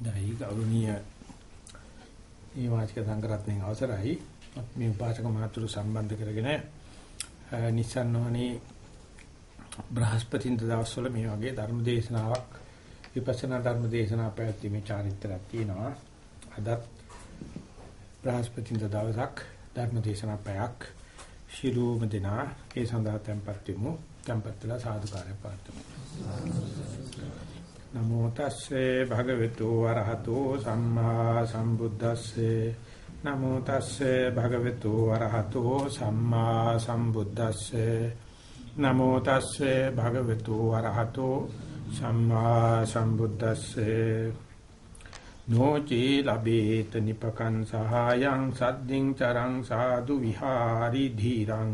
දැයි ගෞරවනීය මේ වාචික සංග්‍රහණයෙන් අවසරයි. මේ උපාසක මහතුරු සම්බන්ධ කරගෙන නිසන්වනේ බ්‍රහස්පතින්ද දවස්වල මේ වගේ ධර්ම දේශනාවක් විපස්සනා ධර්ම දේශනා පැවැත්වීමේ චාරිත්‍රාක් තියෙනවා. අදත් බ්‍රහස්පතින්ද දවසක් ධර්ම දේශනා පැයක් ශිරූම දිනා. ඒ සඳහා tempත් වෙමු. tempත් වෙලා සාදුකාරය පාත්තුමු. නමෝ තස්සේ භගවතු වරහතෝ සම්මා සම්බුද්දස්සේ. නමෝ තස්සේ භගවතු වරහතෝ සම්මා සම්බුද්දස්සේ. නමෝ තස්සේ භගවතු වරහතෝ සම්මා සම්බුද්දස්සේ. නෝචී ලබේත නිපකං සහායං සද්දින් චරං සාදු විහාරි ධීරං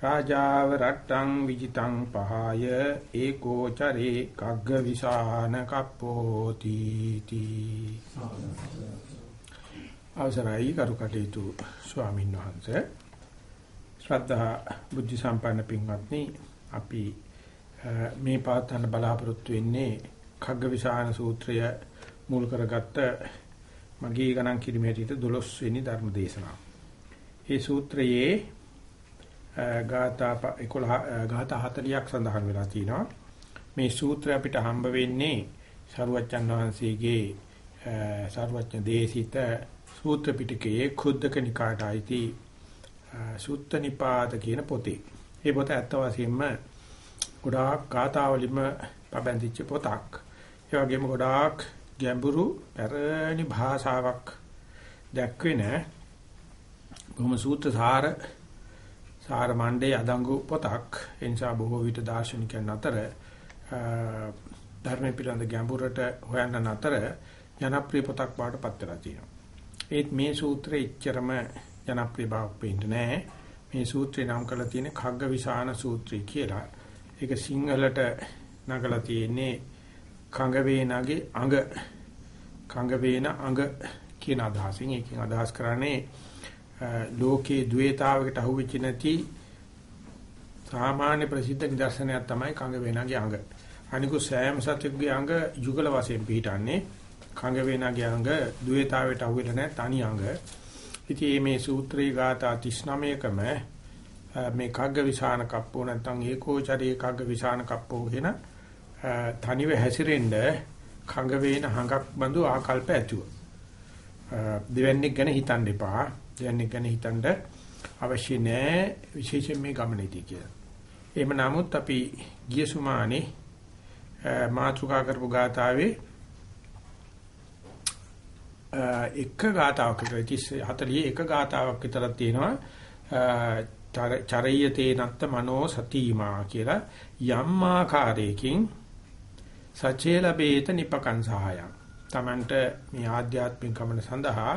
රාජාව රට්ටං විජිතං පහය ඒකෝ චරේ කග්ග විසාන කප්පෝති තී. අවසරයි කරුකටේතු ස්වාමීන් වහන්සේ. ශ්‍රද්ධා බුද්ධ සම්පන්න පින්වත්නි අපි මේ පාතන බලාපොරොත්තු වෙන්නේ කග්ග විසාන සූත්‍රය මුල් කරගත්ත මගේ ගණන් කිරීමේදී 12 වෙනි ධර්ම දේශනාව. මේ සූත්‍රයේ ගාථා 11 ගාථා 40ක් සඳහන් වෙලා තිනවා. මේ සූත්‍රය අපිට හම්බ වෙන්නේ සරුවච්චන් වහන්සේගේ සරුවච්ච දේශිත සූත්‍ර පිටකයේ කුද්දක නිකායට අයිති සුත්ත නිපාත කියන පොතේ. මේ පොත ඇත්ත වශයෙන්ම ගොඩාක් ගාථා වලින්ම පබඳිච්ච පොතක්. ඒ වගේම ගොඩාක් ගැඹුරු පැරණි භාෂාවක් දැක්වෙන බොහොම සූත්‍ර සාර සාර මණ්ඩේ අදංගු පොතක් ඒ නිසා බොහෝ විට දාර්ශනිකයන් අතර ධර්ම පිළිබඳ ගැඹුරට හොයන්න අතර ජනප්‍රිය පොතක් බවට පත් වෙලා තියෙනවා. ඒත් මේ සූත්‍රය ඉච්චරම ජනප්‍රිය බවක් වෙන්නේ නැහැ. මේ සූත්‍රේ නම් කරලා තියෙන්නේ khaggavisana සූත්‍රය කියලා. ඒක සිංහලට නගලා තියෙන්නේ කඟ වේනගේ අඟ කඟ වේන අඟ කියන අදහසින් ඒකෙන් අදහස් කරන්නේ ලෝකේ द्वේතාවකට අහුවෙච්ච නැති සාමාන්‍ය ප්‍රසිද්ධ නිදර්ශනයක් තමයි කඟ වේනගේ අඟ. අනිකුත් සෑම සත්‍යයේ අඟ යුගල වශයෙන් පිටන්නේ කඟ වේනගේ අඟ द्वේතාවයට අහුවෙලා නැහැ තනි අඟ. ඉතින් මේ සූත්‍රයේ ગાථා 39කම මේ කග්ග විසාන කප්පෝ නැත්නම් ඒකෝචරී කග්ග විසාන කප්පෝ කියන තනිව හැසිරෙන්න කඟ වේන හඟක් බඳු ආකල්ප ඇතුව. දෙවන්නේක් ගැන හිතන්න එපා. දෙවන්නේක් ගැන හිතන්න අවශ්‍ය නැහැ විශේෂයෙන් මේ ගමනේදී කියලා. එහෙම නමුත් අපි ගිය සුමානේ මාතුකා කරපු ගාතාවේ එක ගාතාවක් විතර 40 එක ගාතාවක් විතර තියෙනවා චරයතේ නත්ත මනෝ සතිමා කියලා යම් ආකාරයකින් සචේ ලැබේත නිපකං සහායං. තමන්ට මේ ආධ්‍යාත්මික ගමන සඳහා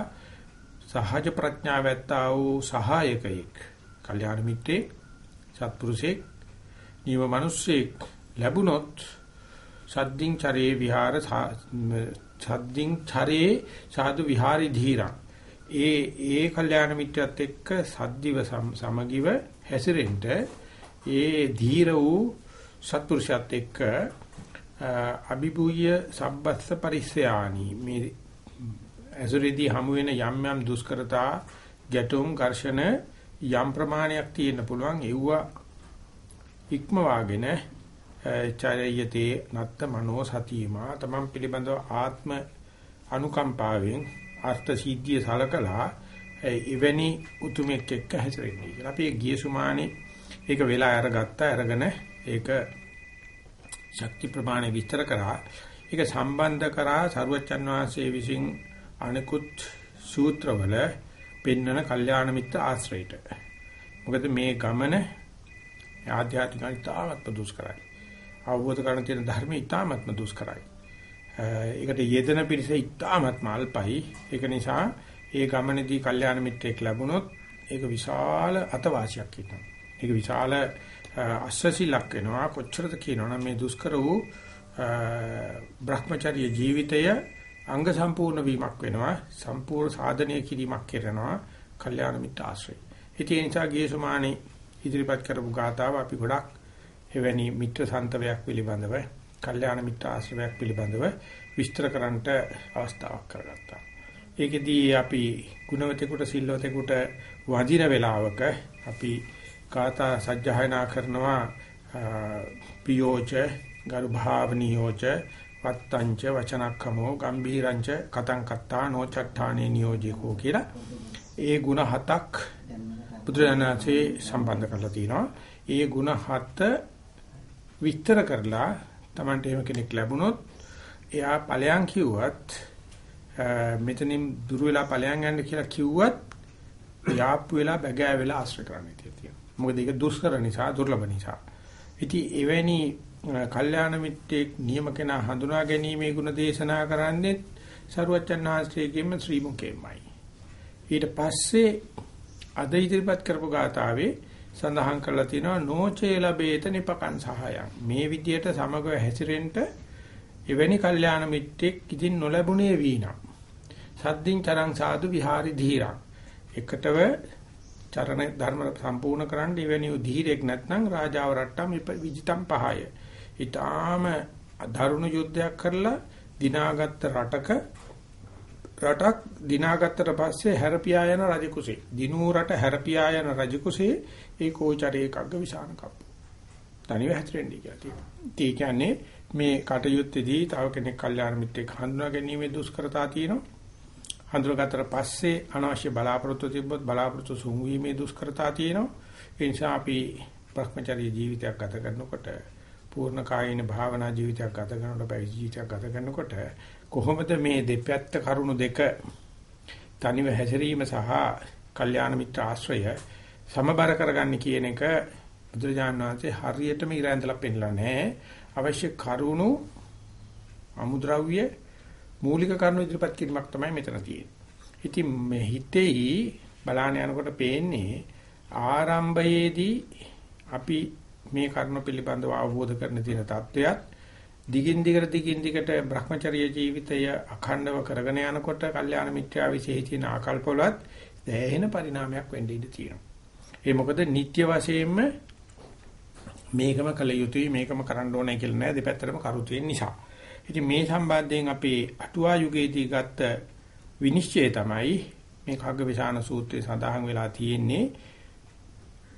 සහජ ප්‍රඥාව ඇත්තා වූ සහායකයෙක් කල්යාණ මිත්‍රෙක් සත්පුරුෂයෙක් නියම මිනිස්සෙක් ලැබුණොත් සද්දින් චරේ විහාර සද්දින් චරේ සාදු විහාරි ධීරං. ඒ ඒ කල්යාණ මිත්‍රයත් එක්ක සද්දිව සමගිව හැසිරෙන්න ඒ ධීර වූ සත්පුරුෂයත් එක්ක අභිභූය සබ්බස්ස පරිස්සයානි මේ ඇසුරේදී හමු වෙන යම් යම් දුෂ්කරතා ගැටුම් ඝර්ෂණ යම් ප්‍රමාණයක් තියෙන්න පුළුවන් ඒව ඉක්මවාගෙන චරයතේ නත්ත මනෝ සතියමා තමන් පිළිබඳව ආත්ම අනුකම්පාවෙන් අර්ථ සිද්ධිය සලකලා එවැනි උතුමෙක් එක්ක හැසිරෙන්නේ කියලා. අපි ගිය සුමානේ ඒක වෙලා අරගත්තා අරගෙන ඒක ශක්ති ප්‍රමාණය විස්තර කරා ඒක සම්බන්ධ කරා සරුවච්චන් වහන්සේ විසින් අනිකුත් සූත්‍රවල පෙන්වන කල්යාණ මිත්‍ර ආශ්‍රයයට. මොකද මේ ගමන ආධ්‍යාත්මික ඉතාමත්ම දුෂ්කරයි. අවබෝධ කරගන්න තියෙන ධර්ම ඉතාමත්ම දුෂ්කරයි. ඒකට යෙදෙන පිරිස ඉතාමත්ම අල්පයි. ඒක නිසා ඒ ගමනේදී කල්යාණ මිත්‍රෙක් ලැබුණොත් ඒක විශාල අතවාසියක් හිටිනවා. ඒක විශාල අස්සසිලක් වෙනවා කොච්චරද කියනවනම් මේ දුෂ්කර වූ Brahmacharya ජීවිතය අංග සම්පූර්ණ වීමක් වෙනවා සම්පූර්ණ සාධනය කිරීමක් කරනවා කල්යාණ මිත්‍ර ආශ්‍රය. ඉතින් ඒ නිසා ගිය සමානේ ඉදිරිපත් කරපු ගාතාව අපි ගොඩක් එවැනි මිත්‍ර සන්තවයක් පිළිබඳව කල්යාණ මිත්‍ර ආශ්‍රයයක් පිළිබඳව විස්තර කරන්නට අවස්ථාවක් කරගත්තා. ඒකෙදී අපි ගුණවතෙකුට සිල්වතෙකුට වදින වේලාවක අපි කාතා සජ්ජහායනා කරනවා පියෝච ගරු භාවනියෝච වත්තංච වචනක්ඛමෝ ගම්බීරංච කතං කත්තා නොචට්ඨානේ නියෝජිකෝ කියලා ඒ ಗುಣ හතක් බුදුරජාණන්සේ සම්බන්ධ කරලා තිනවා. ඒ ಗುಣ හත විස්තර කරලා Tamante එහෙම කෙනෙක් ලැබුණොත් එයා ඵලයන් කිව්වත් මෙතනින් දුර වෙලා ඵලයන් යන්න කියලා කිව්වත් යාප්පු වෙලා බගෑ වෙලා ආශ්‍රය කරන්න තියෙනවා. මොකද ඒක දුෂ්කර නිසා දුර්ලභ නිසා. ඉතින් එවැනි කල්යාණ මිත්‍රෙක් නියම කෙනා හඳුනා ගැනීමේ ගුණ දේශනා කරන්නේ සරුවච්චන් ආශ්‍රයකෙම ශ්‍රී මුකේමයි. ඊට පස්සේ අද ඉදිරිපත් කරපු ගාතාවේ සඳහන් කරලා තියෙනවා නෝචේ ලැබේත නිපකං සහායං මේ විදියට සමගව හැසිරෙන්න එවැනි කල්යාණ මිත්‍රෙක් ඉදින් නොලැබුණේ වීනම් සද්දින් තරං සාදු විහාරි ධීරං එකටව චරණ ධර්ම සම්පූර්ණ කරන්න එවැනි ධීරෙක් නැත්නම් රාජාව රට්ටම් විජිතම් පහය. ඊටාම දරුණු යුද්ධයක් කරලා දිනාගත්ත රටක රටක් දිනාගත්තට පස්සේ හැරපියා යන රජ කුසේ. දිනූ රට හැරපියා යන රජ කුසේ ඒ කෝචරේ එකග්ග විසාන කප්ප. තනිව හැතරෙන්නේ කියලා තියෙනවා. ඒ කියන්නේ මේ කටයුත්තේදී තව කෙනෙක් කල්යාණ මිත්‍රෙක් හඳුනා ගැනීමේ දුෂ්කරතා තියෙනවා. හඳුනාගත්තට පස්සේ අනවශ්‍ය බලාපොරොත්තු තිබ්බොත් බලාපොරොත්තු සුන් වීමේ දුෂ්කරතා තියෙනවා. ඒ නිසා අපි භ්‍රමචර්ය ජීවිතයක් ගත කරනකොට පූර්ණ කායින භාවනා ජීවිතයක් ගත කරනකොට බයි ජීවිතයක් ගත කරනකොට කොහොමද මේ දෙපැත්ත කරුණු දෙක තනිව හැසිරීම සහ කල්යාණ මිත්‍ර ආශ්‍රය සමබර කරගන්න කියන එක බුදුරජාණන් වහන්සේ හරියටම ඉර ඇඳලා පෙන්නලා නැහැ. අවශ්‍ය කරුණු අමුද්‍රව්‍ය මූලික කරුණු ඉදිරිපත් කිරීමක් තමයි මෙතන තියෙන්නේ. ඉතින් මේ හිතෙහි බලාන යනකොට පේන්නේ ආරම්භයේදී අපි මේ කරුණ පිළිබඳව අවබෝධ කරන තියෙන தත්වයක් දිගින් දිගට දිගින් දිගට Brahmacharya ජීවිතය අඛණ්ඩව කරගෙන යනකොට කල්යාණ මිත්‍යා විශේෂ තියෙන ආකල්පවලත් දැහැෙන පරිණාමයක් වෙන්න ඉඩ තියෙනවා. ඒ මොකද නිත්‍ය වශයෙන්ම මේකම කළ යුතුයි මේකම කරන්න ඕනේ කියලා නෑ දෙපැත්තටම කරුතු නිසා. ඉතින් මේ සම්බන්ධයෙන් අපේ අටුවා යුගයේදී ගත්ත විනිශ්චය තමයි මේ කග්ගවිශාන සූත්‍රයේ සඳහන් වෙලා තියෙන්නේ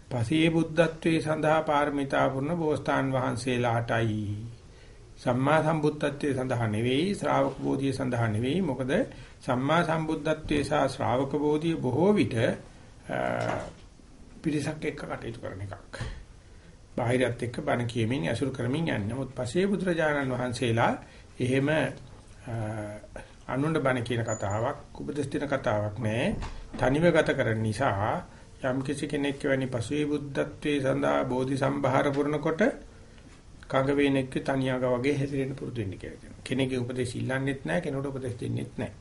පසේ බුද්ධත්වයේ සඳහා පාරමිතා පුරන බෝසතාන් වහන්සේලාටයි සම්මා සම්බුද්ධත්වයේ සඳහා නෙවෙයි ශ්‍රාවක බෝධිය සඳහා නෙවෙයි මොකද සම්මා සම්බුද්ධත්වයේ සහ ශ්‍රාවක බෝධිය බොහෝ විට පිරිසක් එක්ක කටයුතු කරන එකක්. බාහිරත් එක්ක බණ කියමින් අසුර කරමින් යන්නේ. නමුත් පසේ බුදුරජාණන් වහන්සේලා එහෙම අනුණ්ඩ බණ කියන කතාවක් උපදෙස් දෙන කතාවක් නෑ. තනිව ගත කරන නිසා යම් කිසි කෙනෙක් වෙනි පසුවේ බුද්ධත්වයේ සඳහා බෝධි සම්භාර පුරනකොට කඟ වේනෙක් තනියාග වගේ හැසිරෙන්න පුරුදු වෙන්න කියලා කියනවා. කෙනෙක්ගේ උපදෙස් ඉල්ලන්නෙත් නෑ කෙනෙකුට උපදෙස් දෙන්නෙත් නෑ.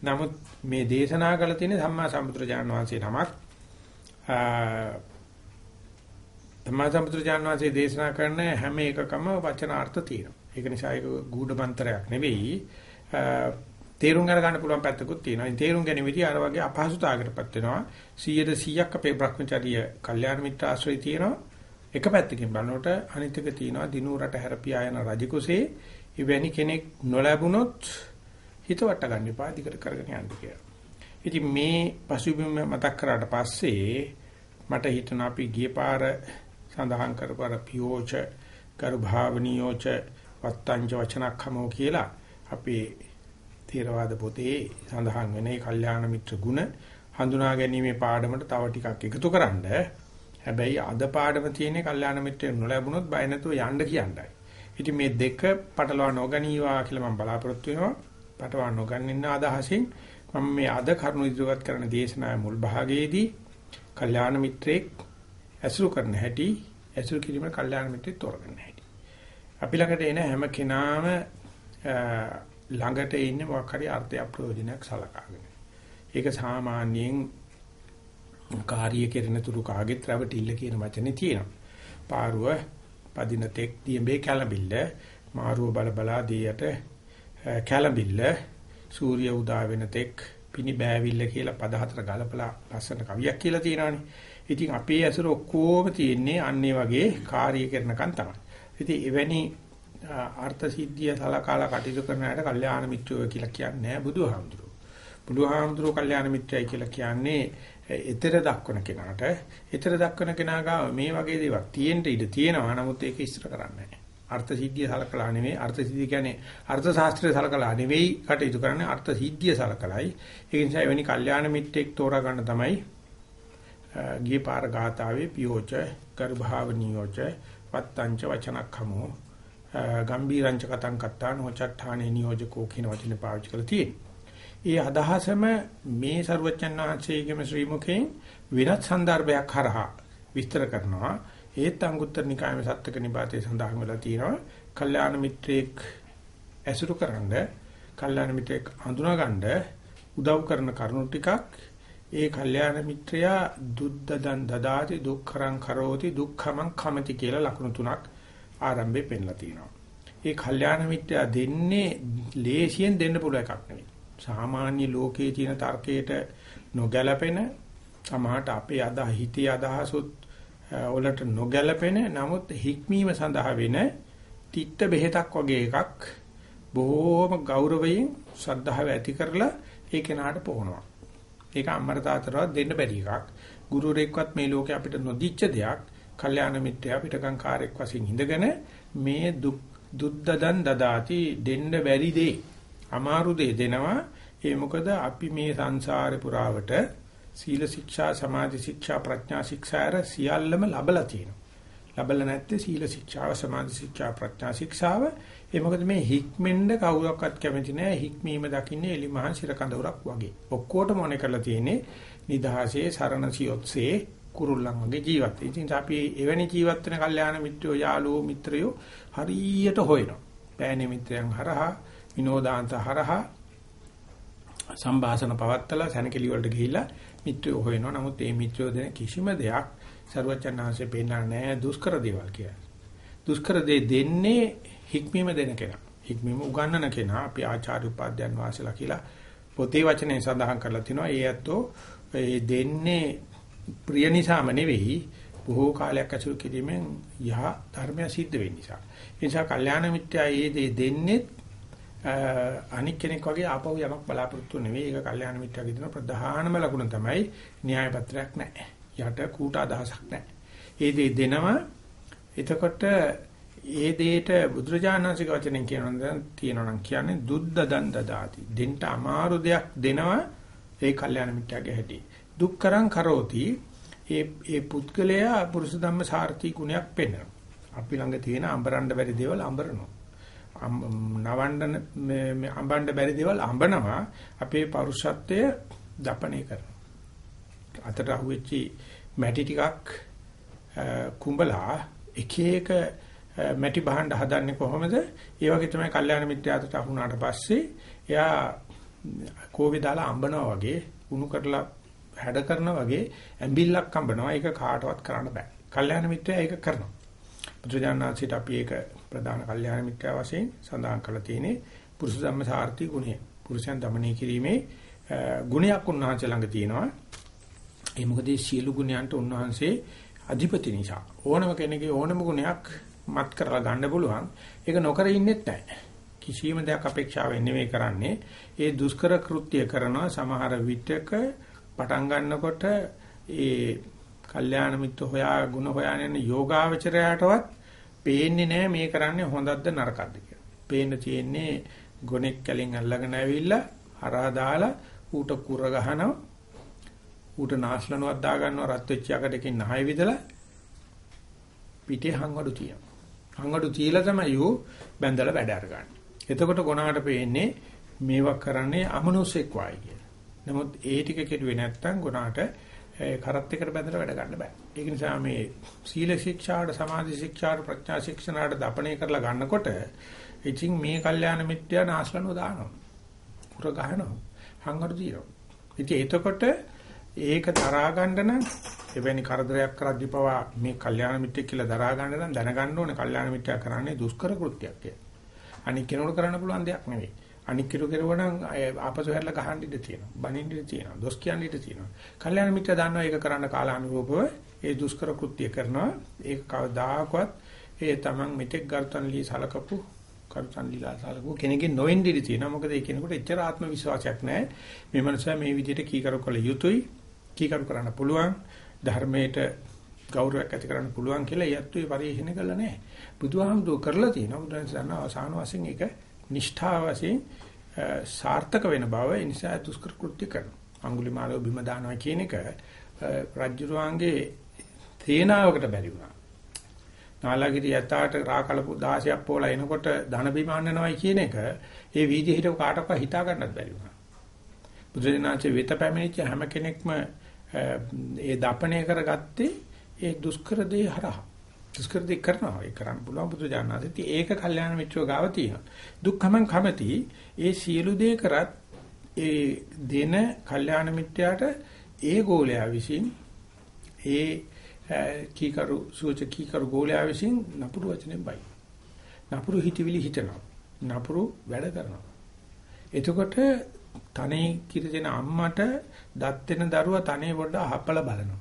නමුත් මේ දේශනා කළ තියෙන සම්මා සම්බුදුරජාණන් වහන්සේ නමක් සම්මා සම්බුදුරජාණන් වහන්සේ දේශනා කරන හැම එකකම වචනාර්ථ තියෙනවා. ඒක නිසා ඒක ගුඪ මන්ත්‍රයක් නෙවෙයි. තේරුම් ගන්න පුළුවන් පැත්තකුත් තියෙනවා. ඉතින් තේරුම් ගැනීමදී අර වගේ අපහසුතාවකටපත් වෙනවා. 100ද 100ක් අපේ Brahmacharya කල්යාණ මිත්‍ර ආශ්‍රය තියෙනවා. එක පැත්තකින් බලනකොට අනිත් එක තියෙනවා දිනු රට හැරපියා යන රජකුසේ ඉවැනි කෙනෙක් නොලැබුණොත් හිත වට ගන්න එපා දිගට කරගෙන යන්න කියලා. ඉතින් මේ පසුබිම මතක් කරාට පස්සේ මට හිතෙනවා අපි ගිය පාර සඳහන් කරපු අර පියෝච කරු භාවනියෝච වත්තංච වචනක්ඛමෝ කියලා අපේ තේරවාද පොතේ සඳහන් වෙන ඒ කල්යාණ මිත්‍ර ගුණ හඳුනා ගැනීමේ පාඩමට තව ටිකක් එකතු කරන්න. හැබැයි අද පාඩම තියෙන්නේ කල්යාණ මිත්‍රය නොලැබුණොත් බය නැතුව යන්න කියන්නයි. ඉතින් මේ දෙක පටලවා නොගනීවා කියලා මම බලාපොරොත්තු වෙනවා. පටලවා නොගන්නින්න අදහසින් මම මේ අද කරුණු ඉදිරිපත් කරන දේශනාවේ මුල් භාගයේදී කල්යාණ මිත්‍රෙක් ඇසුරු කරන හැටි ඇසුරු කිරීම කල්යාණ මිත්‍රෙක් තෝරගන්න හැටි. අපි ළඟට එන හැම කෙනාම ළඟට ඉන්නේ මොකක් හරි අර්ථයක් ප්‍රයෝජනයක් සලකාගෙන. ඒක සාමාන්‍යයෙන් කාර්ය කෙරෙන තුරු කාගෙත් රැවටිල්ල කියන වචනේ තියෙනවා. පාරුව පදින තෙක් දිඹේ කැළඹිල්ල මාරුව බල බලා දියට කැළඹිල්ල සූර්ය උදා වෙන තෙක් පිනි බෑවිල්ල කියලා පද හතර ගලපලා ලස්සන කවියක් කියලා තියෙනවානේ. ඉතින් අපේ ඇසුර ඔක්කොම තියෙන්නේ අන්නේ වගේ කාර්ය කරනකන් තමයි. ඉතින් එවැනි අර්ථ සිද්ධිය සලකාලා කටයුතු කරන අයට කල්යාණ මිත්‍රයෝ කියලා කියන්නේ නැහැ බුදුහාමුදුරුවෝ. බුදුහාමුදුරුවෝ කල්යාණ මිත්‍රයයි කියලා කියන්නේ ඊතර දක්වන කෙනාට ඊතර දක්වන කෙනා ගාව මේ වගේ දේවල් තියෙන්න ඉඩ තියෙනවා. නමුත් ඒක ඉස්තර කරන්නේ නැහැ. අර්ථ සිද්ධිය සලකලා නෙවෙයි අර්ථ සිද්ධිය කියන්නේ අර්ථ ශාස්ත්‍රය සලකලා නෙවෙයි කටයුතු කරන්නේ අර්ථ සිද්ධිය සලකලයි. ඒ නිසා එවැනි කල්යාණ මිත්‍රෙක් තෝරා ගන්න තමයි ගියේ පාර ගාතාවේ පියෝච ගර්භාවනියෝච වත්තංච වචනක්ඛමෝ ගම්බීරංච කතං කත්තාන හොචට්ඨානේ නියෝජකෝ කියන වචනේ පාවිච්චි කරලා තියෙනවා. ඒ අදහසම මේ ਸਰවචන් වහන්සේගේම ශ්‍රී මුඛයෙන් විරත් සන්දර්භයක් හරහා විස්තර කරනවා. ඒත් අංගුත්තර නිකායේ සත්‍යක නිපාතේ සඳහන් වෙලා තියෙනවා. කල්යාණ මිත්‍රයෙක් ඇසුරුකරනද කල්යාණ මිත්‍රයෙක් හඳුනාගන්න උදව් කරන කරුණු ටිකක් ඒ කල්යාණ මිත්‍රයා දුද්දදන් දදාති දුක්ඛරං කරෝති දුක්ඛමං කමති කියලා ලකුණු තුනක් ආරම්භයේ පෙන්ලා තියෙනවා. ඒ කල්යාණ මිත්‍යා දෙන්නේ ලේසියෙන් දෙන්න පුළුවන් එකක් නෙවෙයි. සාමාන්‍ය ලෝකයේ තියෙන තර්කයට නොගැලපෙන සමහරට අපේ අද හිතේ අදහසොත් වලට නොගැලපෙන නමුත් හික්මීම සඳහා වෙන තිත්ත බෙහෙතක් වගේ එකක් බොහෝම ගෞරවයෙන් ශ්‍රද්ධාව ඇති කරලා ඒ කෙනාට පොහනවා. ඒක අම්මර තාතරවත් දෙන්න බැරි එකක්. ගුරුවරයෙක්වත් මේ ලෝකේ අපිට නොදිච්ච දෙයක්. කල්යාණ මිත්‍යා පිටකම් කාර්යයක් වශයෙන් ඉඳගෙන මේ දුද්දදන් දදාති දෙන්න බැරි දේ අමාරු දේ දෙනවා. ඒ මොකද අපි මේ සංසාරේ පුරාවට සීල ශික්ෂා සමාධි ශික්ෂා ප්‍රඥා ශික්ෂාර සියල්ලම ලබලා තියෙනවා. ලබලා නැත්තේ සීල ශික්ෂාව සමාධි ශික්ෂා ප්‍රඥා ශික්ෂාව. ඒ මොකද මේ හික්මෙන්ද කවුරක්වත් කැමති නැහැ. හික්මීම දකින්නේ එලි මහා සිර කඳවුරක් වගේ. ඔක්කොටම ඕනේ කරලා තියෙන්නේ නිදහසේ සරණ සියොත්සේ කුරුල්ලන් වගේ ජීවත්. ඉතින් අපි එවැනි ජීවත් වෙන කල්යාණ මිත්‍රයෝ යාළුවෝ මිත්‍රයෝ හරියට හොයනවා. පෑණි මිත්‍රයන් හරහා විනෝදාන්ත හරහා සම්භාෂණ පවත්තලා සැනකෙලි වලට ගිහිල්ලා මිත්‍රයෝ හොයනවා. නමුත් මේ මිත්‍රයෝ දෙන කිසිම දෙයක් ਸਰවචන්නාංශේ පෙන්නන්නේ නැහැ දුෂ්කර දේවල් කියලා. දුෂ්කර දේ දෙන්නේ හික්මීම දෙන කෙනා. හික්මීම උගන්වන කෙනා අපි ආචාර්ය උපාධ්‍යයන් වාසලා කියලා පොතේ වචනේ සඳහන් කරලා තිනවා. ඒ ඇත්තෝ ඒ දෙන්නේ ප්‍රිය නිසාම නෙවෙයි බොහෝ කාලයක් ඇසුරු කිරීමෙන් යහ ධර්මය සිද්ධ වෙන්න නිසා. ඒ නිසා කල්යාණ මිත්‍යා ඒ දේ දෙන්නේ අනික් කෙනෙක් වගේ ආපහු යමක් බලාපොරොත්තු නෙවෙයි. ඒක කල්යාණ මිත්‍යාගේ දෙන ප්‍රධානම ලකුණ තමයි න්‍යාය පත්‍රයක් නැහැ. යට කූට අදහසක් නැහැ. ඒ දේ දෙනවා. එතකොට ඒ දෙයට බුදුරජාණන්සේක වචනෙන් කියනවා තියෙනවා නම් කියන්නේ දුද්දදන් දදාති. දෙන්න අමාරු දෙයක් දෙනවා. ඒ කල්යාණ මිත්‍යාගේ හැටි. දුක්කරං කරෝති. ඒ ඒ පුද්ගලයා පුරුෂ ධම්ම සාර්ථී ගුණයක් පෙන්වනවා. අපි ළඟ තියෙන අඹරන්න බැරි දේවල් අඹරනවා. නවණ්ඩන මේ අඹන්න බැරි දේවල් අඹනවා අපේ පෞරුෂත්වය දපණය කරනවා අතට අහුවෙච්චි මැටි ටිකක් කුඹලා එක එක මැටි බහන්න හදන්නේ කොහොමද? ඒ වගේ තමයි කල්යාණ මිත්‍යාතට අහුණාට පස්සේ එයා කෝවේ දාලා අඹනවා වගේ, උණු කරලා හැඩ කරනවා වගේ ඇඹිල්ලක් අඹනවා. ඒක කාටවත් කරන්න බෑ. කල්යාණ මිත්‍යා ඒක කරනවා. බුදුජානනාථීට අපි ඒක ප්‍රධාන කල්යාණ මිත්‍යා වශයෙන් සඳහන් කරලා තියෙන්නේ පුරුෂ ධම්ම සාර්ථි ගුණය. පුරුෂයන් দমনය කිරීමේ ගුණයක් උන්වහන්සේ ළඟ තියෙනවා. ඒ මොකද සියලු ගුණයන්ට උන්වහන්සේ අධිපති නිසා ඕනම කෙනෙකුගේ ඕනම ගුණයක් මත් කරලා ගන්න පුළුවන්. ඒක නොකර ඉන්නෙත් නැහැ. කිසියම් දෙයක් අපේක්ෂාවෙන් නෙවෙයි කරන්නේ. ඒ දුෂ්කර කෘත්‍ය කරනවා සමහර විටක පටන් ගන්නකොට ඒ කල්යාණ මිත්‍ර හොයා ಗುಣ හොයාගෙන යෝගාවචරයටවත් පේන්නේ නැහැ මේ කරන්නේ හොඳක්ද නරකක්ද කියලා. පේන්න තියෙන්නේ ගොනෙක් කලින් අල්ලගෙන ඇවිල්ලා හරහා දාලා ඌට කුර ගහනවා. ඌට නාස්ලනුවක් දා ගන්නවා රත් වෙච්ච යකඩකින් නහය විදලා පිටේ හංගඩු තියෙනවා. හංගඩු තියලා තමයි ඌ බැඳලා වැඩ අරගන්නේ. එතකොට ගොනාට පේන්නේ මේවා කරන්නේ අමනුෂ්‍යෙක් වායි කියලා. නමුත් ඒ ටික කෙරුවේ නැත්තම් ගොනාට කරත් එකට බැඳලා වැඩ ගන්න බෑ. ඒක නිසා මේ සීල ශික්ෂාට සමාධි ශික්ෂාට ප්‍රඥා ශික්ෂණාට දපණය කරලා ගන්නකොට ඉතින් මේ කල්යාණ මිත්‍යා නාස්ලනෝ දානවා. කුර ගහනවා. හංගරු දිනවා. ඉතින් එතකොට ඒක තරහා ගන්න නම් එවැනි කරදරයක් කරද්දී පවා මේ කල්යාණ මිත්‍යෙක් කියලා දරා ගන්න නම් දැනගන්න ඕනේ කල්යාණ මිත්‍යා කරන්නේ දුෂ්කර කෘත්‍යයක් කියලා. අනික් කෙනෙකුට කරන්න පුළුවන් දෙයක් නෙවෙයි. අනික් කිරු කෙරුවනම් ආපසු හැරලා ගහන්න ඉඩ තියෙනවා. බනින්න ඉඩ තියෙනවා. දොස් කියන්න ඉඩ තියෙනවා. කල්යාණ මිත්‍ර දන්නවා ඒක කරන්න කාලානුරූපව ඒ දුෂ්කර කෘත්‍ය කරනවා. ඒක කවදාකවත් ඒ තමන් මෙතෙක් ගර්තන්ලි සලකපු කරුතන්ලිලා සලකපු කෙනෙක්ගේ නොවෙන්දිරි තියෙනවා. මොකද ඒ කෙනෙකුට එච්චර ආත්ම විශ්වාසයක් නැහැ. මේ මනුස්සයා මේ විදිහට කීකරු කළ යුතුයි. කීකරු කරන්න පුළුවන්. ධර්මයට ගෞරවයක් ඇති කරන්න පුළුවන් කියලා යැත්තු පරිශීලනය කළා නැහැ. බුදුහාමුදුරුවෝ කරලා තියෙනවා. බුදුන් අවසාන වශයෙන් ඒක නිෂ්ඨා වශයෙන් සාර්ථක වෙන බව ඒ නිසා දුෂ්කර කෘත්‍ය කරනවා. අඟුලිමාලව බිම දානවා කියන එක රජුරුවන්ගේ තේනාවකට බැරි වුණා. නාලගිරි යතාට රාකලපු 16ක් පොලා එනකොට ධන බිම අන්නනවයි කියන එක ඒ වීදියේ හිටව කාටවත් හිතා ගන්නත් බැරි වුණා. බුදුරජාණන්සේ වෙත පැමිණිච්ච හැම කෙනෙක්ම ඒ දපණය කරගත්තේ ඒ දුෂ්කර දේ හරහා. දුෂ්කර දේ කරනවා. ඒ කරන්න පුළුවන් බුදුරජාණන්සේ. ඒක කල්යාණ මිත්‍රව ගාව තියෙනවා. දුක්ඛමං කමති ඒ සියලු දේ කරත් ඒ දෙන කල්යාණ මිත්‍යාට ඒ ගෝලයා විසින් ඒ කීකරු සූච කීකරු ගෝලයා විසින් නපුරු වචනෙන් බයි. නපුරු හිතවිලි හිතනවා. නපුරු වැඩ කරනවා. එතකොට තනේ කිරි දෙන අම්මට දත් වෙන දරුවා තනේ පොඩ්ඩ හපලා බලනවා.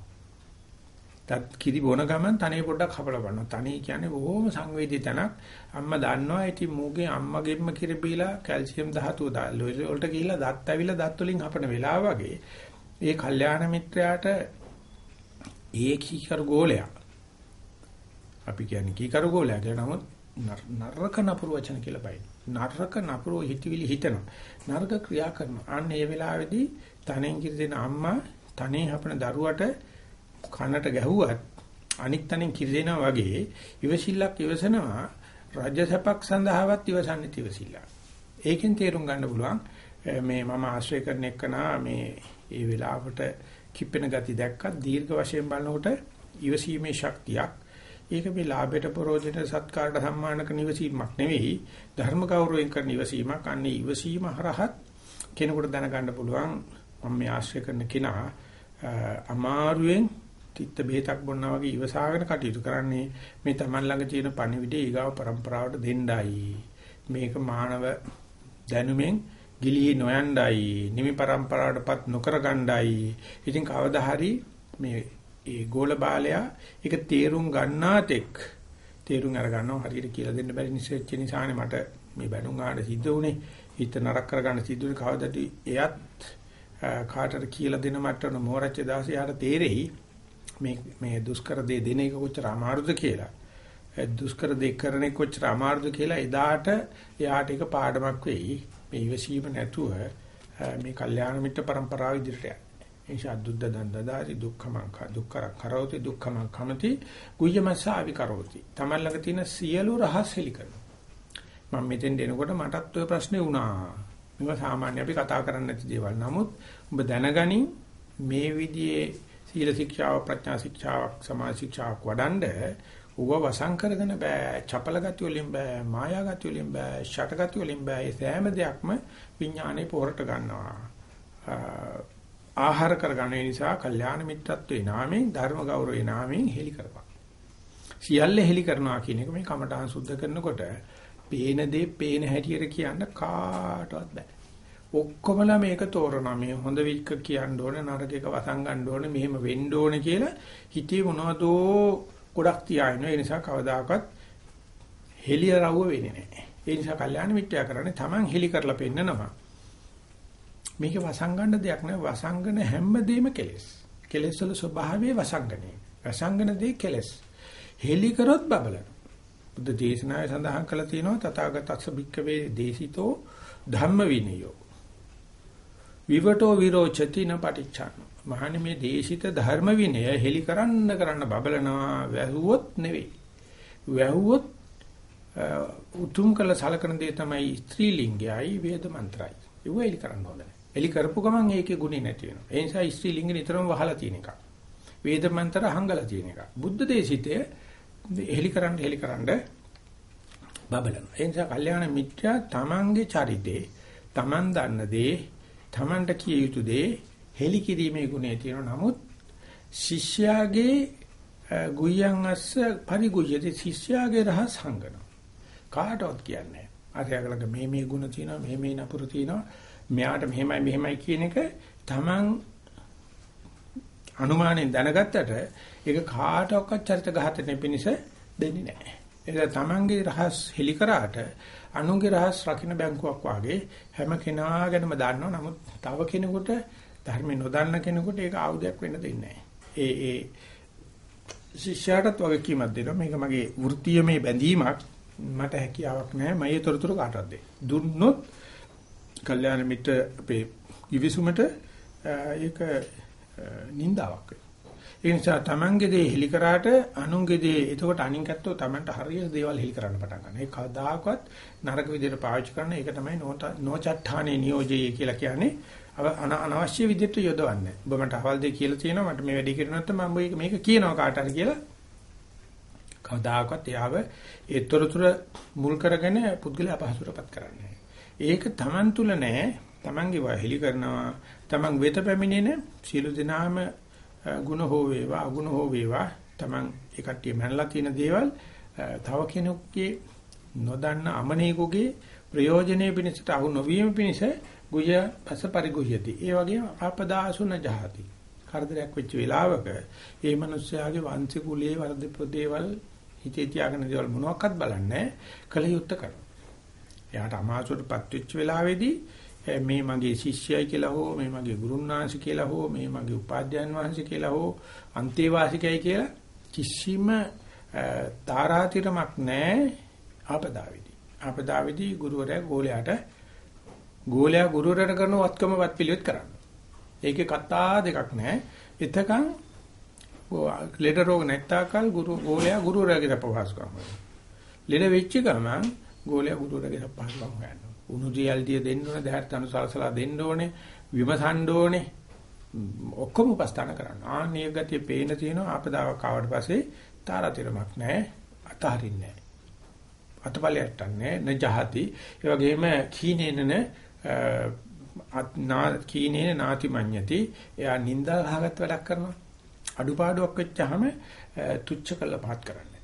දත් කිරි බොන ගමන් තනේ පොඩ්ඩක් හපලා බලනවා. තනේ කියන්නේ බොහොම සංවේදී තැනක්. අම්මා දන්නවා ඉතින් මූගේ අම්මගෙම්ම කිරි බීලා කැල්සියම් ධාතුව වලට ගිහිල්ලා දත් ඇවිල්ලා දත් වලින් හපන වෙලාව වගේ ඒ කල්යාණ මිත්‍රයාට ඒ කීකරු ගෝලයා අපි කියන්නේ කීකරු ගෝලයා කියලා නමුත් නරක නපුරු වචන කියලා බයි. නරක නපුරු හිතවිලි හිතනවා. නරක ක්‍රියා කරනවා. අන්න ඒ වෙලාවේදී තනෙන් කිරි දෙන අම්මා තනේ හපන දරුවට කනට ගැහුවත් අනික් තනෙන් කිරි දෙනවා වගේ ඉවසිල්ලක් ඉවසනවා රාජ්‍යසපක් සඳහාවත් ඉවසන්නේ ඉවසිල්ල. ඒකෙන් තේරුම් ගන්න පුළුවන් මේ මම ආශ්‍රය කරන එකනා මේ ඒ වෙලාවට කිපෙන ගති දැක්කත් දීර්ඝ වශයෙන් බලනකොට ඉවසීමේ ශක්තියක් ඒක මේ ලාභයට ප්‍රෝජෙට සත්කාරට සම්මානක නිවසීමක් නෙවෙයි ධර්ම ගෞරවයෙන් කරන නිවසීමක්. අන්නේ ඉවසීම හරහත් කෙනෙකුට දැනගන්න පුළුවන්. මම මේ ආශ්‍රය කරන කෙනා අමාරුවෙන් තිත්ත බෙහෙතක් බොන්නා වගේ ඉවසාගෙන කටයුතු කරන්නේ මේ Taman ළඟ තියෙන පණිවිඩය ඊගාව પરම්පරාවට දෙන්නයි. මේක මානව දැනුමෙන් ගිලී නොයන්ඩයි නිමි પરම්පරාවටපත් නොකර ගණ්ඩයි ඉතින් කවදා හරි මේ ඒ ගෝල බාලයා ඒක තේරුම් ගන්නාතෙක් තේරුම් අර ගන්නවා හරියට කියලා දෙන්න බැරි නිසෙච්ච නිසානේ මට මේ බැනුම් ආඩ සිද්ධ වුනේ හිත නරක කර ගන්න සිද්ධ වුනේ කවදාද එයත් කාටට කියලා දෙන මට්ටම මෝරච්ච දාසේ යාට තේරෙයි මේ මේ දුෂ්කර දේ දෙන එක කොච්චර අමාරුද කියලා. දුෂ්කර දේ කරන එක කොච්චර අමාරුද කියලා එදාට එයාට ඒක පාඩමක් වෙයි. මේ ඉවසීම නැතුව මේ කල්යාණ මිත්‍ර પરම්පරාව ඉදිරියට යන්න. එනිසා දුද්ද දන්දදාරි දුක්ඛමං දුක්කර කරෝති දුක්ඛමං කමති කුය්‍යමසාවි කරෝති. තමන් ළඟ තියෙන සියලු රහස් හෙලි කරනවා. මම මෙතෙන් දෙනකොට මටත් ওই ප්‍රශ්නේ වුණා. මේවා සාමාන්‍ය අපි කතා කරන්නේ නැති දේවල්. නමුත් ඔබ දැනගනින් මේ විදිහේ සීල ශික්ෂාව ප්‍රඥා ශික්ෂාවක් සමාජ ශික්ෂාවක් වඩන්ඩ ඌව වසං කරගෙන බෑ චපල ගති වලින් බෑ මායා ගති වලින් බෑ ෂට ගති වලින් බෑ ඒ සෑම දෙයක්ම විඥානේ පොරට ගන්නවා ආහාර කරගන්න නිසා කල්යාණ මිත්‍රත්වේ නාමයෙන් ධර්ම ගෞරවේ නාමයෙන් හෙලි කරපන් සියල්ල හෙලි කරනවා කියන එක මේ කමඨාන් සුද්ධ කරනකොට පේන දේ පේන හැටියට කියන්න කාටවත් බෑ ඔක්කොමලා මේක තෝරනවා මේ හොඳ වික්ක කියන්න ඕනේ නරක එක වසන් ගන්න ඕනේ මෙහෙම වෙන්න ඕනේ කියලා හිතේ මොනවදෝ ගොඩක් තියාගෙන ඒ නිසා කවදාකවත් හෙලිය රවුව වෙන්නේ නැහැ. ඒ නිසා කල්යාණ මිත්‍යා කරන්නේ Taman හෙලි කරලා පෙන්නනවා. මේක වසංගන දෙයක් නෑ වසංගන හැමදේම කෙලෙස්. කෙලෙස් වල ස්වභාවය වසංගනේ. වසංගන දේ කෙලෙස්. හෙලි කරොත් බබලන. බුද්ධ දේශනාවේ සඳහන් කරලා තියෙනවා තථාගතස්ස භික්කවේ දේශිතෝ ධම්ම විනයෝ. විවටෝ විරෝචති න පටිච්චාන. මහන්නේ මේ දේශිත ධර්ම විනය හෙලි කරන්න කරන්න බබලනවා වැහුවොත් නෙවෙයි. වැහුවොත් උතුම් කළ සලකන දේ තමයි ස්ත්‍රී ලිංගයයි වේද මන්ත්‍රයි. ඒව හෙලි කරන්න ඕනේ. හෙලි කරපු ගමන් ඒකේ ගුණේ නැති වෙනවා. ඒ නිසා ස්ත්‍රී ලිංගෙ නිතරම වහලා තියෙන එක. වේද මන්ත්‍ර හංගලා තියෙන එක. බුද්ධ දේශිතේ හෙලි කරන්න හෙලි කරන්න බබලනවා. ඒ නිසා කල්යාණ මිත්‍යා තමන්ගේ චරිතේ තමන් දන්න දේ තමන්ට කිය යුතු දේ හෙලි කිරීමේ ගුණය තියෙනවා. නමුත් ශිෂ්‍යයාගේ ගුයයන් අස්ස පරිගුයති ශිෂ්‍යයාගේ රහස් හංගනවා. කාටවත් කියන්නේ නැහැ. මේ මේ ගුණ තියෙනවා, මේ මේ නපුරු තියෙනවා. මෙයාට මෙහෙමයි මෙහෙමයි කියන එක Taman අනුමානෙන් දැනගත්තට ඒක කාටවත් චරිත ඝාතනය පිණිස දෙන්නේ නැහැ. ඒක තමන්ගේ රහස් හෙලි කරාට අනුන්ගේ රහස් රකින්න බැංකුවක් වාගේ හැම කෙනාගෙනම දන්නවා. නමුත් තව කෙනෙකුට ධර්ම නොදන්න කෙනෙකුට ඒක ආයුධයක් වෙන්න දෙන්නේ ඒ ඒ ශිෂ්‍යයාටත් වගකීමක් දෙනවා. මේක මගේ වෘත්තීයමය බැඳීමක්. මට හැකියාවක් නැහැ. මම ඒ තොරතුරු කාටවත් දෙන්න. දුන්නොත් කල්යාණ මිත්‍ර අපේ ඉවිසුමට ඒක නින්දාවක් වෙනවා. ඒ නිසා තමන්ගේ දේ හෙලි කරාට අනුන්ගේ දේ එතකොට අනින් කැත්තෝ තමන්ට හරියට දේවල් හෙලි කරන්න පටන් ගන්නවා. ඒ කවදාකවත් නරක විදිහට පාවිච්චි කරන ඒක තමයි නොචට්ඨානේ නියෝජයේ කියලා කියන්නේ. අනවශ්‍ය විදිහට යොදවන්නේ. ඔබ මට අවල් දෙය කියලා තියෙනවා මට මේ වැඩේ කරේ නැත්නම් මම මේක කියනවා කාට හරි කියලා. කවදාකවත් එයාව ඒතරතුර මුල් කරගෙන පුද්ගලයා අපහසුරපත් කරන්නේ. ඒක තමන් තුල නෑ. තමන්ගේ වහෙලි කරනවා. තමන් වෙත පැමිණෙන සියලු දෙනාම ಗುಣ හෝ වේවා අගුණ හෝ වේවා Taman ඒ කට්ටිය මනලා තියෙන දේවල් තව කෙනෙකුගේ නොදන්න අමනේකෝගේ ප්‍රයෝජනෙ පිණිසට අහු නොවීම පිණිස ගුය පස පරිගුහ්‍යති. ඒ වගේම ආපදාසුන ජහති. කරදරයක් වෙච්ච වෙලාවක ඒ මිනිස්යාගේ වංශ කුලයේ වර්ධප දේවල් හිතේ තියාගෙන දේවල් මොනවාක්වත් බලන්නේ කලියුත්ත කරනවා. එයාට අමාසුවටපත් වෙච්ච වෙලාවේදී මේ මගේ ශිෂ්‍යයි කියලා හෝ මේ මගේ ගුරුන්වහන්සේ කියලා හෝ මේ මගේ උපාධ්‍යයන් වහන්සේ කියලා හෝ අන්තේවාසිකයි කියලා කිසිම තාරාතිරමක් නැහැ ආපදාවේදී. ආපදාවේදී ගුරුවරයා ගෝලයාට ගෝලයා ගුරුවරයාට කරන වත්කමවත් පිළිවෙත් කරන්න. ඒකේ කතා දෙකක් නැහැ. එතකන් ලෙඩ රෝග නැත්තාකල් ගුරු ගෝලයා ගුරුවරයාගේ අපහසුකම්. ලෙඩ වෙච්ච ගමන් ගෝලයා ගුරුවරයාගේ අපහසුකම් හොයනවා. උණු දියල්දිය දෙන්න ඕනේ, දැහැත් අනුසලසලා දෙන්න ඕනේ, විමසන්න ඕනේ. ඔක්කොම උපස්ථාන කරන්න. ආන්නේ ගතිය පේන තියෙනවා ආපදාවක් ආවට පස්සේ තාරතිරමක් නැහැ, අතහරින්නේ නැහැ. අතපලයට නැහැ, නජහති. ඒ වගේම කීනේනන නා කීනේන නාති මඤ්ඤති. එයා නිന്ദා ගහගත් වැඩක් කරනවා. අඩුපාඩුවක් වෙච්චාම තුච්ච කළා පහත් කරන්නේ.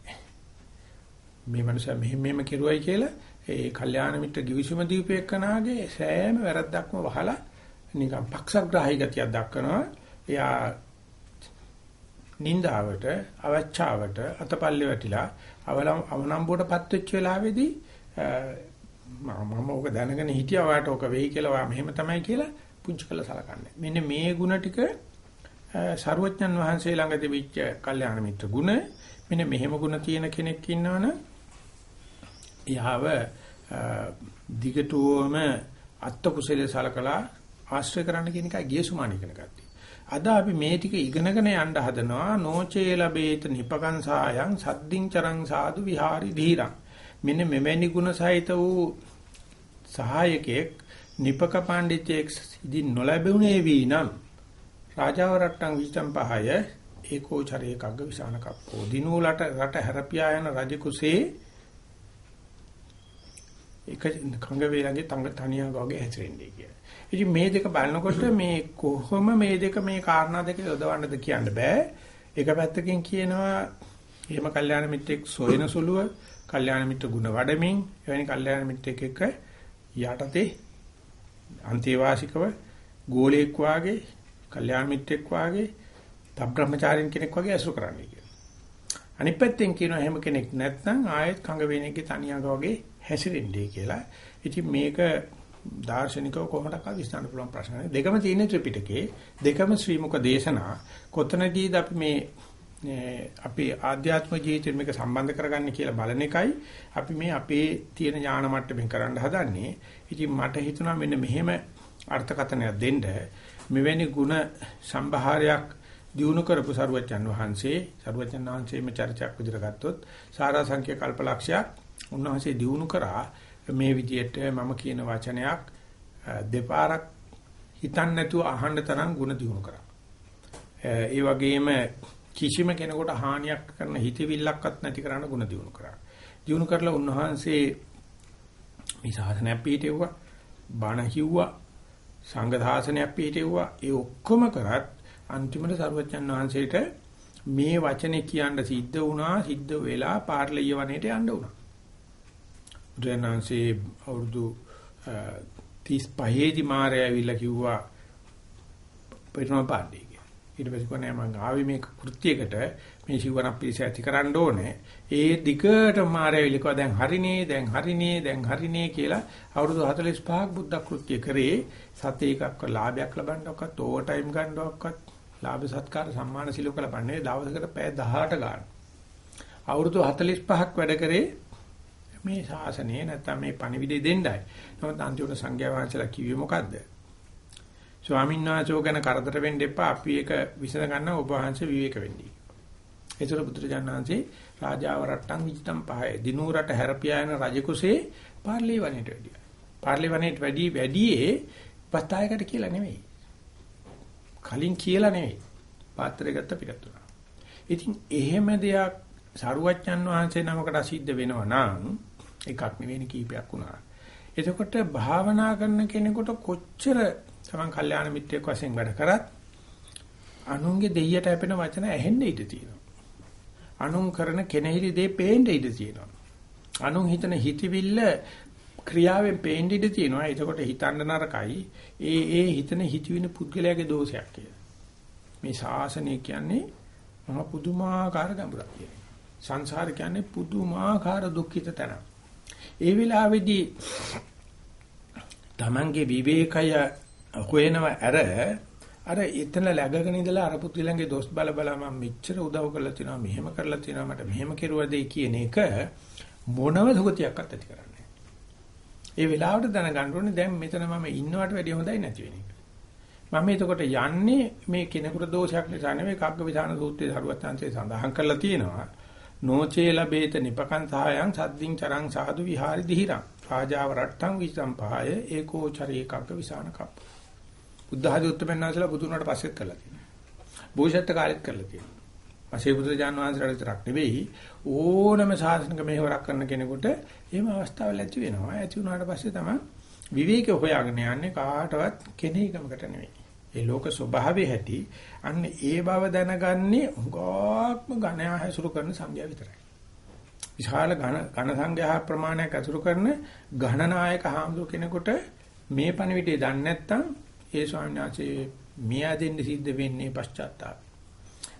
මේ මනුස්සයා මෙහෙම මෙහෙම කෙරුවයි කියලා ඒ කල්යාණ මිත්‍ර givisuma දීපේකනාගේ සෑම වැරද්දක්ම වහලා නිකන් පක්ෂග්‍රාහී ගතියක් දක්වනවා. එයා නින්දාවට, අවචාවට, අතපල්ලේ වැටිලා අවලම් අවනම්බුවටපත් වෙච්ච වෙලාවේදී මම ඕක දැනගෙන හිටියා වාට ඕක වෙයි කියලා වා මෙහෙම තමයි කියලා පුංචි කළ සලකන්නේ. මෙන්න මේ ಗುಣ ටික සරුවඥන් වහන්සේ ළඟ තිබිච්ච කල්යාණ මිත්‍ර ගුණ මෙන්න මෙහෙම ගුණ තියෙන කෙනෙක් ඉන්නවනේ එයාව දිගටම අත්ත කුසලයේ සලකලා ආශ්‍රය කරන්න කියන එකයි ගියසුමාන ඉගෙන ගත්තේ. අද අපි මේ ටික ඉගෙනගෙන යන්න හදනවා නෝචේ ලබේත නිපකං සායං සද්දින් චරං සාදු විහාරි ධීරං. මෙන්න මෙවැනි ගුණ සහිත වූ සහායකෙක් නිපක පඬිතෙක් ඉදින් නොලැබුණේ වීනම් රාජාව රට්ටං විචම් පහය ඒකෝචරේ කග්ග විසාන කප්පෝ දිනූලට රට හැරපියා යන රජ කුසේ එක කංග වේලගේ තනියම වගේ හැසිරෙන්නේ කියලා. ඉතින් මේ දෙක බලනකොට මේ කොහොම මේ දෙක මේ කාරණා දෙක යොදවන්නද කියන්න බෑ. එක පැත්තකින් කියනවා එහෙම කල්යාණ මිත්‍රෙක් සොයන සුළුව කල්යාණ මිත්‍ර ගුණ වඩමින් එවැනි කල්යාණ මිත්‍රෙක් එක්ක යටතේ අන්තිවාසිකව ගෝලයක් වාගේ කල්යාණ මිත්‍රෙක් වාගේ තබ්‍රහ්මචාරින් කෙනෙක් වාගේ අසුර කරන්නේ කියලා. අනිත් පැත්තෙන් කියනවා එහෙම කෙනෙක් නැත්නම් ආයෙත් කංග වේනෙක්ගේ තනියම වගේ හැසිරෙන්නේ කියලා. ඉතින් මේක දාර්ශනිකව කොහොමදක් විශ්ලේෂණ පුළුවන් ප්‍රශ්නයි. දෙකම තියෙන ත්‍රිපිටකේ දෙකම ශ්‍රී මුක දේශනා කොතනදීද අපි මේ අපි ආධ්‍යාත්ම ජීවිතෙට මේක සම්බන්ධ කරගන්නේ කියලා බලන එකයි අපි මේ අපේ තියෙන ඥාන මට්ටමින් කරන්න හදන්නේ. ඉතින් මට හිතුණා මෙන්න මෙහෙම අර්ථකථනයක් දෙන්න මෙවැනි ಗುಣ සම්භාරයක් දිනු කරපු සරුවචන් වහන්සේ සරුවචන් වහන්සේම චර්චාවක් විදිහට ගත්තොත් සාරා සංඛ්‍ය කල්පලක්ෂයක් උන්වහන්සේ දිනු කරා මේ විදියට මම කියන වචනයක් දෙපාරක් හිතන්න නැතුව අහන්න තරම් ಗುಣ දිනු කරා. ඒ වගේම කිසිම කෙනෙකුට හානියක් කරන හිතවිල්ලක්වත් නැති කරන්න ಗುಣ දිනු කරා. දිනු කරලා උන්වහන්සේ මේ සාසනයක් පිළිටෙව්වා, බණ කිව්වා, සංඝ සාසනයක් පිළිටෙව්වා. ඒ ඔක්කොම කරත් අන්තිමට සරුවච්චන් වහන්සේට මේ වචනේ කියන්න සිද්ධ වුණා, සිද්ධ වෙලා පාර්ලිය වනයේට යන්න වුණා. බුදුරජාණන්සේ අවුරුදු 35 දී මාරය ඇවිල්ලා කිව්වා පිරිනම පාණ්ඩේ කියලා. ඊට පස්සේ කොහොනේ මම ආවේ මේ කෘත්‍යයකට මේ සිවණක් පිළිස ඇති කරන්න ඕනේ. ඒ දිගට මාරේවිලිකව දැන් හරිනේ දැන් හරිනේ දැන් හරිනේ කියලා අවුරුදු 45ක් බුද්ධ කෘත්‍ය කරේ සතේ එකක්ව ලාභයක් ලබන්නවක්වත් ඕවර් ටයිම් ගන්නවක්වත් ලාභ සත්කාර සම්මාන සිලෝක ලබන්නේ දවසකට පැය 18 ගන්න. අවුරුදු 45ක් වැඩ කරේ මේ ශාසනය නැත්තම් මේ පණිවිඩය දෙන්නයි. නමුත් අන්තිමට සංඝයා වහන්සේලා කිව්වේ මොකද්ද? ස්වාමීන් වහන්සේ ගැන කරදර වෙන්න එපා. අපි ඒක විසඳ ගන්න ඔබ වහන්සේ විවේක වෙන්නී. ඒතර බුදුරජාණන් වහන්සේ රාජාව රට්ටම් විජිතම් පහය දිනූරට හැරපියායන රජ කුසේ පාර්ලී වනයේට වැඩියා. පාර්ලී වනයේට වැඩි වැඩියේ පස්තායකට කියලා නෙමෙයි. කලින් කියලා නෙමෙයි. පාත්‍රය ගත්ත පිටත් උනා. ඉතින් එහෙම දෙයක් සරුවච්චන් වහන්සේ නමකට සිද්ධ වෙනවා නම් එකක් නෙවෙයි කීපයක් වුණා. එතකොට භාවනා කරන කෙනෙකුට කොච්චර තමන් කල්යාණ මිත්‍රයෙක් වශයෙන් වැඩ කරත් අනුන්ගේ දෙයියට අපෙන වචන ඇහෙන්න ඉඩ තියෙනවා. අනුන් කරන කෙනෙහිලි දේ පේන්න ඉඩ තියෙනවා. අනුන් හිතන හිතවිල්ල ක්‍රියාවෙන් පේන්න ඉඩ තියෙනවා. එතකොට හිතන්න නරකයි. ඒ ඒ හිතන හිතවින පුද්ගලයාගේ දෝෂයක් කියලා. මේ ශාසනය කියන්නේ මහා පුදුමාකාර ගැඹුරක් කියන්නේ. සංසාර කියන්නේ පුදුමාකාර දුක්ඛිත තැන. ඒ වෙලාවේදී Tamange විවේකය හොයනව ඇර අර එතන läගගෙන ඉඳලා අර පුතු ළඟේ දොස් බල බල මම මෙච්චර උදව් කරලා තිනවා මෙහෙම කරලා තිනවා මට මෙහෙම කෙරුවද කියන එක මොනම සුගතියක්වත් ඇති කරන්නේ ඒ වෙලාවට දැනගන්න ඕනේ දැන් මෙතන මම ඉන්නවට වැඩිය හොඳයි නැති වෙන එක. මම එතකොට යන්නේ මේ කෙනෙකුට දෝෂයක් නිසා නෙවෙයි කග්ග විධාන සූත්‍රයේ සරුවත් අංශය සඳහන් කරලා තියෙනවා. නොචේ ලබේත නිපකං සහයං සද්දින් චරං සාදු විහාරි දිහිරං රාජාව රට්ටං විසම්පාය ඒකෝ චරේකක විසාන කප්ප. බුද්ධ ආදී උත්තරමන්නාසලා බුදුනට පස්සෙත් කරලා තියෙනවා. බෝසත් කාලෙත් කරලා තියෙනවා. පසේ බුදු ජාන වහන්සේලාට විතරක් නෙවෙයි ඕනම සාසනික මෙහෙවරක් කරන කෙනෙකුට එහෙම අවස්ථාවල් ඇති වෙනවා. ඇති වුණාට පස්සේ තමයි විවේක හොයාගෙන යන්නේ කාටවත් කෙනෙහිකමකට නෙවෙයි. ඒ ලෝක ස්වභාවයේ හැටි අන්න ඒ බව දැනගන්නේ උගාත්ම ඝණයා හැසුරු කරන සංඥා විතරයි. විශාල ඝන ඝන සංඥා ප්‍රමාණයක් අසුරු කරන ඝනනායක හාමුදුර කෙනෙකුට මේ පණිවිඩය දන්නේ නැත්නම් ඒ ස්වාමීන් වහන්සේ මියා දෙන්න සිද්ධ වෙන්නේ පශ්චාත්තාප.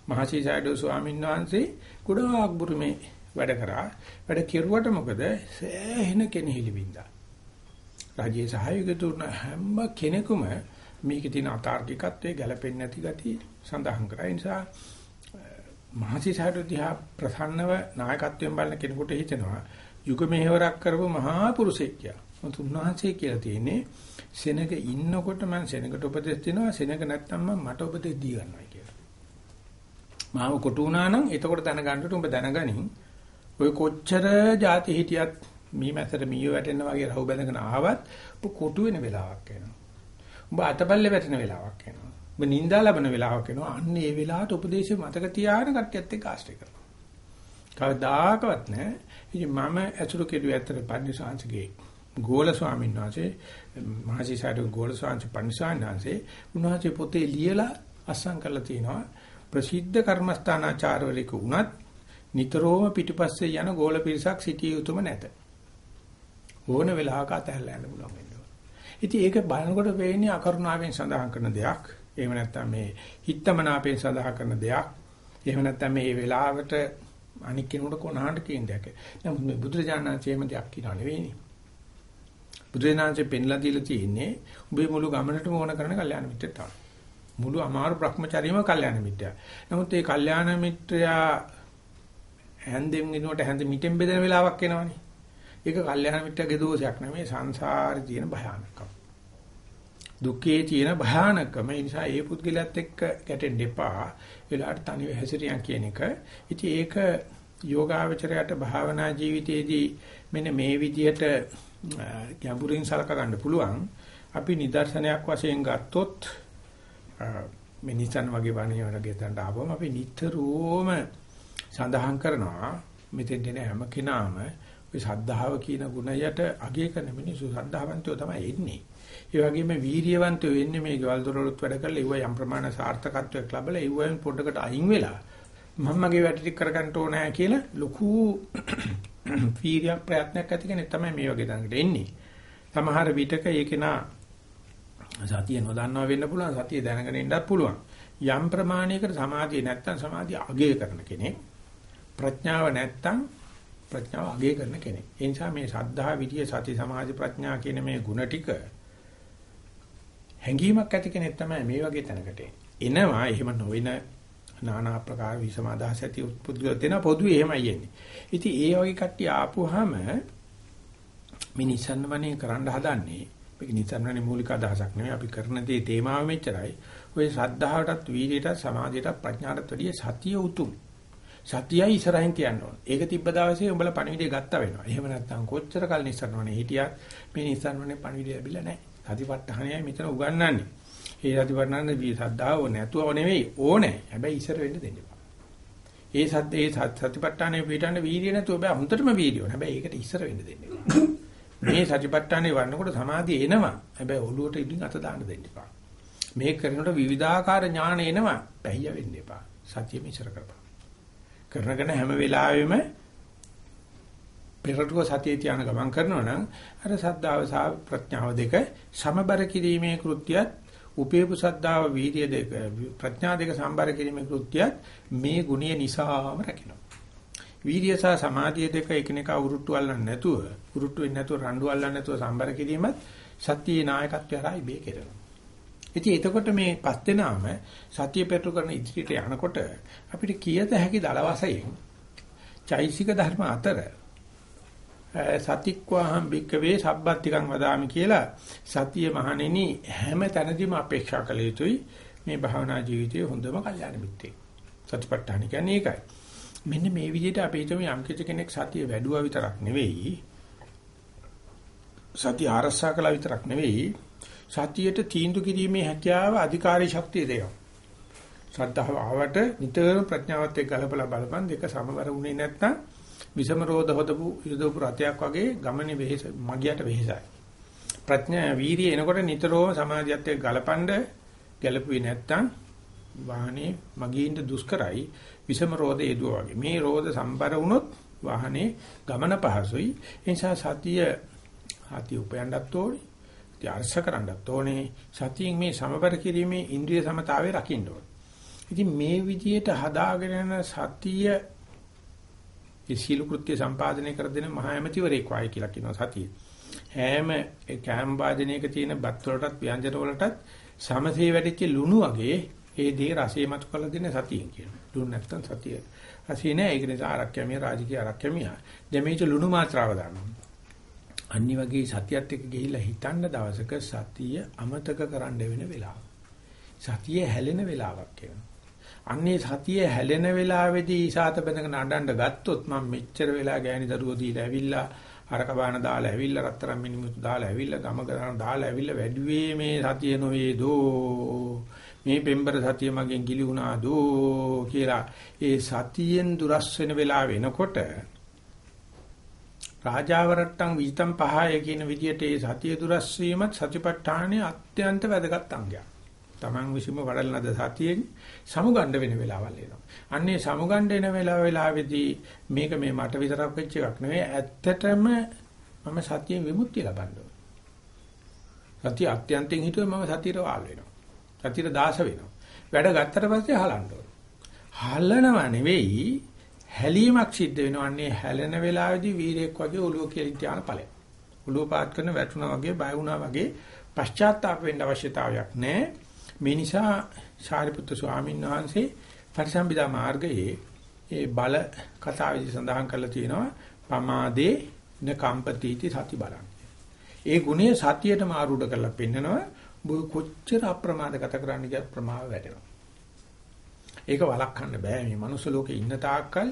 මහසීසයිඩෝ ස්වාමීන් වහන්සේ කුඩාක් බුරුමේ වැඩ කරා. වැඩ කෙරුවට මොකද සෑහෙන කෙනෙහිලි බින්දා. රාජ්‍ය සහයෝගය දුන්න හැම කෙනෙකුම මේකේ තියෙන අතාර්කිකත්වයේ ගැළපෙන්නේ නැති ගතිය සඳහන් කරා. ඒ නිසා මහසිසාරද දිහා ප්‍රසන්නව නායකත්වයෙන් බලන කෙනෙකුට හිතෙනවා යුග මෙහෙවරක් කරපු මහා පුරුෂයෙක් කියලා. මොකද උන්වහන්සේ කියලා තියෙන්නේ සෙනග ඉන්නකොට මම සෙනගට උපදෙස් දෙනවා සෙනග නැත්තම් මම මට උපදෙස් දී ගන්නවා කියලා. මාව කොටු වුණා නම් එතකොට දැනගන්නට උඹ දැනගනින් ඔය කොච්චර જાති හිටියත් මී මැසට මීයෝ වැටෙන්න වගේ රහු බැඳගෙන ආවත් ඔබ කොටු වෙන වෙලාවක් එනවා. උඹ අතපල්ලේ වැටෙන වෙලාවක් එනවා. උඹ නිින්දා ලබන වෙලාවක් එනවා. අන්න ඒ වෙලාවට උපදේශය මතක තියාගෙන කට්ටියත් එක්ක ආශ්‍රය කරනවා. කවදාකවත් නෑ. ඉතින් මම ඇසුරු කෙරුවේ ඇත්තට පන්සිංශගේ ගෝල ස්වාමීන් වහන්සේ මහසිසාරද ගෝල ස්වාමීන් පන්සිංශාන්සේ උන්වහන්සේ පොතේ ලියලා අස්සම් කරලා තිනවා ප්‍රසිද්ධ කර්මස්ථානාචාර්යවරයෙක් වුණත් නිතරම පිටිපස්සේ යන ගෝල පිරිසක් සිටිය යුතුම නැත. ඕන වෙලාවක අතහැරලා යන්න පුළුවන්. ඉතින් ඒක බලනකොට වෙන්නේ අකරුණාවෙන් සඳහන් කරන දෙයක්. එහෙම නැත්නම් මේ හිතමනාපෙන් සඳහන් කරන දෙයක්. එහෙම නැත්නම් මේ වෙලාවට අනික් කෙනෙකුට කොනහට කියන දෙයක්. නමුත් මේ බුදුරජාණන්සේම දෙයක් කියනවා නෙවෙයිනේ. බුදුරජාණන්සේ පෙන්ලා දීලා තියෙන්නේ උඹේ මුළු ගමනටම ඕන කරන කල්යාණ මිත්‍රය තමයි. මුළු අමාරු Brahmacharyaම කල්යාණ මිත්‍රයා. නමුත් මේ කල්යාණ මිත්‍රයා හැන්දෙන් ඉන්නකොට හැන්ද මිටෙන් බෙදෙන වෙලාවක් එනවනේ. ඒක කල්යාණ මිත්‍රගේ දෝෂයක් නෙමෙයි සංසාරේ තියෙන භයානකම. දුකේ තියෙන භයානකම නිසා ඒ පුද්ගලයාත් එක්ක ගැටෙන්න එපා. වෙලාවට තනිව හැසිරියන් කියන එක. ඉතින් ඒක යෝගාවචරයට භාවනා ජීවිතයේදී මෙන්න මේ විදිහට ගැඹුරින් සලක ගන්න පුළුවන්. අපි නිදර්ශනයක් වශයෙන් ගත්තොත් මේ නිසන් වගේ වණේ වගේ තැනට ආවම අපි නිතරම සඳහන් කරනවා මෙතෙන් දෙන හැම කෙනාම ඔය සද්ධාව කියන ගුණයට අගය කරන මිනිස්සු සද්ධාවන්තයෝ තමයි එන්නේ. ඒ වගේම වීරියවන්තයෝ වෙන්නේ මේ ගෙවල් දොරවලුත් වැඩ කරලා ඒව යම් ප්‍රමාණ සාර්ථකත්වයක් ලැබලා ඒවෙන් පොඩකට අයින් වෙලා මම මගේ වැඩ ටික කරගන්න ඕනෑ කියලා ලොකු වීරියක් ප්‍රයත්නයක් ඇති කෙනෙක් තමයි මේ වගේ තැනකට එන්නේ. සමහර විටක ඒක නා සතිය නොදන්නවා වෙන්න පුළුවන් සතිය දැනගෙන ඉන්නත් පුළුවන්. යම් ප්‍රමාණයකට සමාධිය නැත්තම් සමාධිය අගය කරන කෙනෙක් ප්‍රඥාව නැත්තම් ප්‍රඥාව අගය කරන කෙනෙක්. ඒ නිසා මේ සද්ධා විදිය සති සමාධි ප්‍රඥා කියන මේ ಗುಣ ටික හැඟීමක් ඇති කෙනෙක් තමයි මේ වගේ තැනකට එනවා. එහෙම නොවන নানা ආකාර විසම අදහස් ඇති පුදුල දෙන පොදුවේ එහෙමයි එන්නේ. ඉතින් ඒ වගේ කට්ටිය ආපුවාම මේ නිසන්වනේ කරන්න හදන්නේ මේක නිසන්වනේ මූලික අදහසක් නෙවෙයි අපි කරන දේ තේමාව මෙච්චරයි. ඔය ශ්‍රද්ධාවටත් වීර්යයටත් සමාධියටත් ප්‍රඥාටත් වැඩිය සතිය උතුම්. සතියයි ඉස්සරහින් තියන්න ඕන. ඒක තිබ්බ දවසේ උඹලා පණිවිඩය ගත්තා වෙනවා. එහෙම නැත්නම් කොච්චර කල් නිසන්වනේ හිටියත් මේ නිසන්වනේ පණිවිඩය ලැබිලා නැහැ. සතිපට්ඨානයයි මෙතන උගන්වන්නේ. ඒ සතිපට්ඨාන වී සද්ධාව නැතුව නෙවෙයි ඕනේ. හැබැයි ඉස්සර වෙන්න දෙන්න එපා. ඒ සත් ඒ සතිපට්ඨානේ පිටන්න වීර්ය නැතුව බෑ. හොඳටම වීර්යෝ. හැබැයි ඒකට ඉස්සර වෙන්න දෙන්න එපා. මේ සතිපට්ඨානේ වන්නකොට සමාධිය එනවා. හැබැයි ඔළුවට ඉදින් අත දාන්න දෙන්න එපා. මේක කරනකොට විවිධාකාර ඥාන එනවා. පැහැය වෙන්න එපා. සතිය මිශ්‍ර කරපන්. කරනගෙන හැම වෙලාවෙම පෙරටුව සතියේ තියාන ගමන් කරනවා නම් අර සද්ධාව සහ ප්‍රඥාව දෙක සමබර කිරීමේ කෘත්‍යයත් උපේපු සද්ධාව වීර්ය දෙක ප්‍රඥා දෙක සම්බර කිරීමේ කෘත්‍යයත් මේ ගුණය නිසාම රැකිනවා. වීර්ය සහ සමාධිය දෙක එකිනෙකා උරුට්ටු අල්ලන්නේ නැතුව උරුට්ටු වෙන්නේ නැතුව රණ්ඩු අල්ලන්නේ නැතුව සම්බර කිරීමත් සතියේ නායකත්වය හරහා ඉබේ කෙරෙනවා. ඉතින් එතකොට මේ පස් දෙනාම සතිය පෙරට කරන ඉදිරියට යනකොට අපිට කියත හැකි දල වශයෙන් චෛසික ධර්ම අතර සතික්වාහම් භික්කවේ සබ්බත්තිකං වදාමි කියලා සතිය මහණෙනි හැම තැනදීම අපේක්ෂා කළ යුතුයි මේ භාවනා ජීවිතයේ හොඳම කල්යාණ මිත්‍රේ. සතිපට්ඨාන කියන්නේ ඒකයි. මෙන්න මේ විදිහට අපි හිතමු යම් කෙනෙක් සතිය වැඩුවා විතරක් නෙවෙයි සතිය ආරස්සා කළා විතරක් නෙවෙයි සතියට තීන්දුව කිරීමේ හැකියාව අධිකාරී ශක්තිය දෙනවා. ශ්‍රද්ධාව ආවට නිතරම ප්‍රඥාවත් එක්ක ගලපලා බලපන් දෙක සමවර වුණේ නැත්නම් විසම රෝධ හොදපු යුදපු රතයක් වගේ ගමනේ වෙහෙස මගියට වෙහෙසයි. ප්‍රඥා වීර්යය එනකොට නිතරම සමාධියත් එක්ක ගලපඬ ගැලපුවේ නැත්නම් වාහනේ මගින්ද දුෂ්කරයි විසම රෝධ එදුවා වගේ. මේ රෝධ සම්බර වුණොත් වාහනේ ගමන පහසුයි. ඒ නිසා සතිය හති උපයන්නත් ඕනේ. ඉතින් අර්ශ කරන්නත් ඕනේ. සතියෙන් මේ සමබර කිරීමේ ඉන්ද්‍රිය සමතාවේ රකින්න ඕනේ. ඉතින් මේ විදිහට හදාගෙන සතිය ඒ සීල කෘත්‍ය සම්පාදනය කර දෙන මහා ඇමතිවරයෙක් වායි කියලා කියනවා සතිය. හැම කැම් වාදනයක තියෙන බත් වලටත් ව්‍යංජන වලටත් සමසේ වැඩිච්ච ලුණු වගේ ඒ දේ රසය මත කළ දෙන සතියෙන් කියනවා. ලුණු නැත්තම් සතිය. රසය නෑ ඒක නිසා ආරක්ෂමිය රාජකීය ආරක්ෂමිය. දෙමේච ලුණු මාත්‍රාව දානවා. අනිත් වගේ සතියත් එක්ක ගිහිල්ලා හිතන්න දවසක සතිය අමතක කරන්න වෙන වෙලාව. සතිය හැලෙන වෙලාවක් කියනවා. අන්නේ සතිය හැලෙන වෙලාවේදී ඊසాత බඳගෙන අඬන්න ගත්තොත් මම මෙච්චර වෙලා ගෑණි දරුවෝ දීලා ඇවිල්ලා අරක බාන දාලා ඇවිල්ලා රත්තරන් මිනිමුතු දාලා ඇවිල්ලා ගම කරන දාලා ඇවිල්ලා වැඩිවේ මේ සතිය නොවේ දෝ මේ පෙම්බර සතිය මගෙන් ගිලි වුණා දෝ කියලා ඒ සතියෙන් දුරස් වෙන වෙලාව වෙනකොට රාජාවරට්ටම් විතම් පහය කියන විදිහට ඒ සතිය දුරස් වීමත් සතිපට්ඨානයේ අත්‍යන්ත වැදගත් අංගයක්. Taman විසීම වඩලන ද සතියෙන් සමුගණ්ඩ වෙන වෙලාවල් එනවා. අන්නේ සමුගණ්ඩ එන වෙලාව වෙලාවේදී මේක මේ මට විතරක් වෙච්ච එකක් නෙවෙයි ඇත්තටම මම සතියෙන් විමුක්තිය ලබන්න ඕන. සතිය අත්‍යන්තයෙන් හිතුවේ මම සතියට වාල් වෙනවා. සතියට දාස වෙනවා. වැඩ ගත්තට පස්සේ හලන්න ඕන. හලනවා නෙවෙයි හැලීමක් සිද්ධ වෙනවා. අන්නේ හැලෙන වෙලාවේදී වීරයෙක් වගේ ඔළුව කියලා තියාන ඵලයක්. ඔළුව පාත් කරන වැටුණා වගේ බය වුණා වගේ පශ්චාත්තාප වෙන්න අවශ්‍යතාවයක් නැහැ. මේ නිසා සාරිපුත්තු ස්වාමීන් වහන්සේ පරිසම්බිදා මාර්ගයේ ඒ බල කතාවේදී සඳහන් කරලා තියෙනවා පමාදේ න කම්පතිති සති බලං. ඒ ගුණය සතියටම ආරූඪ කරලා පෙන්නනවා කොච්චර අප්‍රමාද ගත කරන්න කියත් ප්‍රමාව වැඩෙනවා. ඒක වළක්වන්න බෑ මේ මනුස්ස ලෝකේ ඉන්න තාක්කල්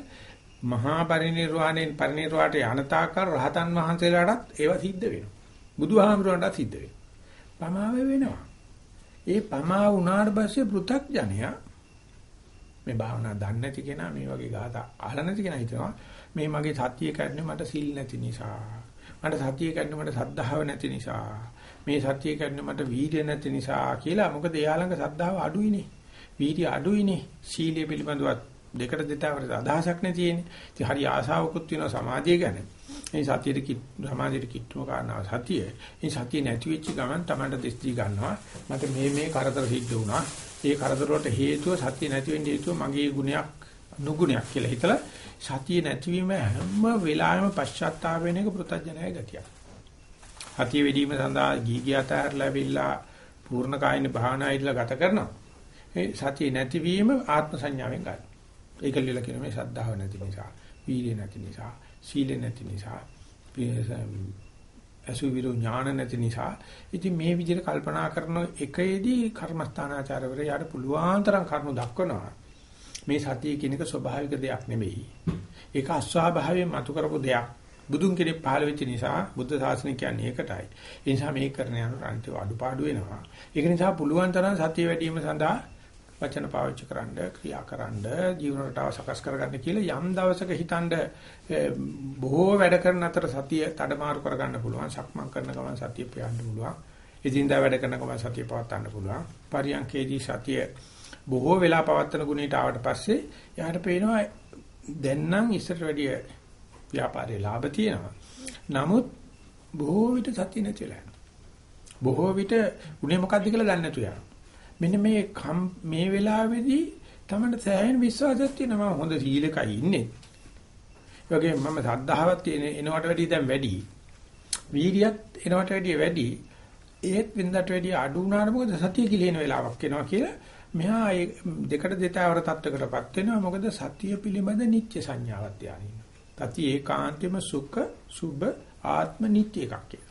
මහා පරිනිර්වාණයෙන් පරිනිර්වාණයට යන තාක්කල් රහතන් වහන්සේලාටත් ඒව සිද්ධ වෙනවා. බුදුහාමුදුරන්ටත් සිද්ධ වෙනවා. පමාව වෙනවා. ඒ පමා වුණාට පස්සේ පෘථග්ජනයා මේ භාවනා දන්නේ නැති කෙනා මේ වගේ ගාථා අහලා නැති කෙනා හිතනවා මේ මගේ සතිය කන්නේ මට සිල් නැති නිසා මට සතිය කන්නේ මට සද්ධාව නැති නිසා මේ සතිය කන්නේ මට වීර්ය නැති නිසා කියලා මොකද එයා ළඟ සද්ධාව අඩුයිනේ වීර්ය අඩුයිනේ සීලය පිළිබඳවත් දෙකට දෙතාවර අදහසක් නැතිනේ ඉතින් හරි ආසාවකුත් වෙනවා සමාධිය ගැන මේ සතියේ කිත් සමාධියට කිට්ටුව කාරණා සතිය. මේ සතිය නැති වෙච්ච ගමන් Tamanට දෙස්ති ගන්නවා. මට මේ මේ කරදර සිද්ධ වුණා. ඒ කරදර වලට හේතුව සතිය නැති වෙන්න හේතුව මගේ ගුණයක් නුගුණයක් කියලා හිතලා සතිය නැතිවීම හැම වෙලාවෙම පශ්චාත්තාප වෙන එක පෘථජනය ගතියක්. සතිය වෙදීම සඳහා ගීගියතර ලැබිලා පූර්ණ කායින භාවනා ඉදලා ගත කරනවා. ඒ සතිය නැතිවීම ආත්ම සංඥාවෙන් ගන්න. ඒක ලියලා කියන මේ ශ්‍රද්ධාව නැති නිසා, වීර්ය නැති නිසා, සීල නැති නිසා, අසුවිරු ඥාන නැති නිසා. ඉතින් මේ විදිහට කල්පනා කරන එකේදී කර්මස්ථානාචාරවරයාට පුළුවන් තරම් කරුණු දක්වනවා. මේ සතිය කියන එක ස්වභාවික දෙයක් නෙමෙයි. ඒක අස්වාභාවයෙන් මතු කරපු දෙයක්. බුදුන් කෙනෙක් පහළ වෙච්ච නිසා බුද්ධ ශාසනය කියන්නේ ඒකටයි. ඒ නිසා මේක කරන යන අන්තිම අඩුපාඩු වෙනවා. ඒක නිසා පුළුවන් තරම් සතිය වැඩි වීම සඳහා වචන පාවිච්චි කරන්න ක්‍රියා කරන්න ජීවන රටාව සකස් කරගන්න කියලා යම් දවසක හිතනද බොහෝ වැඩ කරන අතර සතිය තඩමාරු කරගන්න පුළුවන් සක්මන් කරන ගමන් සතිය පියන්න පුළුවන් එදින්දා වැඩ කරන ගමන් සතිය පවත්වන්න පුළුවන්. පරියන්කේදී සතිය බොහෝ වෙලා පවත්වන ගුණයට ආවට පස්සේ යාට පේනවා දැන් නම් ඉස්සරට වැඩිය ව්‍යාපාරේ ලාභ තියෙනවා. නමුත් බොහෝ විට සතිය නැතිලා යනවා. බොහෝ විට උනේ මොකද්ද කියලා දන්නේ නැතු යනවා. මෙන්න මේ මේ වෙලාවේදී තමයි සෑහෙන විශ්වාසයක් තියෙනවා මම හොඳ සීලකයි ඉන්නේ. ඒ වගේම මම සද්ධාවක් තියෙන එනවට වැඩිය දැන් වැඩි. වීරියත් එනවට වැඩිය වැඩි. ඒත් වින්දට වැඩිය අඩු වුණාට මොකද සතිය කිලින වෙලාවක් එනවා කියලා මෙහා දෙකට දෙතාවර තත්වයකටපත් වෙනවා මොකද සතිය පිළිබඳ නිත්‍ය සංඥාවක් ධානය. සතිය ඒකාන්තෙම සුඛ සුබ ආත්ම නිත්‍ය එකක් කියලා.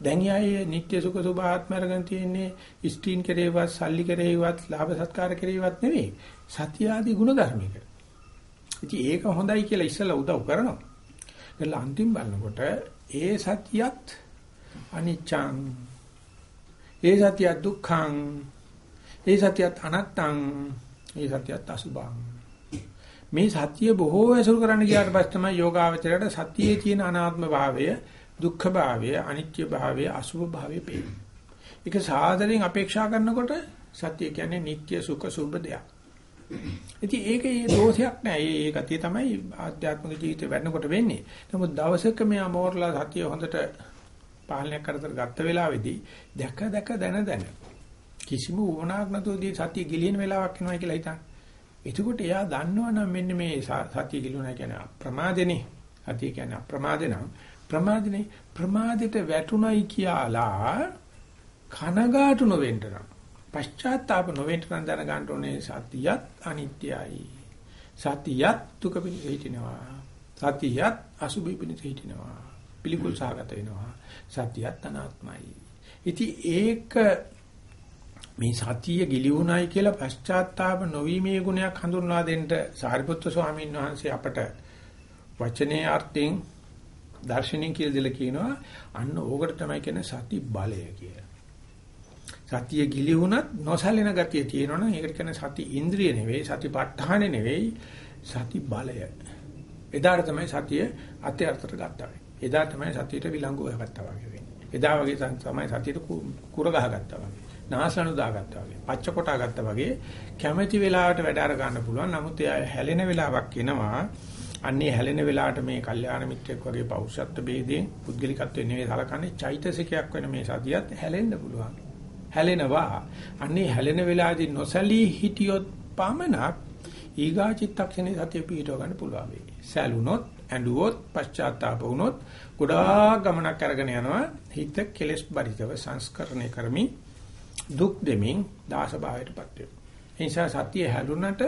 දැන් යායේ නිත්‍ය සුඛ සුභ ආත්ම අරගෙන තියෙන්නේ ස්ත්‍රීන් කෙරේවත් සල්ලි කෙරේවත් ලාභ සත්කාර කෙරේවත් නෙවෙයි. සත්‍ය ආදී ගුණ ධර්මික. ඉතින් ඒක හොඳයි කියලා ඉස්සලා උදව් කරනවා. ඒලා අන්තිම බලනකොට ඒ සත්‍යයත් අනිච්ඡං. ඒ සත්‍යය දුක්ඛං. ඒ සත්‍යයත් අනත්තං. ඒ සත්‍යයත් අසුභං. මේ සත්‍ය බොහෝ ඇසුරු කරන්න ගියාට පස්සේ තමයි යෝගාවචරයට සත්‍යයේ තියෙන අනාත්ම භාවය දුක්ඛ භාවය, අනිත්‍ය භාවය, අසුභ භාවය පේනවා. ඒක සාදරයෙන් අපේක්ෂා කරනකොට සත්‍ය කියන්නේ නিত্য සුඛ සුභ දෙයක්. ඉතින් ඒකේ දෝෂයක් නෑ. ඒ ගතිය තමයි ආධ්‍යාත්මික ජීවිතේ වැඩනකොට වෙන්නේ. නමුත් දවසක මෙයා මෝරලා සතිය හොඳට පාලනය කරතර ගත්ත වෙලාවේදී දැක දැක දන දන කිසිම වුණාක් නැතුවදී සතිය ගිලින වෙලාවක් එනවා කියලා හිතන්න. එතකොට එයා දන්නවනම් මෙන්න මේ සතිය ගිලුණා කියන්නේ අප්‍රමාදනේ. සතිය කියන්නේ අප්‍රමාදේ නම් ප්‍රමාදිනේ ප්‍රමාදයට වැටුණයි කියලා කනගාටු නොවෙන්න නම් පශ්චාත්තාප නොවෙන්න නම් දැනගන්න ඕනේ සතියත් අනිත්‍යයි. සතියත් දුක පිළිහිටිනවා සතියත් අසුභි පිළිහිටිනවා පිළිකුල් සාගත වෙනවා. සතියත් අනාත්මයි. ඉතින් ඒක මේ සතිය ගිලිහුණයි කියලා පශ්චාත්තාප නොවීමේ ගුණයක් හඳුන්වා දෙන්න සාරිපුත්‍ර ස්වාමීන් වහන්සේ අපට වචනේ අර්ථයෙන් දර්ශනීය කියලා දෙල කියනවා අන්න ඕකට තමයි කියන්නේ සති බලය කියලා. සතිය ගිලිහුණත් නොසැලෙන ගතිය තියෙනවනම් ඒකට කියන්නේ සති ඉන්ද්‍රිය නෙවෙයි සතිපට්ඨානෙ නෙවෙයි සති බලය. එදාට තමයි සතිය අත්‍යර්ථයට ගත්තා වෙන්නේ. එදා තමයි සතියට විලංගු ගත්තා වගේ වෙන්නේ. එදා වගේ තමයි සතියට කුර ගහගත්තා වගේ. නාසනු දාගත්තා වගේ. පච්ච කොටා ගත්තා වගේ කැමැති වෙලාවට වැඩ අර ගන්න පුළුවන්. නමුත් එයා හැලෙන වෙලාවක් එනවා. අන්නේ හැලෙන වෙලාවට මේ කල්යාණ මිත්‍රෙක් වගේ පෞරුෂත්ව ભેදයෙන් පුද්ගලිකත්වයෙන් නෙවෙයි සලකන්නේ චෛතසිකයක් වෙන මේ සතියත් හැලෙන්න පුළුවන්. හැලෙනවා. අන්නේ හැලෙන වෙලාවේදී නොසලී හිටියොත් පමණක් ඊගා චිත්තක්ෂණේ සතිය පිහිටව ගන්න පුළුවන් වෙයි. සැලුනොත්, ඇඬුවොත්, පශ්චාත්තාප වුනොත් ගොඩාක් ගමනක් අරගෙන යනවා. හිත කෙලස් බරිතව සංස්කරණය කරමින් දුක් දෙමින් දාස භාවයටපත් වෙනවා. ඒ නිසා සතිය හැලුනට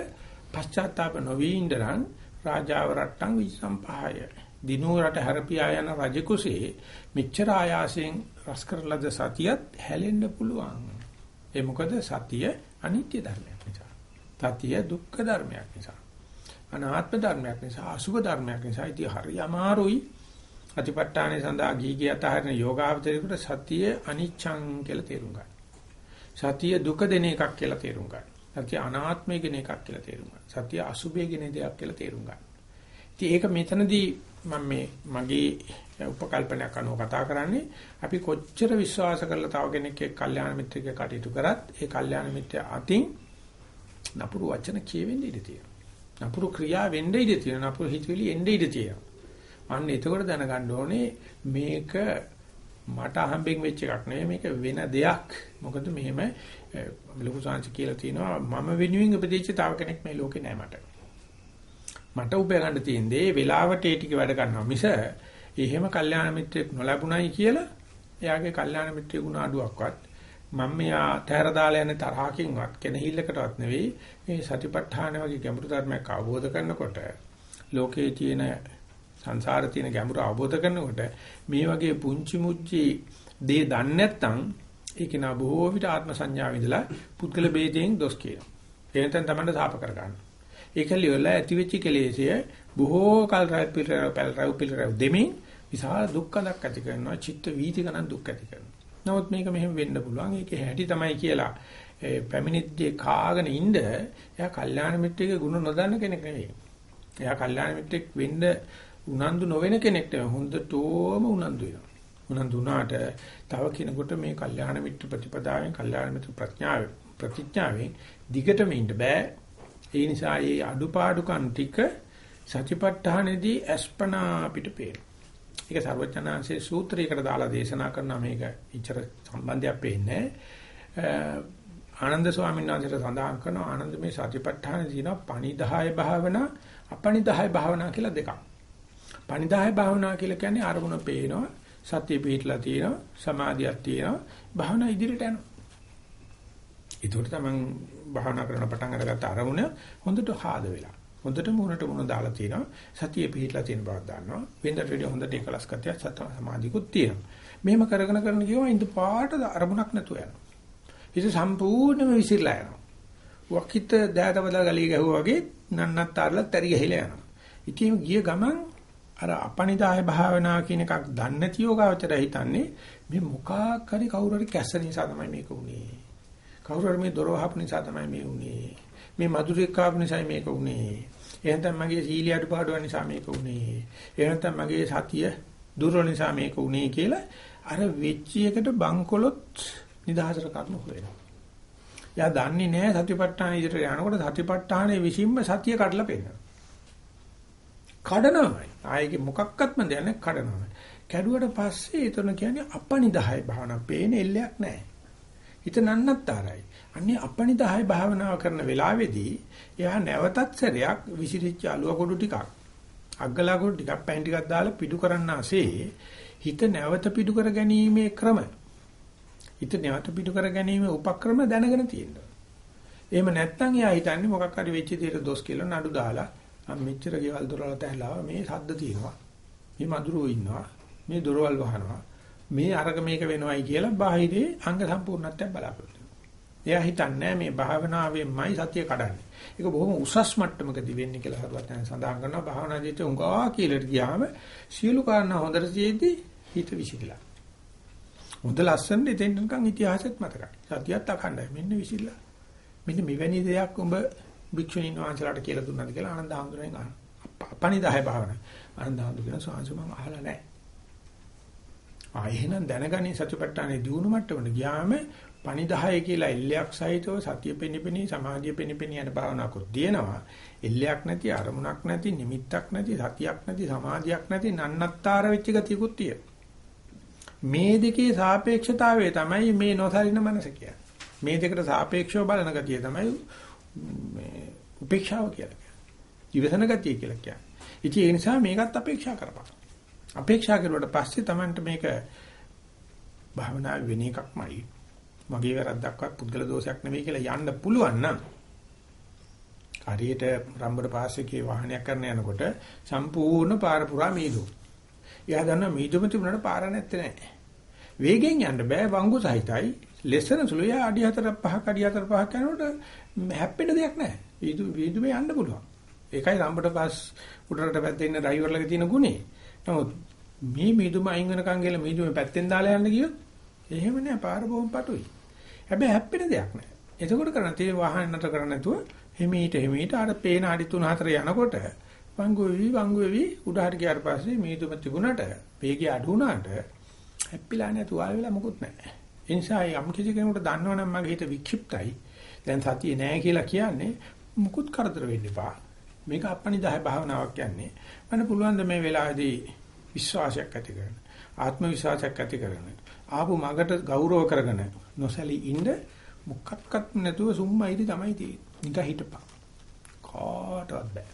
පශ්චාත්තාප නොවී ඉඳරන් රාජාව රට්ටං විසම්පහාය. දිනෝ රට හැරපියා යන රජ කුසේ මෙච්චර ආයාසයෙන් රස කරලද සතියත් හැලෙන්න පුළුවන්. ඒ මොකද සතිය අනිත්‍ය ධර්මයක් නිසා. සතිය දුක්ඛ ධර්මයක් නිසා. අනාත්ම ධර්මයක් නිසා අසුභ ධර්මයක් නිසා ඉතින් හරි අමාරුයි. අතිපට්ඨානේ සඳහා ගීගිය අතහරින යෝගාවචරයකට සතිය අනිච්ඡං කියලා තේරුම් ගන්න. සතිය දුක දෙන එකක් කියලා තේරුම් ගන්න. සතිය අනාත්මය කියන එකක් කියලා තේරුම් ගන්න. සතිය අසුභය කියන දෙයක් කියලා තේරුම් ගන්න. ඉතින් ඒක මෙතනදී මම මේ මගේ උපකල්පනයක් අනුව කතා කරන්නේ අපි කොච්චර විශ්වාස කරලා තව කෙනෙක් එක්ක කල්යාණ මිත්‍රෙක් කටයුතු කරත් ඒ කල්යාණ මිත්‍ර අතින් නපුරු වචන කියවෙන්නේ ඉඳී තියෙනවා. නපුරු ක්‍රියා වෙන්නේ ඉඳී තියෙනවා. නපුරු හිතවිලි එන්නේ ඉඳී තියෙනවා. අන්න එතකොට දැනගන්න ඕනේ මේක මට අහම්බෙන් වෙච්ච එකක් නෙවෙයි මේක වෙන දෙයක්. මොකද මෙහෙම ලොකු සංසි කියලා තියෙනවා මම වෙනුවෙන් උපදෙච්ච තව කෙනෙක් මේ ලෝකේ නැහැ මට. මට උපය ගන්න තියෙන දේ වෙලාවට ඒ ටික වැඩ කරනවා මිස එහෙම කල්යාණ මිත්‍රෙක් නොලැබුණයි කියලා එයාගේ කල්යාණ මිත්‍රයෙ ගුණ අඩුවක්වත් මම මෙයා තෑර දාලා යන තරහකින්වත් කෙනහිල්ලකටවත් නෙවෙයි මේ සතිපට්ඨාන වගේ ගැඹුරු ධර්මයක් අවබෝධ කරනකොට ලෝකයේ තියෙන සංසාරේ තියෙන ගැඹුර අවබෝධ කරනකොට මේ වගේ පුංචි මුච්චි දේ දන්නේ නැත්නම් ඒක නා බොහෝ විට ආත්ම සංඥාව ඉදලා පුද්ගල ભેදයෙන් දොස් කියනවා. ඒ නැත්නම් තමයි සාප කරගන්න. ඒක liwala ඇතිවෙච්ච කෙලෙසිය බොහෝ කල් රැව් පිළිරැව් පිළිරැව් දෙමින් විශාල දුක්ඛයක් ඇති කරනවා. චිත්ත වීති ගණන් දුක් ඇති කරනවා. නමුත් මේක මෙහෙම වෙන්න පුළුවන්. ඒකේ හැටි තමයි කියලා ඒ පැමිණිච්චේ කාගෙන ඉන්න එයා කල්යාණ මිත්‍රයේ ගුණ නොදන්න කෙනෙක් නෙවෙයි. එයා කල්යාණ මිත්‍රෙක් වෙන්න උනන්දු නොවන කෙනෙක්ට හොඳටම උනන්දු වෙනවා. උනන්දු වුණාට තව කෙනෙකුට මේ කල්යාණ මිත්‍ර ප්‍රතිපදාවෙන් කල්යාණ මිත්‍ර ප්‍රඥාව ප්‍රතිඥාවෙන් දිගටම ඉන්න බෑ. ඒ නිසා මේ අඩුපාඩුකම් ටික සතිපට්ඨානෙදී අස්පනා අපිට පේනවා. ඒක සර්වඥාන්සේ සූත්‍රයකට දාලා දේශනා කරන මේක ඉච්ඡර සම්බන්ධයක් පේන්නේ. ආනන්ද ස්වාමීන් වහන්සේට සඳහන් කරන ආනන්ද මේ සතිපට්ඨාන දින පණිදාය භාවනා අපණිදාය භාවනා කියලා දෙකක්. පණිදාය භාවනා කියලා කියන්නේ අරමුණ පේනවා සතිය පිහිටලා තියෙනවා සමාධියක් තියෙනවා භාවනා ඉදිරියට යනවා. ඒකට තමයි භාවනා කරන පටන් අරගත්ත අරමුණ හොඳට හාද වෙලා. හොඳට මුණට මුණ දාලා තියෙනවා. සතිය පිහිටලා තියෙන බවක් දන්නවා. වෙනදට වඩා හොඳට එකලස් කතිය සත සමාධිකුත් තියෙනවා. මෙහෙම කරගෙන කරගෙන ගියම ඉඳ පාට අරමුණක් නැතුව යනවා. ඒක සම්පූර්ණයෙන්ම විසිරලා යනවා. වකිත දෑත බදලා ගලිය ගැහුවා වගේ නන්නත් ආරලත් තරි ගහිලා යනවා. ඉතින් ගිය ගමන් අර අපනිදාය භාවනා කියන එකක් දන්නේ නැති යෝගාවචරය හිතන්නේ මේ මොකක් හරි කවුරු හරි කැස්ස නිසා තමයි මේක උනේ. කවුරු හරි මේ දොර වහපු නිසා තමයි මේ උනේ. මේ මధుරෙක් කාපු නිසා මේක උනේ. එහෙනම් මගේ සීලිය අඩුපාඩුව නිසා මේක උනේ. එහෙනම් මගේ සතිය දුර්වල නිසා මේක උනේ කියලා අර වෙච්ච එකට බංකොලොත් නිදහසට කරුණු හොයනවා. එයා දන්නේ නැහැ සතිපට්ඨාන ඉදිරියට යනකොට සතිපට්ඨානයේ විසින්ම සතිය කඩලා පෙන්නනවා. කඩනවායි. ආයේ මොකක්වත්ම දෙයක් නැහැ කඩනවා. කැඩුවට පස්සේ එතන කියන්නේ අපනිදාය භාවනා පේන එල්ලයක් නැහැ. හිත නන්නත්තරයි. අන්නේ අපනිදාය භාවනාව කරන වෙලාවේදී එයා නැවතත් සැරයක් විසිරිච්ච අලුව කොටු ටිකක් අග්ගලා කොටු ටිකක් පැන් ටිකක් දාලා පිටු කරන්න ASCII හිත නැවත පිටු කර ගැනීමේ ක්‍රම හිත නැවත පිටු කර ගැනීමේ උපක්‍රම දැනගෙන තියෙනවා. එහෙම නැත්නම් එයා හිතන්නේ මොකක් හරි වෙච්ච දෙයට දොස් කියලා නඩු දාලා මම මෙච්චර ගෙවල් දොරවල් තැහැලා මේ සද්ද තියෙනවා. මේ මధుරෝ ඉන්නවා. මේ දොරවල් වහනවා. මේ අරක මේක වෙනවයි කියලා බාහිරේ අංග සම්පූර්ණත්වයක් බලාපොරොත්තු එයා හිතන්නේ මේ භාවනාවෙන්මයි සතිය කඩන්නේ. ඒක බොහොම උසස් මට්ටමකදී වෙන්නේ කියලා හරුවත් දැන් සඳහන් කරනවා භාවනාදීට උංගා කියලා ගියාම සියලු කාරණා හොඳට තියෙද්දි හිත විසිරලා. හොඳ ලස්සන දෙතෙන් නිකන් ඉතිහාසෙත් මතකයි. සතියත් අඛණ්ඩයි. මෙන්න විසිරලා. මෙන්න මෙවැනි දෙයක් උඹ භික්ෂුණීන් වහන්සේලාට කියලා දුන්නාද කියලා ආනන්ද හඳුනගෙන අහන. අපණිදාය භාවනා. ආනන්ද හඳුනගෙන සාංශ මං අහලා නැහැ. ආ එහෙනම් දැනගනි සතිපට්ඨානේ දිනු මට්ටමට ගියාම පණිදාය කියලා එල්ලයක් සහිතව සතිය පෙනිපෙනි සමාධිය පෙනිපෙනි යන භාවනාවකුත් දිනනවා. එල්ලයක් නැති අරමුණක් නැති නිමිත්තක් නැති සතියක් නැති සමාධියක් නැති නන්නත්තර වෙච්ච ගතියකුත් තියෙනවා. මේ දෙකේ සාපේක්ෂතාවය තමයි මේ නොසලින මනස කියන්නේ. මේ දෙකට සාපේක්ෂව බලන ගතිය තමයි මේ උපේක්ෂාව කියලා කියන්නේ. ඉවසන ගතිය කියලා කියන්නේ. ඉතින් ඒ නිසා මේකත් අපේක්ෂා කරපන්. අපේක්ෂා කරුවට පස්සේ Tamanට මේක භාවනා වෙන එකක්මයි. මගේ වැරද්දක්වත් පුද්ගල දෝෂයක් නෙවෙයි කියලා යන්න පුළුවන් නම් හරියට රම්බඩ පාසේකේ වාහනයක් කරන යනකොට සම්පූර්ණ පාර පුරා මීදුව. එයා දන්නා මීදුම තිබුණාට පාර නැත්තේ නෑ. වේගෙන් යන්න බෑ වංගු සහිතයි. ලෙසන සුළු යා අඩි 4 5ක් අඩි 4 5ක් යනකොට හැප්පෙන්න දෙයක් නෑ. මීදු මීදුමේ යන්න පුළුවන්. ඒකයි රම්බඩ පාස් උඩරට පැත්තේ ඉන්න ඩ්‍රයිවර්ලගේ තියෙන ගුණේ. නමුත් මේ මීදුම අයින් වෙනකන් ගිහලා මීදුමේ පැත්තෙන් දාලා යන්න ගියොත් එහෙම නෑ පාර බොහොම පටුයි. හැබැයි හැප්පෙන දෙයක් නෑ. එතකොට කරන්න තියෙන වාහන නතර කරන්න නැතුව හිමීට හිමීට අර පේන අඩි 3 4 යනකොට වංගු වෙවි වංගු වෙවි උඩහට ගියාට පස්සේ මීදුම තිබුණාට වේගය අඩු වුණාට හැප්පිලා නැතුව ආයෙ වෙලා මොකුත් නැහැ. ඒ නිසා යම් කිසි කෙනෙකුට දන්නවනම් මගේ හිත වික්ෂිප්තයි. දැන් සතිය නැහැ කියලා කියන්නේ මුකුත් කරදර වෙන්න එපා. මේක අපනිදාය භාවනාවක් කියන්නේ. මම පුළුවන් ද මේ වෙලාවේදී විශ්වාසයක් ඇති කරන ආත්ම විශ්වාසයක් ඇති කරන ආපු මගට ගෞරව කරගෙන නොසැලී ඉන්න මොකක්වත් නැතුව සුම්මයිදි තමයි තියෙන්නේ නිකන් හිටපන් කාටවත් බෑ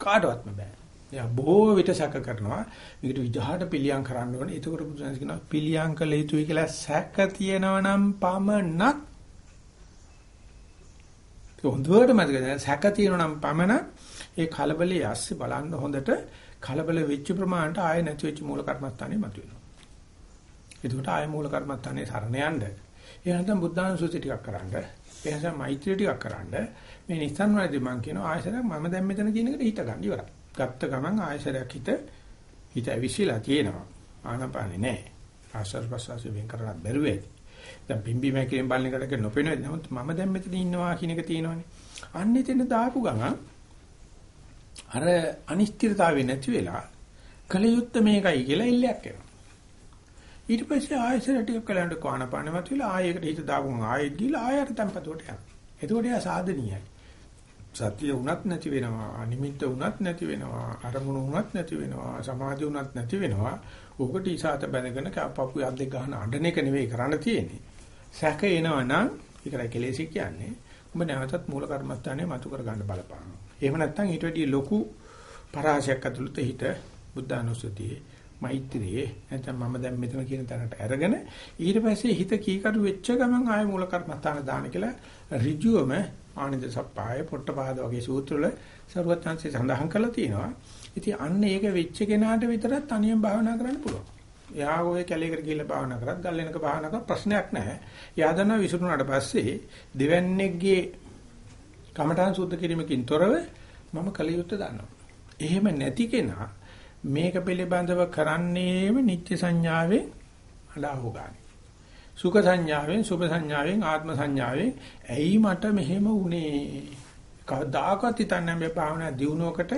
කාටවත්ම බෑ එයා බොහෝ විට සැක කරනවා මේකට විජහාට පිළියම් කරන්න ඕනේ එතකොට බුදුසසුන කියනවා පිළියම් කළ යුතුයි කියලා සැක තියෙනවා නම් පමණක් හොඳට මතක ගන්න සැක තියෙනවා නම් පමණක් ඒ කලබලයේ ඇස්සේ බලන්න හොඳට කලබල වෙච්ච ප්‍රමාණයට ආය නැති වෙච්ච මූල කර්මස්ථානේ මතුවෙනවා. එතකොට ආය මූල කර්මස්ථානේ සරණ යන්න. ඒ නැත්නම් බුද්ධානුසුති ටිකක් කරන්න. ඒ නිසා මෛත්‍රිය ටිකක් කරන්න. මේ නිස්සන් වලදී මම කියනවා ආයසරයක් මම දැන් මෙතන කියන එකට හිත ගන්න ඉවරයි. ගත්ත ගමන් ආයසරයක් හිත හිත ඇවිසිලා තියෙනවා. ආනපානේ නැහැ. ආශ්වාස ප්‍රශ්වාස වෙන් කරලා බැරුව ඇති. දැන් පිම්බි මෑකින් බලන එකට නොපෙනෙන්නේ. නමුත් මම දැන් මෙතන ඉන්නවා කියන එක තියෙනවනේ. අන්න එතන දාපු ගමන් අර අනිශ්චිතතාවය නැති වෙලා කලියුත් මේකයි කියලා ඉල්ලයක් එනවා. ඊට පස්සේ ආයෙසර ටිකක් කලන්ට කවනපාන මතුවලා ආයෙකට හිත දාපුවම ආයෙත් ගිහලා ආයෙත් tempatuට යනවා. එතකොට එයා සාධනීයයි. සතිය උනත් නැති වෙනවා, නිමිත්ත උනත් නැති වෙනවා, අරමුණු උනත් නැති වෙනවා, සමාධි උනත් නැති වෙනවා. ඕකට ඉසాత බැඳගෙන කපපු යද්ද ගන්න අඬන එක නෙවෙයි කරන්න තියෙන්නේ. සැක එනවා නම් ඒකයි කෙලෙසි කියන්නේ. ඔබ නැවතත් මූල කර්මස්ථානේ මතු කර ගන්න බලපාන. එහෙම නැත්නම් ඊට වැඩිය ලොකු පරාසයක් ඇතුළත හිත බුද්ධානුස්සතියේ මෛත්‍රියේ නැත්නම් මම දැන් මෙතන කියන තැනට අරගෙන ඊට පස්සේ හිත කීකරු වෙච්ච ගමන් ආය මූල කර්මස්ථාන දාන කියලා ඍජුවම ආනන්ද සප්පාය පොට්ටපාද වගේ සූත්‍රවල සරුවත්ංශය සඳහන් කරලා තියෙනවා. ඉතින් අන්න ඒක වෙච්ච කෙනාට විතරක් තනියම භාවනා කරන්න පුළුවන්. එයා ඔය කැලේකට ගිහිල්ලා භාවනා කරත් ගල්ලෙනක භාවනා කරත් ප්‍රශ්නයක් නැහැ. එයා දන්නවා විසුරුනාට පස්සේ දෙවන්නේගේ කමඨාන් සුද්ධ කිරීමකින් තොරව මම කලියුත් දන්නවා. එහෙම නැති කෙනා මේක පිළිබඳව කරන්නේම නිත්‍ය සංඥාවෙන් අඩාහු ගන්න. සුඛ සංඥාවෙන් සුභ සංඥාවෙන් ආත්ම සංඥාවෙන් ඇයි මට මෙහෙම වුනේ? කවදාකවත් හිතන්නේ මේ භාවනා දියුණුවකට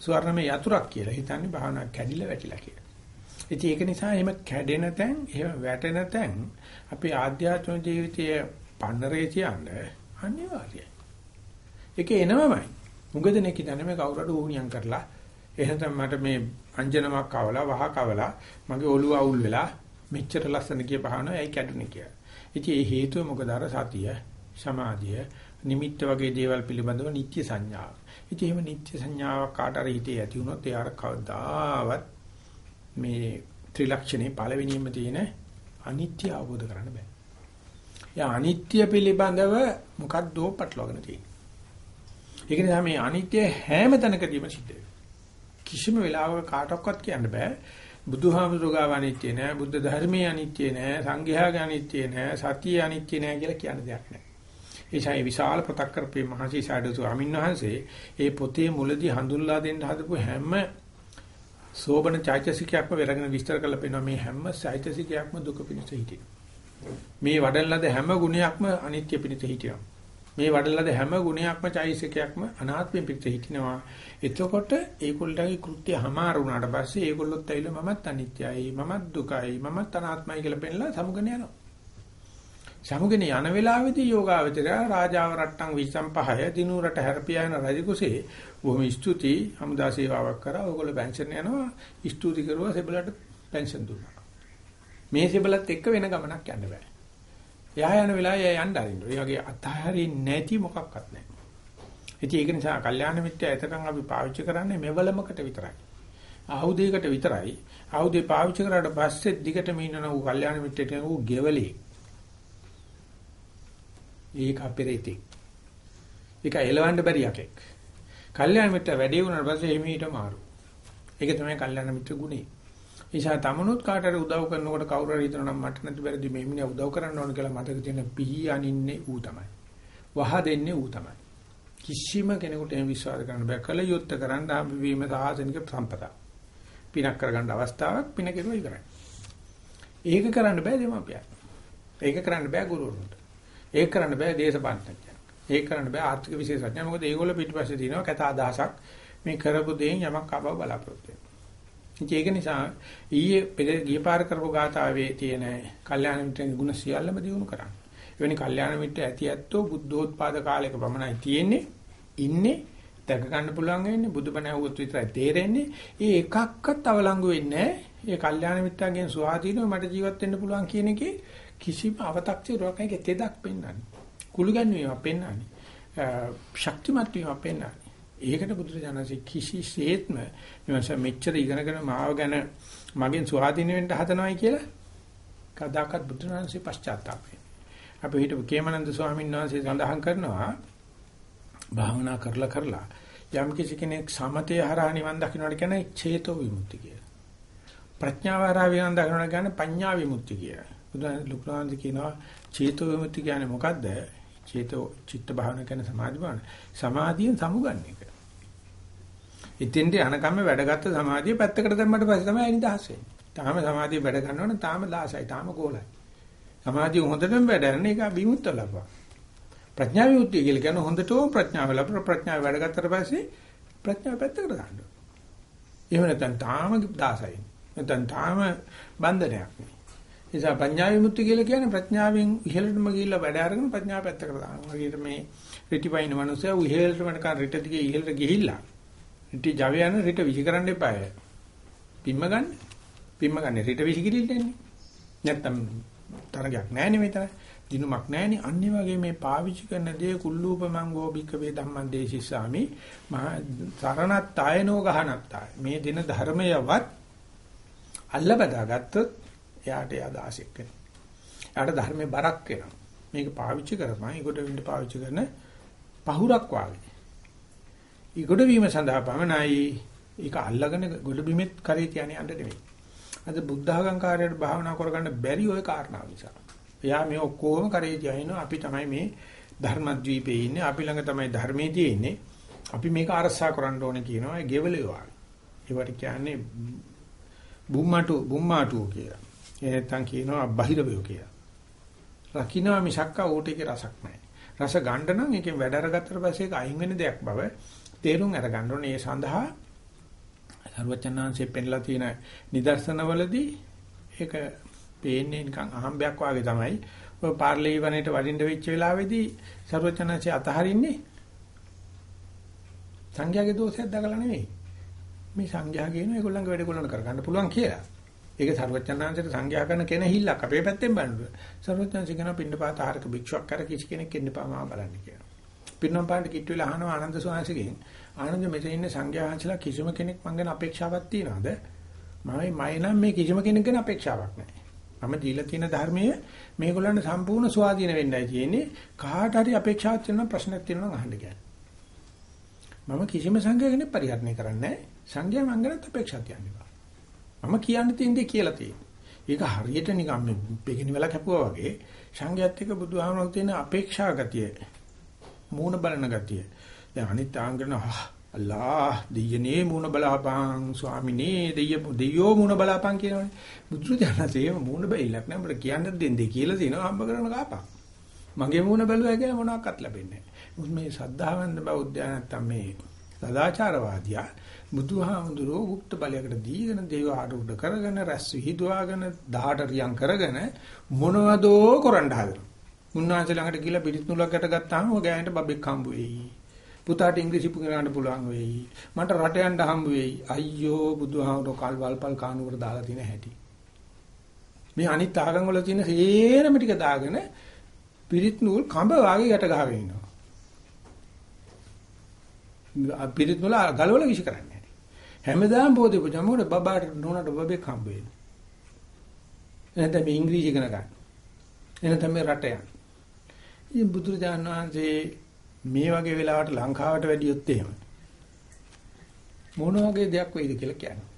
ස්වර්ණමය යතුරක් කියලා හිතන්නේ භාවනා කැඩිලා වැටිලා කියලා. ඉතින් ඒක නිසා එහෙම කැඩෙන තැන්, එහෙම වැටෙන තැන් අපේ ආධ්‍යාත්මික ජීවිතයේ පන්නරේ තියන්න අනිවාර්යයි. ඒක එනවමයි. මුග දෙනෙක් හිතන්නේ මේ කවුරුහට ඌණියම් කරලා එහෙනම් මට මේ අංජනමක් කවලා වහ කවලා මගේ ඔළුව අවුල් වෙලා මෙච්චර ලස්සන කිය බහනවා ඇයි කැඩුනේ කියලා. ඉතින් ඒ හේතුව මොකද අර සතිය, සමාධිය, නිමිත්ත වගේ දේවල් පිළිබඳව නිත්‍ය සංඥාව. ඉතින් එහෙම නිත්‍ය සංඥාවක් කාට හරි හිතේ ඇති වුණොත් එයාට කවදාවත් මේ ත්‍රිලක්ෂණේ පළවෙනියෙන්ම තියෙන අනිත්‍ය අවබෝධ කරන්න බෑ. යා අනිත්‍ය පිළිබඳව මොකක්දෝ පටලවාගෙන තියෙනවා. ඒක නිසා මේ අනිත්‍ය හැම තැනකදීම සිද්ධ වෙනවා. කිසිම වෙලාවක කාටවත් කියන්න බෑ. බුදුහාමුදුරුගාව අනිත්‍ය නෑ, බුද්ධ ධර්මයේ අනිත්‍ය නෑ, සංඝයාගේ අනිත්‍ය නෑ, සතියේ අනිත්‍ය නෑ කියලා කියන දෙයක් නෑ. ඒසයි විශාල පොතක් කරපේ මහසි සාඩු ස්වාමීන් වහන්සේ ඒ පොතේ මුලදී හඳුන්ලා දෙන්න හදපු හැම සෝබන චෛතසිකයක්ම වෙරගෙන විස්තර කරලා පෙන්නනවා මේ හැම චෛතසිකයක්ම දුක පිණිස හිටිනවා. මේ වඩන ලද හැම ගුණයක්ම අනිත්‍ය පිණිස හිටිනවා. මේ වඩලද හැම ගුණයක්ම චෛසිකයක්ම අනාත්මයෙන් පිට හිටිනවා. එතකොට ඒගොල්ලන්ගේ කෘත්‍ය හමාර වුණාට පස්සේ ඒගොල්ලොත් ඇවිල්ලා මමත් අනිත්‍යයි, මමත් දුකයි, මමත් අනාත්මයි කියලා පෙන්නලා සමුගෙන යනවා. සමුගෙන යන වෙලාවේදී යෝගාවචරය රාජාව රට්ටම් 25 දිනු රට හැරපියාන රජකුසේ බොහොම ස්තුති හමුදා සේවාවක් කරා. ඕගොල්ලෝ පෙන්ෂන් යනවා. ස්තුති කරුවා සෙබලට පෙන්ෂන් දුන්නා. මේ සෙබලත් එක්ක වෙන ගමනක් යන්න බෑ. එයා යන වෙලාවේ එයා යන්න අරින්න. ඒ වගේ අතහරින්නේ නැති මොකක්වත් නැහැ. ඉතින් ඒක නිසා කල්යාණ මිත්‍ය එතකන් අපි පාවිච්චි කරන්නේ මෙවලමකට විතරයි. ආයුධයකට විතරයි. ආයුධය පාවිච්චි කරාට පස්සේ දිගටම ඉන්නන ඌ කල්යාණ මිත්‍යට ඌ ගෙවලේ. ඒක අපිරිතේ. ඒක එලවන්න බැරි යකෙක්. කල්යාණ මිත්‍ය වැඩි වුණාට පස්සේ එහිමීට මාරු. ඒක තමයි කල්යාණ මිත්‍ය ගුණේ. නිසා තමනුත් කාට හරි උදව් කරනකොට කවුරු හරි හිතනවා නම් මට නැති බැරිදි මේ මිනිහා උදව් කරන්න ඕන කියලා මතක තියෙන පිහි අනින්නේ ඌ තමයි. වහ දෙන්නේ ඌ තමයි. කිසිම කෙනෙකුට එහෙම විශ්වාස කරන්න බෑ. කල යුත්ත කරන්න ආපවීම සාසනික සම්පතක්. පිනක් කරගන්න අවස්ථාවක් පින කෙරුවා ඉවරයි. ඒක කරන්න බෑ දෙමාපියන්. ඒක කරන්න බෑ ගුරුවරුන්ට. ඒක කරන්න බෑ දේශපාලනඥයන්. ඒක කරන්න බෑ ආර්ථික විශේෂඥයන්. මොකද ඒගොල්ලෝ පිටිපස්සේ දිනනවා කතා අදහසක් මේ කරපු දෙයින් යමක් ආවව බලාපොරොත්තු වෙනවා. ඉතින් ඒක නිසා ඊයේ ගිය පාර කරපු ගාථාවේ තියෙන කල්යාණ මිත්‍රගේ ගුණ සියල්ලම දිනු කරන්න. එවැනි කල්යාණ මිත්‍ර ඇති ඇත්තෝ බුද්ධෝත්පාද කාලයක පමණයි තියෙන්නේ. ඉන්නේ දැක ගන්න පුළුවන් වෙන්නේ බුදුබණ ඇහුවොත් විතරයි තේරෙන්නේ. ඒ එකක්වත් අවලංගු වෙන්නේ ඒ කල්යාණ මිත්‍යාගෙන් සුවාදීනව මට ජීවත් වෙන්න පුළුවන් කියන එකේ කිසිම අව탁සිරුවක් නැහැ. තෙදක් පෙන්වන්නේ. කුළු ගැන්වීමක් පෙන්වන්නේ. ශක්තිමත් වීමක් පෙන්වන්නේ. ඒකට බුදුරජාණන්සේ කිසිසේත්ම නිවස මෙච්චර ඉගෙනගෙන මාව ගැන මගෙන් සුවාදීන වෙන්න හදනවයි කියලා කදාකත් බුදුරජාණන්සේ පශ්චාත්තාප වෙන්නේ. අපි හිටපු කේමනන්ද ස්වාමීන් වහන්සේ සඳහන් කරනවා භාවනා කරලා කරලා යම් කිසි කෙනෙක් සමතය හරහා නිවන් දකින්නට කියන්නේ චේතෝ විමුක්ති කියලා. ප්‍රඥාව හරහා නිවන් දකින්නට කියන්නේ පඤ්ඤා විමුක්ති කියලා. බුදුන් ලුකුණාන්ද කියනවා චේතෝ විමුක්ති කියන්නේ මොකද්ද? චේතෝ චිත්ත භාවන කියන සමාධි භාවන. සමාධියෙන් සමුගන්න එක. ඉතින්ට අනකම්ම වැඩගත්ත සමාධිය පැත්තකට දැම්මට පස්සේ තමයි නිදහස් වෙන්නේ. තාම සමාධිය වැඩ ගන්නවනම් තාම ලාසයි, තාම ගෝලයි. සමාධිය හොඳටම වැඩ ඒක විමුක්ත ලබනවා. ප්‍රඥා විමුක්තිය කියලා කියන හොඳටම ප්‍රඥාව ලැබුණ ප්‍රඥාව වැඩ ගත්තට පස්සේ ප්‍රඥාව පැත්තකට දාන්න. එහෙම නැත්නම් තාම දාසයි. නැත්නම් තාම බන්ධනයක් නේ. නිසා ප්‍රඥා විමුක්තිය කියලා කියන්නේ ප්‍රඥාවෙන් ඉහළටම ගිහිල්ලා වැඩ අරගෙන ප්‍රඥාව පැත්තකට දානවා. වගේට මේ රිටිපයින් මනුස්සයා ඉහළටම නිකන් රිට දිගේ ඉහළට ගිහිල්ලා රිටි ජව යන රිට විසි කරන්න එපාය. පිම්ම ගන්න. පිම්ම ගන්න රිට විසි කිරිල්ලන්නේ. නැත්තම් තරගයක් නැහැ නේ මෙතන. දිනුමක් නැහෙනි අනිත් වගේ මේ පාවිච්චි කරන දේ කුල්ලූපමං ගෝබික වේ ධම්මං දේශිස්සාමි මහා සරණත් ආයනෝ ගහනත් මේ දින ධර්මයවත් අල්ල බදාගත්තොත් එයාට යදාසෙක් වෙනවා එයාට ධර්මේ බරක් වෙනවා මේක පාවිච්චි කරපන් ඒකට විඳ පාවිච්චි කරන පහුරක් වාගේ ඊගොඩ වීම සඳහා පමණයි. ඒක අල්ලගෙන ගොඩ බිමෙත් කරේ තියන්නේ යන්න නෙවෙයි අද බුද්ධ ආගම් කාර්යයට භාවනා කරගන්න බැරි ওই කාරණා නිසා. එයා මේ ඔක්කොම කරේ තියාිනවා අපි තමයි මේ ධර්මද්වීපේ ඉන්නේ. අපි ළඟ තමයි ධර්මයේ තියෙන්නේ. අපි මේක අරසා කරන්න ඕනේ කියනවා. ඒ ගෙවලේ වාගේ. ඒවට කියන්නේ බුම්මාටු බුම්මාටු කියලා. ඒ නැත්තම් කියනවා බහිරවයෝ කියලා. රකින්නවා මිසක්ක ඕට එකේ රසක් නැහැ. රස ගන්න නම් ඒකෙන් වැඩ අරගත්තට පස්සේ ඒක අයින් වෙන දෙයක් බව තේරුම් අරගන්න ඕනේ. ඒ සඳහා සරුවචනාංශයෙන් පෙන්ලා තියෙන නිදර්ශනවලදී ඒක පේන්නේ නිකන් අහම්බයක් වාගේ තමයි. ඔය පාර්ලී වනයේට වඩින්න වෙච්ච වෙලාවේදී සරුවචනාංශය අතහරින්නේ සංඝයාගේ දෝෂයක් දකලා නෙමෙයි. මේ සංඝයා කියන ඒගොල්ලන්ගේ වැඩ කොල්ලන කරගන්න පුළුවන් කියලා. ඒක සර්වඥාන්සේට සංඝයා කරන කෙනෙහිල්ලක් අපේ පැත්තෙන් බලනවා. සර්වඥාන්සේ කියන පින්නපාත ආහාරක භික්ෂුවක් කර කිසි කෙනෙක් ඉන්නපාමා බලන්න කියනවා. පින්නම් පාට කිට්ටුවල අහනවා ආනන්ද සෝවාන්සේගෙන්. ආනන්ද මෙතන ඉන්න සංඝයා වහන්සේලා කිසිම කෙනෙක් මං ගැන අපේක්ෂාවක් තියනවද? මමයි මයි නම් මේ කිසිම කෙනෙක් ගැන අපේක්ෂාවක් නැහැ. මම දීලා තියෙන ධර්මයේ මේගොල්ලන්ට සම්පූර්ණ ස්වාධීන වෙන්නයි තියෙන්නේ. කාට හරි අපේක්ෂාවක් තියෙනවා ප්‍රශ්නයක් තියෙනවා නම් අහන්න කියන්නේ. මම කිසිම සංඝයෙක් පරිහරණය කරන්නේ නැහැ. සංඝයා මං ගැනත් අපේක්ෂා තියන්නේ. මම කියන්න තියෙන දේ කියලා තියෙන්නේ. ඒක හරියට නිකන් මේ පෙකිනි වෙලා කැපුවා වගේ සංඝයාත් එක්ක බුදුහාමරක් තියෙන අපේක්ෂා ගතිය මූණ බලන ගතිය. දැන් අනිත් ආංගන අල්ලා දෙයනේ මුණ බලාපං ස්වාමිනේ දෙය දෙයෝ මුණ බලාපං කියනවනේ බුදුරජාණන්සේ මුණ බැයිලක් නෑ අපිට කියන්න දෙන්නේ කියලා තියෙනවා හම්බ කරන කාපක් මගේ මුණ බැලුවා කියලා මොනවාක්වත් ලැබෙන්නේ නෑ මේ සද්ධාවන්ත බෞද්ධයා නැත්තම් මේ සදාචාරවාදියා බුදුහාමුදුරෝ গুপ্ত බලයකට දීගෙන දේව ආරුඩ කරගෙන රැස් විහිදුවාගෙන දහට රියන් කරගෙන මොනවදෝ කරන්න හදනවා මුන්නාන්සේ ළඟට ගිහලා පිටිත් නුලකට ගත්තාම ඔය ගෑනට බබෙක් හම්බ වෙයි පුතාට ඉංග්‍රීසි ඉගෙන ගන්න පුළුවන් වෙයි. මට රට යන්න හම්බ වෙයි. අයියෝ බුදුහාමුදුරුවෝ කල් වල්පල් කානුවර දාලා තියෙන හැටි. මේ අනිත් ආගම් වල තියෙන හේරම ටික දාගෙන පිරිත් නූල් කඹ වාගේ යට ගහගෙන ඉනවා. පිරිත් නූල ගලවල විශ් කරන්නේ. හැමදාම පොතේ පුජමෝඩ බබාට නෝනට බබෙක් හම්බ වෙන්නේ. එහෙනම් මේ ඉංග්‍රීසි ඉගෙන ගන්න. එහෙනම් මේ රට යන්න. ඉතින් බුදුරජාණන් වහන්සේ මේ වගේ වෙලාවට ලංකාවට වැඩියොත් එහෙම මොන වගේ දෙයක් වෙයිද කියලා කියන්නේ.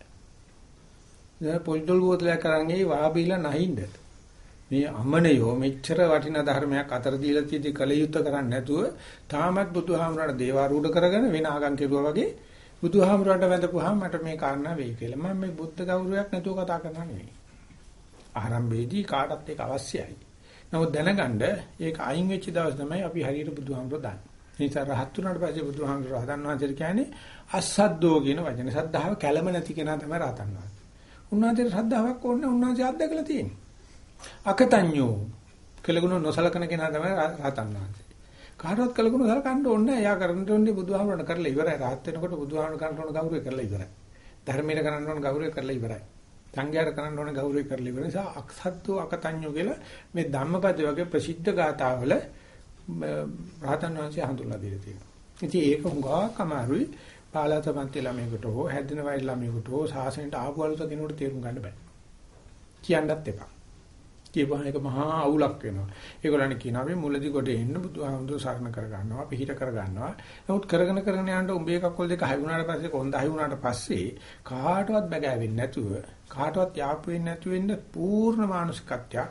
දැන් පොල්ඩල් බෝතලයක් අරන් ඒ වාබීලා නැහින්ද. මේ අමනයෝ මෙච්චර වටිනා ධර්මයක් අතර දීලා තියෙදි කලයුත්ත කරන්නේ නැතුව තාමත් බුදුහාමුදුරට දේවාරූඪ කරගෙන වෙන ආගම් කෙරුවා වගේ බුදුහාමුදුරට වැඳපුවාම මට මේ කාරණා වෙයි කියලා. මම මේ බුද්ධ ගෞරවයක් නැතුව කතා කරනවා නෙවෙයි. ආරම්භයේදී කාටත් ඒක අවශ්‍යයි. නමුත් දැනගන්න ඒක අයින් වෙච්ච දවස් තමයි අපි හරියට බුදුහාමුදුර දන්නේ. නිසා රහත් වුණාට පස්සේ බුදුහාමුදුරුවෝ රහතන් වහන්සේට කියන්නේ අසද්දෝ කියන වචනේ. සද්ධාව කැළම නැති කෙනා තමයි රහතන් වහන්සේ. උන්වහන්සේට ශ්‍රද්ධාවක් ඕනේ උන්වහන්සේ අත්දැකලා තියෙන්නේ. අකතඤ්ඤෝ කෙලගුණ නොසලකන කෙනා තමයි රහතන් වහන්සේ. කාටවත් කලකුණු සලකන්න ඕනේ නැහැ. එයා කරන්න ඕනේ බුදුහාමුදුරණ කරලා ඉවරයි. රහත් වෙනකොට බුදුහාමුදුරණ කරන්න ඕන ගෞරවය කරලා ඉවරයි. ධර්මයට කරන්න ඕන ගෞරවය කරලා ඉවරයි. සංඝයාට කරන්න ඕන ගෞරවය කරලා ඉවරයි. නිසා අක්සද්දෝ අකතඤ්ඤෝ කියලා මේ ධම්මපද වගේ ප්‍රසිද්ධ ගාථාවල රහතන් වහන්සේ හඳුන්වලා දීලා තියෙනවා. ඉතින් ඒක හුඟක් අමාරුයි. පාලාතපන්ති ළමයෙකුට හෝ හැදින වයස ළමයෙකුට හෝ සාසනයට ආපු අලුත කෙනෙකුට තේරුම් ගන්න බෑ. කියන්නත් එපා. කියපුවාම ඒක මහා අවුලක් වෙනවා. ඒගොල්ලන් කියනවා අපි මුලදි කොට එන්න බුදුහාමුදුර සරණ කර ගන්නවා, පිහිට කර ගන්නවා. නමුත් කරගෙන කරගෙන යනකොට උඹේ කක්කොල් දෙක හයි වුණාට පස්සේ කොන්ද හයි වුණාට පස්සේ කාටවත් බගෑවෙන්නේ නැතුව, කාටවත් යාපු වෙන්නේ නැතු වෙන්න පූර්ණ මානසිකත්වයක්,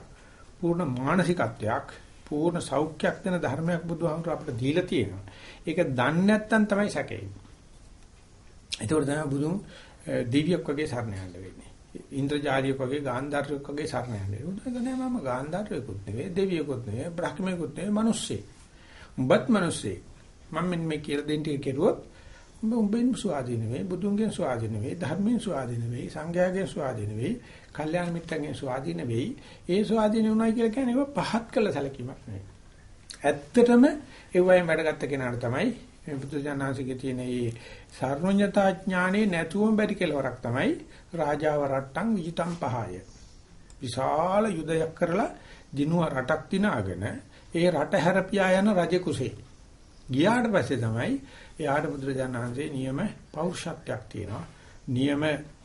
පූර්ණ මානසිකත්වයක්, පූර්ණ සෞඛ්‍යයක් දෙන ධර්මයක් බුදුහාමුදුර අපිට දීලා තියෙනවා. ඒක දන්නේ නැත්නම් තමයි සැකෙන්නේ. ඒතකොට තමයි බුදුන් දිව්‍යයක් වගේ සරණ යන්න වෙන්නේ. ඉන්ද්‍රජාලියක් වගේ ගාන්ධාරයක් වගේ සරණ යන්නේ. උදාහරණ නෑ මම ගාන්ධාරයෙකුත් නෙවෙයි, දෙවියෙකුත් නෙවෙයි, බ්‍රහ්මයෙකුත් නෙවෙයි, මිනිස්සෙක්. උඹත් මිනිස්සෙක්. මම මෙන්න මේ කියලා දෙන්න කෙරුවොත් උඹ උඹෙන් ස්වාධීන වෙයි, බුදුන්ගෙන් ස්වාධීන වෙයි, ධර්මයෙන් ස්වාධීන වෙයි, සංඝයාගෙන් ස්වාධීන වෙයි, කල්යාණ මිත්‍රගෙන් ස්වාධීන වෙයි. ඒ ස්වාධීන වුණා කියලා කියන්නේ ඒක පහත් කළ සැලකීමක් නෙවෙයි. ඇත්තටම ඒ වයින් වැඩගත්ත කෙනාට තමයි මේ බුදුජානනාංශිකේ තියෙන මේ සර්වඥතා ඥානේ නැතුවම බැරි කෙලවරක් තමයි රාජාව රට්ටම් විජිතම් පහය. විශාල යුදයක් කරලා දිනුව රටක් දිනාගෙන ඒ රට හැරපියා යන රජ කුසේ. ගියාට පස්සේ තමයි එයාට බුදුරජාණන්සේ නියම පෞරුෂත්වයක් තියෙනවා. නියම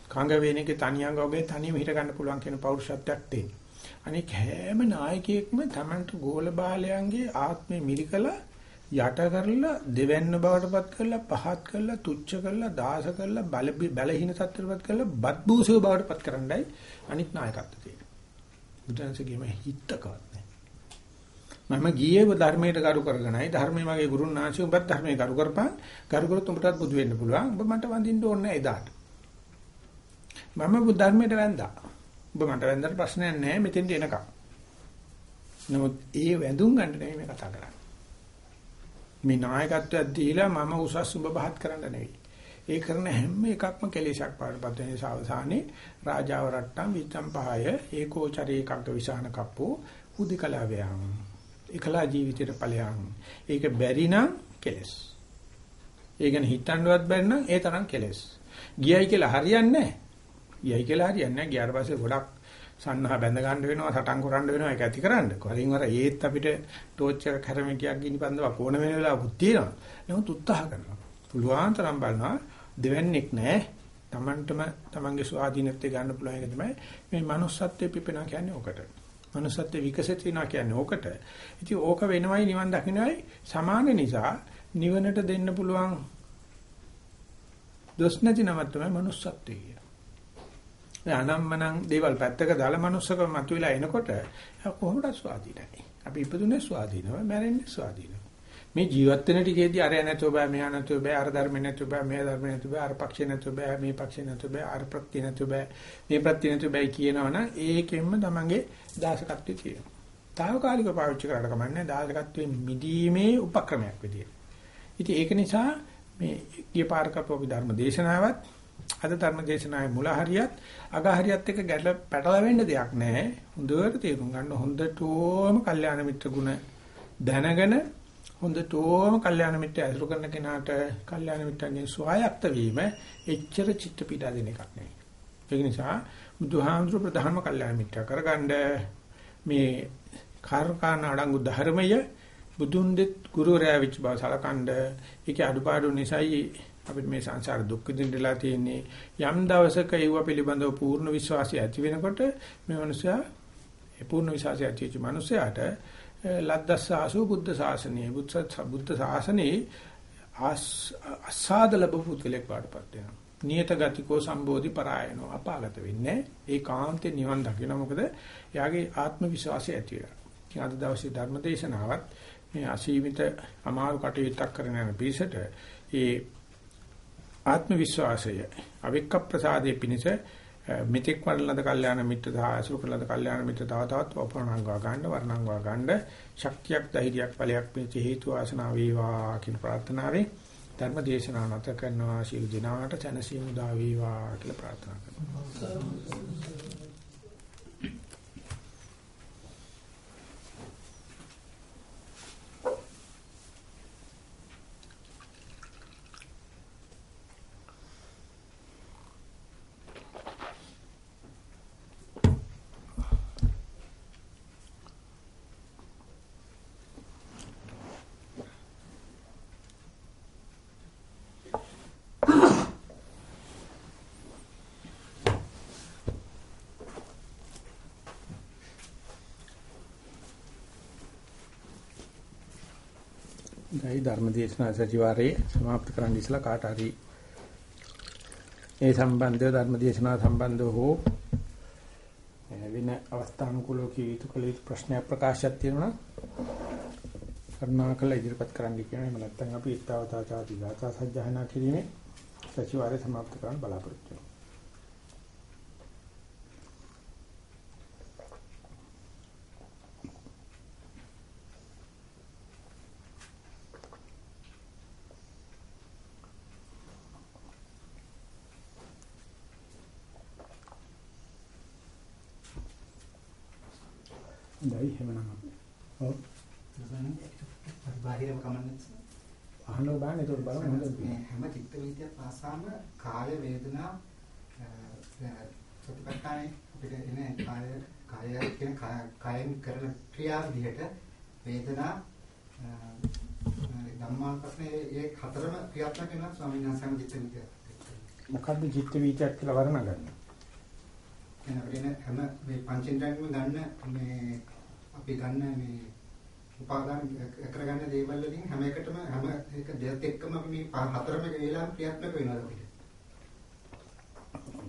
කංග වේනේගේ තනියංග වගේ තනියම හිට ගන්න පුළුවන් කියන පෞරුෂත්වයක් තියෙනවා. අනික හැම නායකයෙක්ම Tamanට ගෝල බාලයන්ගේ ආත්මෙ මිලිකලා යට කරලා දෙවැන්න බවටපත් කරලා පහත් කරලා තුච්ච කරලා දාස කරලා බල බලහීන සත්‍යවපත් කරලා බත් බූසව බවටපත් කරන්නයි අනිත් නායකත්වය තියෙන්නේ. බුදුන්සේගේම හිතකවත් නැහැ. මම ගියේ ධර්මයට කරු කරගෙනයි ධර්මයේ මගේ ගුරුන් ආශි උඹත් ධර්මයේ කරු කරපන් කරු කරොත් උඹටත් බුදු වෙන්න පුළුවන්. උඹ මට වඳින්න ඕනේ නැහැ එදාට. මම බුදු ධර්මයට වැඳා. උඹ මට වැඳලා ප්‍රශ්නයක් නැහැ මෙතෙන්ට එනකම්. නමුත් ඒ වැඳුම් ගන්න නෙමෙයි මේ කතා කරන්නේ. මේ නායකත්වයක් දීලා මම උසස් උඹ පහත් කරන්න නෙවෙයි. ඒ කරන හැම එකක්ම කෙලෙසක් පාඩපත් වෙන සාවසානේ රාජාව රට්ටම් විතම් පහය ඒකෝචරේ එකක විසහන කප්පෝ උදිකලාවයන්. එකලා ජීවිතේට ඵලයන්. ඒක බැරි නම් කෙලස්. ඒ ගැන හිතන්නවත් බැරි නම් ඒ තරම් කෙලස්. ගියයි කියලා හරියන්නේ නැහැ. ගියයි කියලා හරියන්නේ නැහැ. ගියාට පස්සේ ගොඩක් සන්නහ බැඳ ගන්න වෙනවා සටන් කරන්න වෙනවා ඒක ඇති කරන්න. කලින් වර ඒත් අපිට ටෝච් එකක් හැරමිටියක් ගිනිපන්දව කොන වෙන වෙලාවකුත් තියෙනවා. නමුත් උත්සාහ කරනවා. පුළුවන් තරම් බලනවා දෙවන්නේක් නැහැ. Tamanටම Tamanගේ ස්වාධීනත්වය ගන්න පුළුවන් එක තමයි මේ manussත්වයේ පිපෙනවා කියන්නේ ඕකට. Manussත්වයේ විකසිත වෙනවා කියන්නේ ඕකට. ඉතින් ඕක වෙනවයි නිවන් දකින්නයි සමාන නිසා නිවනට දෙන්න පුළුවන් දොස් නැති නමක් තමයි manussත්වය. අනම්මනම් දේවල් පැත්තක දාලා manussකම මතුවලා එනකොට කොහොමද ස්වාධීනයි. අපි ඉපදුනේ ස්වාධීනව, මැරෙන්නේ ස්වාධීනව. මේ ජීවත් වෙන ටිකේදී අරය නැතුව බෑ, මෙහා නැතුව බෑ, අර ධර්ම නැතුව බෑ, මේ ධර්ම නැතුව බෑ, අර පක්ෂේ නැතුව බෑ, මේ පක්ෂේ නැතුව බෑ, අර ප්‍රත්‍ය නැතුව බෑ, මේ ප්‍රත්‍ය නැතුව බෑ කියනවනම් ඒකෙන්ම තමන්ගේ දාසකත්වය තියෙනවා. తాවකාලිකව පාවිච්චි කරලා කමන්නේ දායකත්වයෙන් මිදීමේ උපක්‍රමයක් විදියට. ඉතින් ඒක නිසා මේ ගිය පාරකපෝපි ධර්ම දේශනාවත් අද ධර්ම දේශනාවේ මුල හරියත් අග හරියත් එක ගැට පැටලෙන්න දෙයක් නැහැ. හොඳට තේරුම් ගන්න හොඳටම කල්යාණ මිත්‍ර ගුණ දැනගෙන හොඳටම කල්යාණ මිත්‍ර ඇසුරු කරන කෙනාට කල්යාණ මිත්‍රන්ගේ සුවයක්ත වීම එච්චර චිත්ත පීඩා දෙන එකක් නෙවෙයි. ඒක නිසා බුදුහාමුදුර ප්‍රධානම කල්යාණ මිත්‍ර කරගන්න මේ කාර්කාන අඩංගු ධර්මය බුදුන් දෙත් ගුරුරයා විච් බව සලකනද ඒකේ අඩුපාඩු නිසායි අපිට මේ සංසාර දුක් විඳින්නලා තියෙන්නේ යම් දවසක ඒව පිළිබඳව පූර්ණ විශ්වාසය ඇති වෙනකොට මේ මනුස්සයා ඒ පූර්ණ විශ්වාසය ඇති වෙච්ච මනුස්සයාට ලද්දස්සාසු බුද්ධ ශාසනය බුද්ධ බුද්ධ ශාසනයේ අසාද ලැබපු කෙලෙක් වඩපත් වෙනවා. නියත ගතිකෝ සම්බෝධි පරායනෝ අපාගත වෙන්නේ ඒකාන්තේ නිවන් දකින මොකද එයාගේ ආත්ම විශ්වාසය ඇති වෙනවා. අද දවසේ ධර්ම දේශනාවත් මේ අසීමිත අමාරු කටයුත්තක් කරන යන පිළිසෙට ඒ ආත්ම විශ්වාසය අවික්ක ප්‍රසාදයේ පිණිස මිත්‍යක් වඩලද කල්යාණ මිත්‍ර සහ අසුර කළද කල්යාණ මිත්‍ර තව තවත් වපරණංගවා ගන්න වර්ණංගවා ගන්න ශක්තියක් ධෛර්යයක් ඵලයක් පිණිස හේතු ආසනාව වේවා කියන ප්‍රාර්ථනාවෙන් ධර්ම දේශනාව නැත කරනවා. ශීල දිනාට චනසීමු දා වේවා කියලා ප්‍රාර්ථනා කරනවා. අවසරයි ධර්මදේශනා සතිವಾರයේ સમાપ્ત කරන්න ඉස්සලා කාට හරි ඒ සම්බන්ධව ධර්මදේශනා සම්බන්ධව හෝ වෙන අවස්ථානුකූලව කිය යුතු කලිත ප්‍රශ්නයක් ප්‍රකාශයක් තියෙනවා කරුණාකර ඉදිරිපත් කරන්න කියන්නේ නැත්නම් අපි ඊතාවතාචාති ගාථා සජ්ජහනා කිරීමේ සතිವಾರයේ સમાપ્ત කරන්න බලාපොරොත්තු වේදනා ධම්මාපස්නේ ඒ හතරම ක්‍රියාත්මක වෙනවා ස්වාමීන් වහන්සේම චිත්ත වීතිය. මොකද්ද චිත්ත වීතියක් කියලා වර්ණගන්නේ? එන අපිට හැම මේ පංචේන්ද්‍රයන්ම ගන්න මේ අපි ගන්න මේ උපාදාන කරගන්න දේවල් වලින් හැම එකටම හැම එක දෙයක් එක්කම අපි මේ හතරම වේලාම ක්‍රියාත්මක වෙනවා අපිට.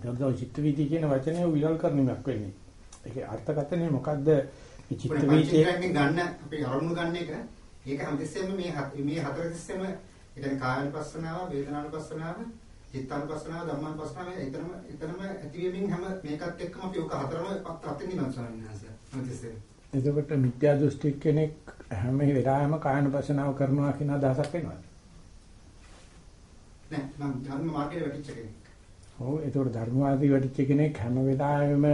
දවස් චිත්ත වීති කියන වචනේ විරල් කරණයක් වෙන්නේ. ඒකේ අර්ථකථනය මොකද්ද? චිත්ත වීතිය ගන්න අපි අරමුණු ගන්න එක ඒක හැමතිස්සෙම මේ මේ හතර තිස්සෙම ඒ කායනුපස්සනාව, වේදනානුපස්සනාව, චිත්තානුපස්සනාව, ධම්මානුපස්සනාව එතරම් එතරම් ඇතිවීමෙන් හැම මේකත් එක්කම අපි ඔක හතරම පත් වෙනවා ස්වාමීන් වහන්සේ. හැමතිස්සෙම එතකොට මිත්‍යා දෘෂ්ටි කෙනෙක් හැම වෙලාවෙම කායනුපසනාව කරනවා කියන අදහසක් එනවා. නෑ මම ධර්ම මාර්ගයේ වැටිච්ච කෙනෙක්. ඔව් එතකොට ධර්මවාදී වැටිච්ච කෙනෙක් හැම වෙලාවෙම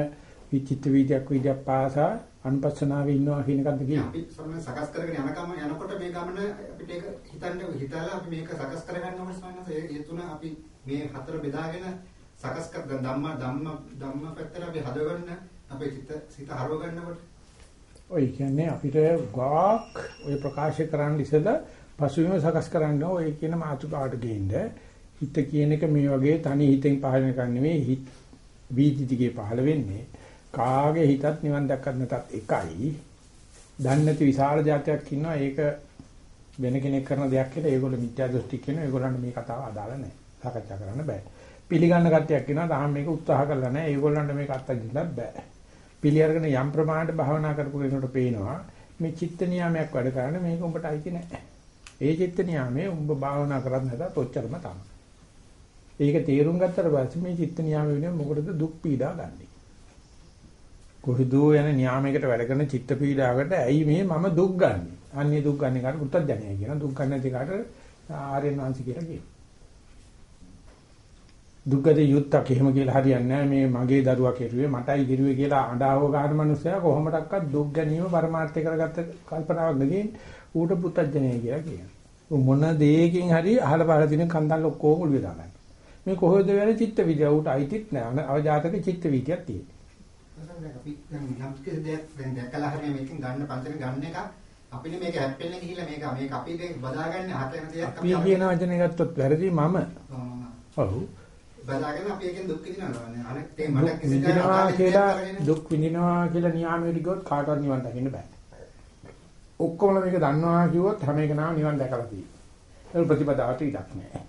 විචිත්ත වීදියක් විදියක් පාසා අනුපස්සනාවේ ඉන්නවා කියන එකක්ද කියන්නේ. අපි සමහර සකස් කරගෙන යනකම යනකොට මේ ගමන අපිට ඒක හිතන්න හිතලා අපි මේක සකස් කරගන්න ඕනේ සමහරවිට. ඒ තුන අපි මේ හතර බෙදාගෙන සකස් කර ධම්ම ධම්ම ධම්ම පැත්තට අපි හදවන්න අපේ සිත සිත හරව ගන්නකොට. ඔය කියන්නේ අපිට ගාක් ඔය ප්‍රකාශ කරන්න ඉස්සෙල්ලා පසුබිම සකස් කරන්න ඔය කියන මාතෘකාවට ගේන්න. හිත කියන එක මේ වගේ තනි හිතෙන් පහළ වෙනකන් නෙවෙයි. හිත වීදි දිගේ පහළ වෙන්නේ කාගේ හිතත් නිවන් දැක්කත් නැතත් එකයි. දන්නේ නැති විශාල જાතියක් ඉන්නවා. ඒක වෙන කෙනෙක් කරන දෙයක් කියලා ඒගොල්ලෝ මිත්‍යා දෘෂ්ටි කියන ඒගොල්ලන්ට මේ කතාව අදාළ නැහැ. සාකච්ඡා කරන්න බෑ. පිළිගන්න කට්ටියක් ඉන්නවා. තාම මේක උත්සාහ කරලා නැහැ. ඒගොල්ලන්ට මේක අත්දැකීමක් බෑ. පිළි අරගෙන යම් ප්‍රමාණයට භාවනා කරපු කෙනෙකුට පේනවා මේ චිත්ත නියාමයක් වැඩ කරන්නේ මේක උඹට අයිති නැහැ. ඒ චිත්ත නියාමයේ උඹ භාවනා කරත් නැතත් ඔච්චරම තමයි. ඒක තේරුම් ගත්තට පස්සේ මේ චිත්ත නියාම වෙනුවෙන් මොකටද දුක් පීඩා ගන්නෙ? කොහොදෝ යන නියාමයකට වැඩ කරන චිත්ත පීඩාවකට ඇයි මේ මම දුක් ගන්නෙ? අන්නේ දුක් ගන්න කාට පුත්තක් දැනයි කියන දුක් ගන්න නැති කාට ආර්යයන් වංශ කියලා කියනවා. දුක්ගත යුත්තක් එහෙම කියලා හරියන්නේ නැහැ මේ මගේ දරුවා කෙරුවේ මටයි කෙරුවේ කියලා අඬාව ගන්න මනුස්සයා කොහොමඩක්වත් දුක් ගැනීම පරමාර්ථය කරගත්ත කල්පනාවක් නෙදී ඌට පුතඥය කියලා කියනවා. මොන දෙයකින් හරි අහල පහල දින කන්දල් ඔක්කොම උළු දාගන්න. මේ කොහොමද වෙන චිත්ත විද්‍යාව ඌට අයිතිත් නැහැ. අවජාතක චිත්ත විද්‍යාවක් තියෙනවා. අපි දැන් යම් කිසි දෙයක් දැන් දැකලා හරිය මේකෙන් ගන්න පන්සලෙන් ගන්න එක අපිනේ මේක හැප්පෙන්න ගිහිල්ලා මේක මේක අපි දැන් බදාගන්න හතන දෙයක් අපි කියන වචනේ ගත්තොත් වැරදි මම. ඔව්. බලාගෙන අපි එකෙන් දුක් විඳිනවා නේ. අනෙක් තේ මට කිසි දෙයක් කියලා දුක් විඳිනවා කියලා නියාමයට ගියොත් කාටවත් නිවන් දකින්න බෑ. ඔක්කොම මේක දන්නවා කිව්වොත් හැම එකනම නිවන් දැකලා තියෙනවා. ඒක ප්‍රතිපදාවට ඉඩක් නෑ.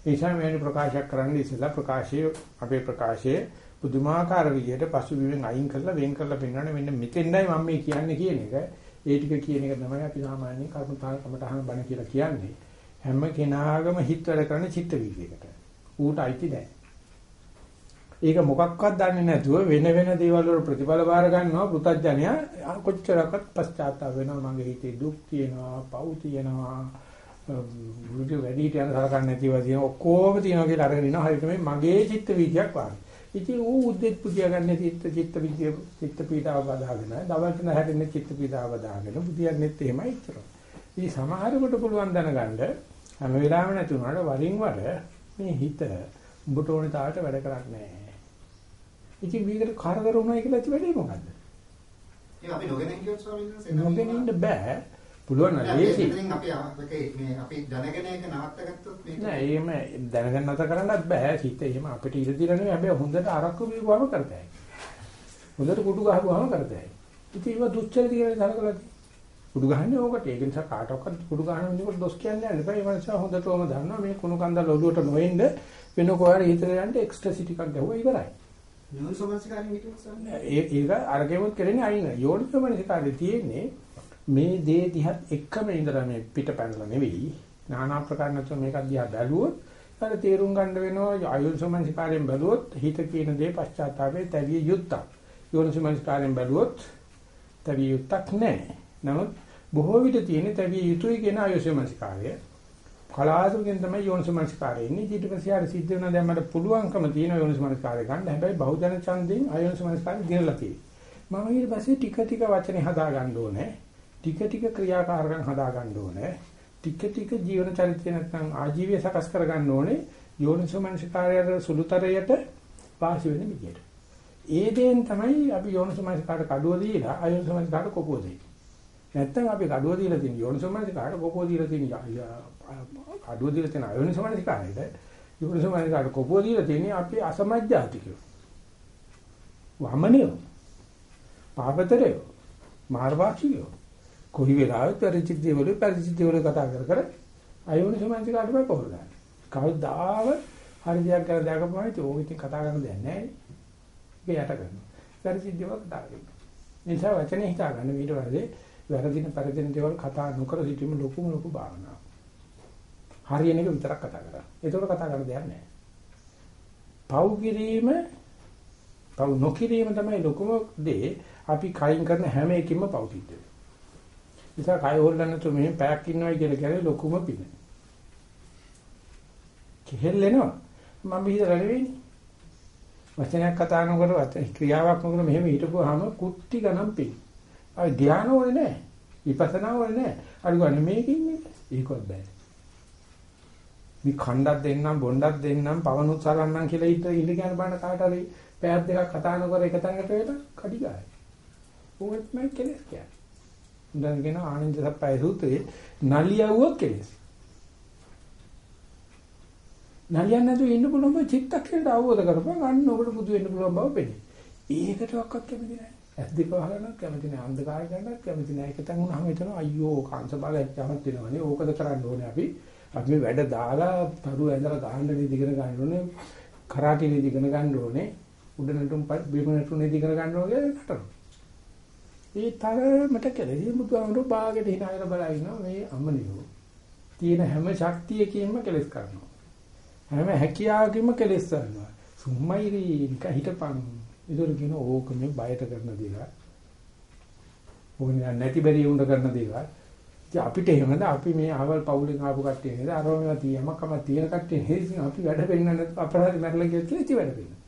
ඒ නිසා මේ ප්‍රකාශයක් කරන්න ඉස්සෙල්ලා ප්‍රකාශයේ අපේ ප්‍රකාශයේ පුදුමාකාර විදිහට පසුබිමෙන් අයින් කරලා වෙන් කරලා පෙන්වන්නේ මෙන්න මෙතෙන්දයි මම මේ කියන්නේ කියන එක. ඒ ටික කියන එක තමයි අපි සාමාන්‍යයෙන් කර්මතාවකමට බණ කියලා කියන්නේ. හැම කෙනාගම හිත වැඩ කරන චිත්ත වීදියකට. ඌට අයිති නැහැ. ඒක මොකක්වත් දන්නේ නැතුව වෙන වෙන දේවල් වල ප්‍රතිඵල බාර ගන්නවා පෘථජ්ජනයා කොච්චරක්වත් පශ්චාත්තාප වෙනවා මගේ හිතේ දුක් තියෙනවා පව් තියෙනවා මුළු වැඩි හිටියන සලකන්නේ නැතිව තියෙන ඔක්කොම තියෙනවා කියලා අරගෙන ඉනවා හරියට මේ මගේ චිත්ත වීදියක් වාගේ. ඉතින් ඌ උද්දෙත් පුදියා ගන්න චිත්ත චිත්ත විද්‍ය චිත්ත පීඩාව බදාගෙන දවල්ට නැහැටෙන චිත්ත පීඩාව බදාගෙන පුදියන්නෙත් එහෙමයි ඉතර. ඉතින් සමහරකට පුළුවන් දැනගන්න හැම වෙලාවෙම නැති වුණාට වරින් වර මේ හිත උඹට ඕනේ තාලට වැඩ කරන්නේ නැහැ. ඉතින් මේකට කරදර වුණා කියලා ඇති වෙන්නේ මොකද්ද? ඒ අපි නොගෙන ඉන්න බෑ. පුළුවන් නම් ලේසි. ඉතින් අපි මේ අපි දැනගෙන එක නවත්තගත්තොත් මේක නෑ එහෙම දැනගෙන නැත කරන්නත් බෑ. සිත එහෙම අපිට ඉඳ තියලා නෙවෙයි හැබැයි හොඳට අරක්කු බීපුවම කරතයි. හොඳට කුඩු ගහපුවම කරතයි. ඉතින් ඒව දුච්චරිත කියලා සලකලා කුඩු ගහන්නේ ඕකට. ඒක නිසා කාටවත් කුඩු ගහන මිනිහෙකුට දොස් කියන්නේ නැහැ. ඒ නිසා හොඳටම දන්නවා මේ කුණු කන්දල් ඔළුවට නොෙන්න වෙන කොහරි හිතේ යන්න එක්ස්ට්‍රා සිටි එකක් ගහුවා ඉවරයි. යෝනිසෝමනසිකාරයෙන් හිතුවා ඒ ඒක අරගෙමුත් කරන්නේ අයින. යෝනිසෝමනසිකාරේ තියෙන්නේ මේ දේ දිහත් එක්කම ඉඳලා මේ පිට පැනලා නෙවෙයි. নানা ප්‍රකාර නැතුව මේක දිහා බැලුවොත් අර තේරුම් ගන්න වෙනවා යෝනිසෝමනසිකාරයෙන් බැලුවොත් හිත කියන දේ පශ්චාත්තාපේ තැවිය යුත්තක්. යෝනිසෝමනසිකාරයෙන් බැලුවොත් තැවිය යුත්තක් නැහැ. නමුත් බොහෝ විට තියෙන තැවිය යුතුයි කියන යෝනිසෝමනසිකාරය කලාතුරකින් තමයි යෝනිසමනස්කාරය එන්නේ ඊට පස්සේ ආර සිද්ධ වෙනවා දැන් මට පුළුවන්කම තියෙන යෝනිසමනස්කාරය ගන්න හැබැයි බහුජන ඡන්දයෙන් අයෝනිසමනස්කාරය දිනලා තියෙන්නේ මම ඊට පස්සේ ටික ටික වචනේ හදා ගන්න ඕනේ ටික ටික ක්‍රියාකාරකම් හදා ගන්න ඕනේ ටික ටික ජීවන චරිතය නැත්නම් ආජීවය සකස් කර ගන්න ඕනේ යෝනිසමනස්කාරයට සුළුතරයට වාසි වෙන විදියට ඒ දෙයෙන් තමයි අපි යෝනිසමනස්කාරට කඩුව දීලා අයෝනිසමනස්කාරට කොපුව දෙන්නේ නැත්තම් අපි කඩුව දීලා තියෙන යෝනිසමනස්කාරට කොපුව දීලා තියෙන කඩුව දීලා තියෙන අයෝනිසමනසිකාරයට යෝනිසමනසිකාරට කොපුව දීලා තියෙන්නේ අපි අසමජ්ජාතිකයෝ. වමනියෝ. පාපතරයෝ. මාර්වාචියෝ. කොයි වෙලාවෙත් පරිචිත දේවලු පරිචිත දේවලු කතා කර කර අයෝනිසමනසිකාරට බය පොර ගන්න. කවදාව හරි දෙයක් ගැන දැකපුවා ඉතින් ඕක ඉතින් කතා කරන්න දෙයක් නැහැ. ඒක යට කරනවා. පරිචිත දේවල් කතා කරනවා. නිසා වචනේ හිතා ගන්න ඊට පස්සේ වැරදින පරිදින දේවල් කතා නොකර සිටීම ලොකුම ලොකු භාවනාවක්. හරියන එක විතරක් කතා කරා. ඒතකොට කතා කරන්න දෙයක් නැහැ. පව් කිරීම පව් නොකිරීම තමයි ලොකුම දේ. අපි කයින් කරන හැම එකකින්ම පව් සිද්ධ වෙනවා. නිසා කය හොල්ලන්න තු මෙහෙම පැයක් ඉන්නවයි කියලා කියන්නේ ලොකුම පින. කෙහෙල්ලෙනවා. මම හිතලා නෙවෙයිනේ. වචනයක් කතා කරනකොට ක්‍රියාවක් කරනකොට මෙහෙම හිටපුවාම කුට්ටි ගණන් පින්. අය ධානය ඕනේ නැහැ. විපස්සනා ඕනේ නැහැ. අර ගන්න මේකින් ඒකවත් බෑ. මේ ඛණ්ඩක් දෙන්නම් බොණ්ඩක් දෙන්නම් පවනුත් සරන්නම් කියලා ඉත ඉඳ කියන බණ කාට හරි පැයක් දෙකක් කතා නොකර එක තැනකට වෙලා කඩි ගායි. ඕවත් මම කෙලස් කියන්නේ. දැන් කියන ආනන්ද සප්පයි සූත්‍රයේ නලියවුව කෙලස්. නලියන්න නැතුව ඉන්න පුළුවන් බව චිත්තක්ෂණයට අවබෝධ කරපුවා ගන්න ඔබට බුදු වෙන්න පුළුවන් බව පෙනේ. ඒකට ඔක්කොත් කැමති නැහැ. ඇස් දෙක වහලනක් කැමති නැහැ. අන්ධකාරය ගන්නත් කැමති නැහැ. ඒක තන් උනහම හිතනවා අයියෝ කාංශ බලයක් යමත් වෙනවනේ. ඕකද කරන්න ඕනේ අපි. අපි මේ වැඩ දාලා තරු ඇඳලා ගහන්න නේද ඉගෙන ගන්න ඕනේ කරාටි නේද ඉගෙන ගන්න ඕනේ උඩ නටුම් බිම නටුම් නේද ඉගෙන ගන්න ඕනේ නටන ඒ තරමට කෙලෙහි බුදුහාමුදුරු බාගෙට hinaයලා බලා ඉන්නවා මේ අමනියෝ. තියෙන හැම ශක්තියකින්ම කෙලස් කරනවා. හැම හැකියාවකින්ම කෙලස් කරනවා. සුම්මයිරි නික හිටපන්. ඒතර කියන ඕක මේ බයට කරන දේවල්. ඕක නැති බැරි උඳ කරන දේවල්. ඉතින් අපිට එහෙමද? අපි මේ ආවල් පවුලෙන් ආපු කට්ටිය නේද? අරවම තියමකම තියෙන කට්ටිය නේද? අපි වැඩ වෙන්න අපරාධ මැරලා කියලා ඉති වැඩ වෙන්න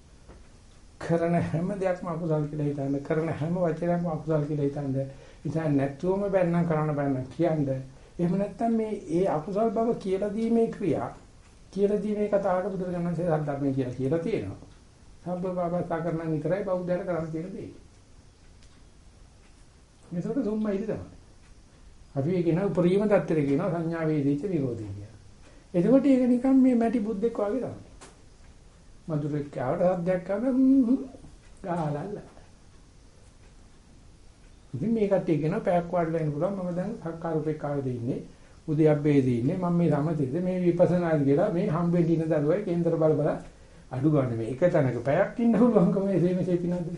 කරන හැම දෙයක්ම අකුසල් කියලා හිතන්න කරන හැම වචනයක්ම අකුසල් කියලා හිතන්න. ඉතින් නැත්තුවම බැන්නම් කරන්න බැන්නම් කියන්නේ. එහෙම නැත්නම් මේ ඒ අකුසල් බව කියලා දීමේ ක්‍රියා කියලා දීමේ කතාවට බුදුරජාණන්සේ සද්ධර්මයේ කියලා කියලා තියෙනවා. සබ්බ බාබා කරන විතරයි බෞද්ධයර කරන්න තියෙන දේ. මේකට සොම්මයි තමයි. අපි ඒක න උපරිම தත්තර කියනවා සංඥා වේදිත නිරෝධය කියලා. එතකොට ඒක නිකන් මේ මැටි බුද්දෙක් වගේ තමයි. මధుරෙක් කාවට සද්දයක් කරන ගාලල්ල. ඉතින් මේ කට්ටිය කියන පැයක් වාඩිලා ඉන්න පුළුවන්. මම දැන් සක්කාරුපේක්ඛාවේද ඉන්නේ. උදයබ්බේදී ඉන්නේ. මම මේ සමතේද මේ විපස්සනාද කියලා මේ හම්බෙන්න ඉන්න දරුවයි කේන්දර බල බල අඩු ගන්න මේ එක තැනක පැයක් ඉන්න පුළුවන්කම එසේ මෙසේ පිනද්ද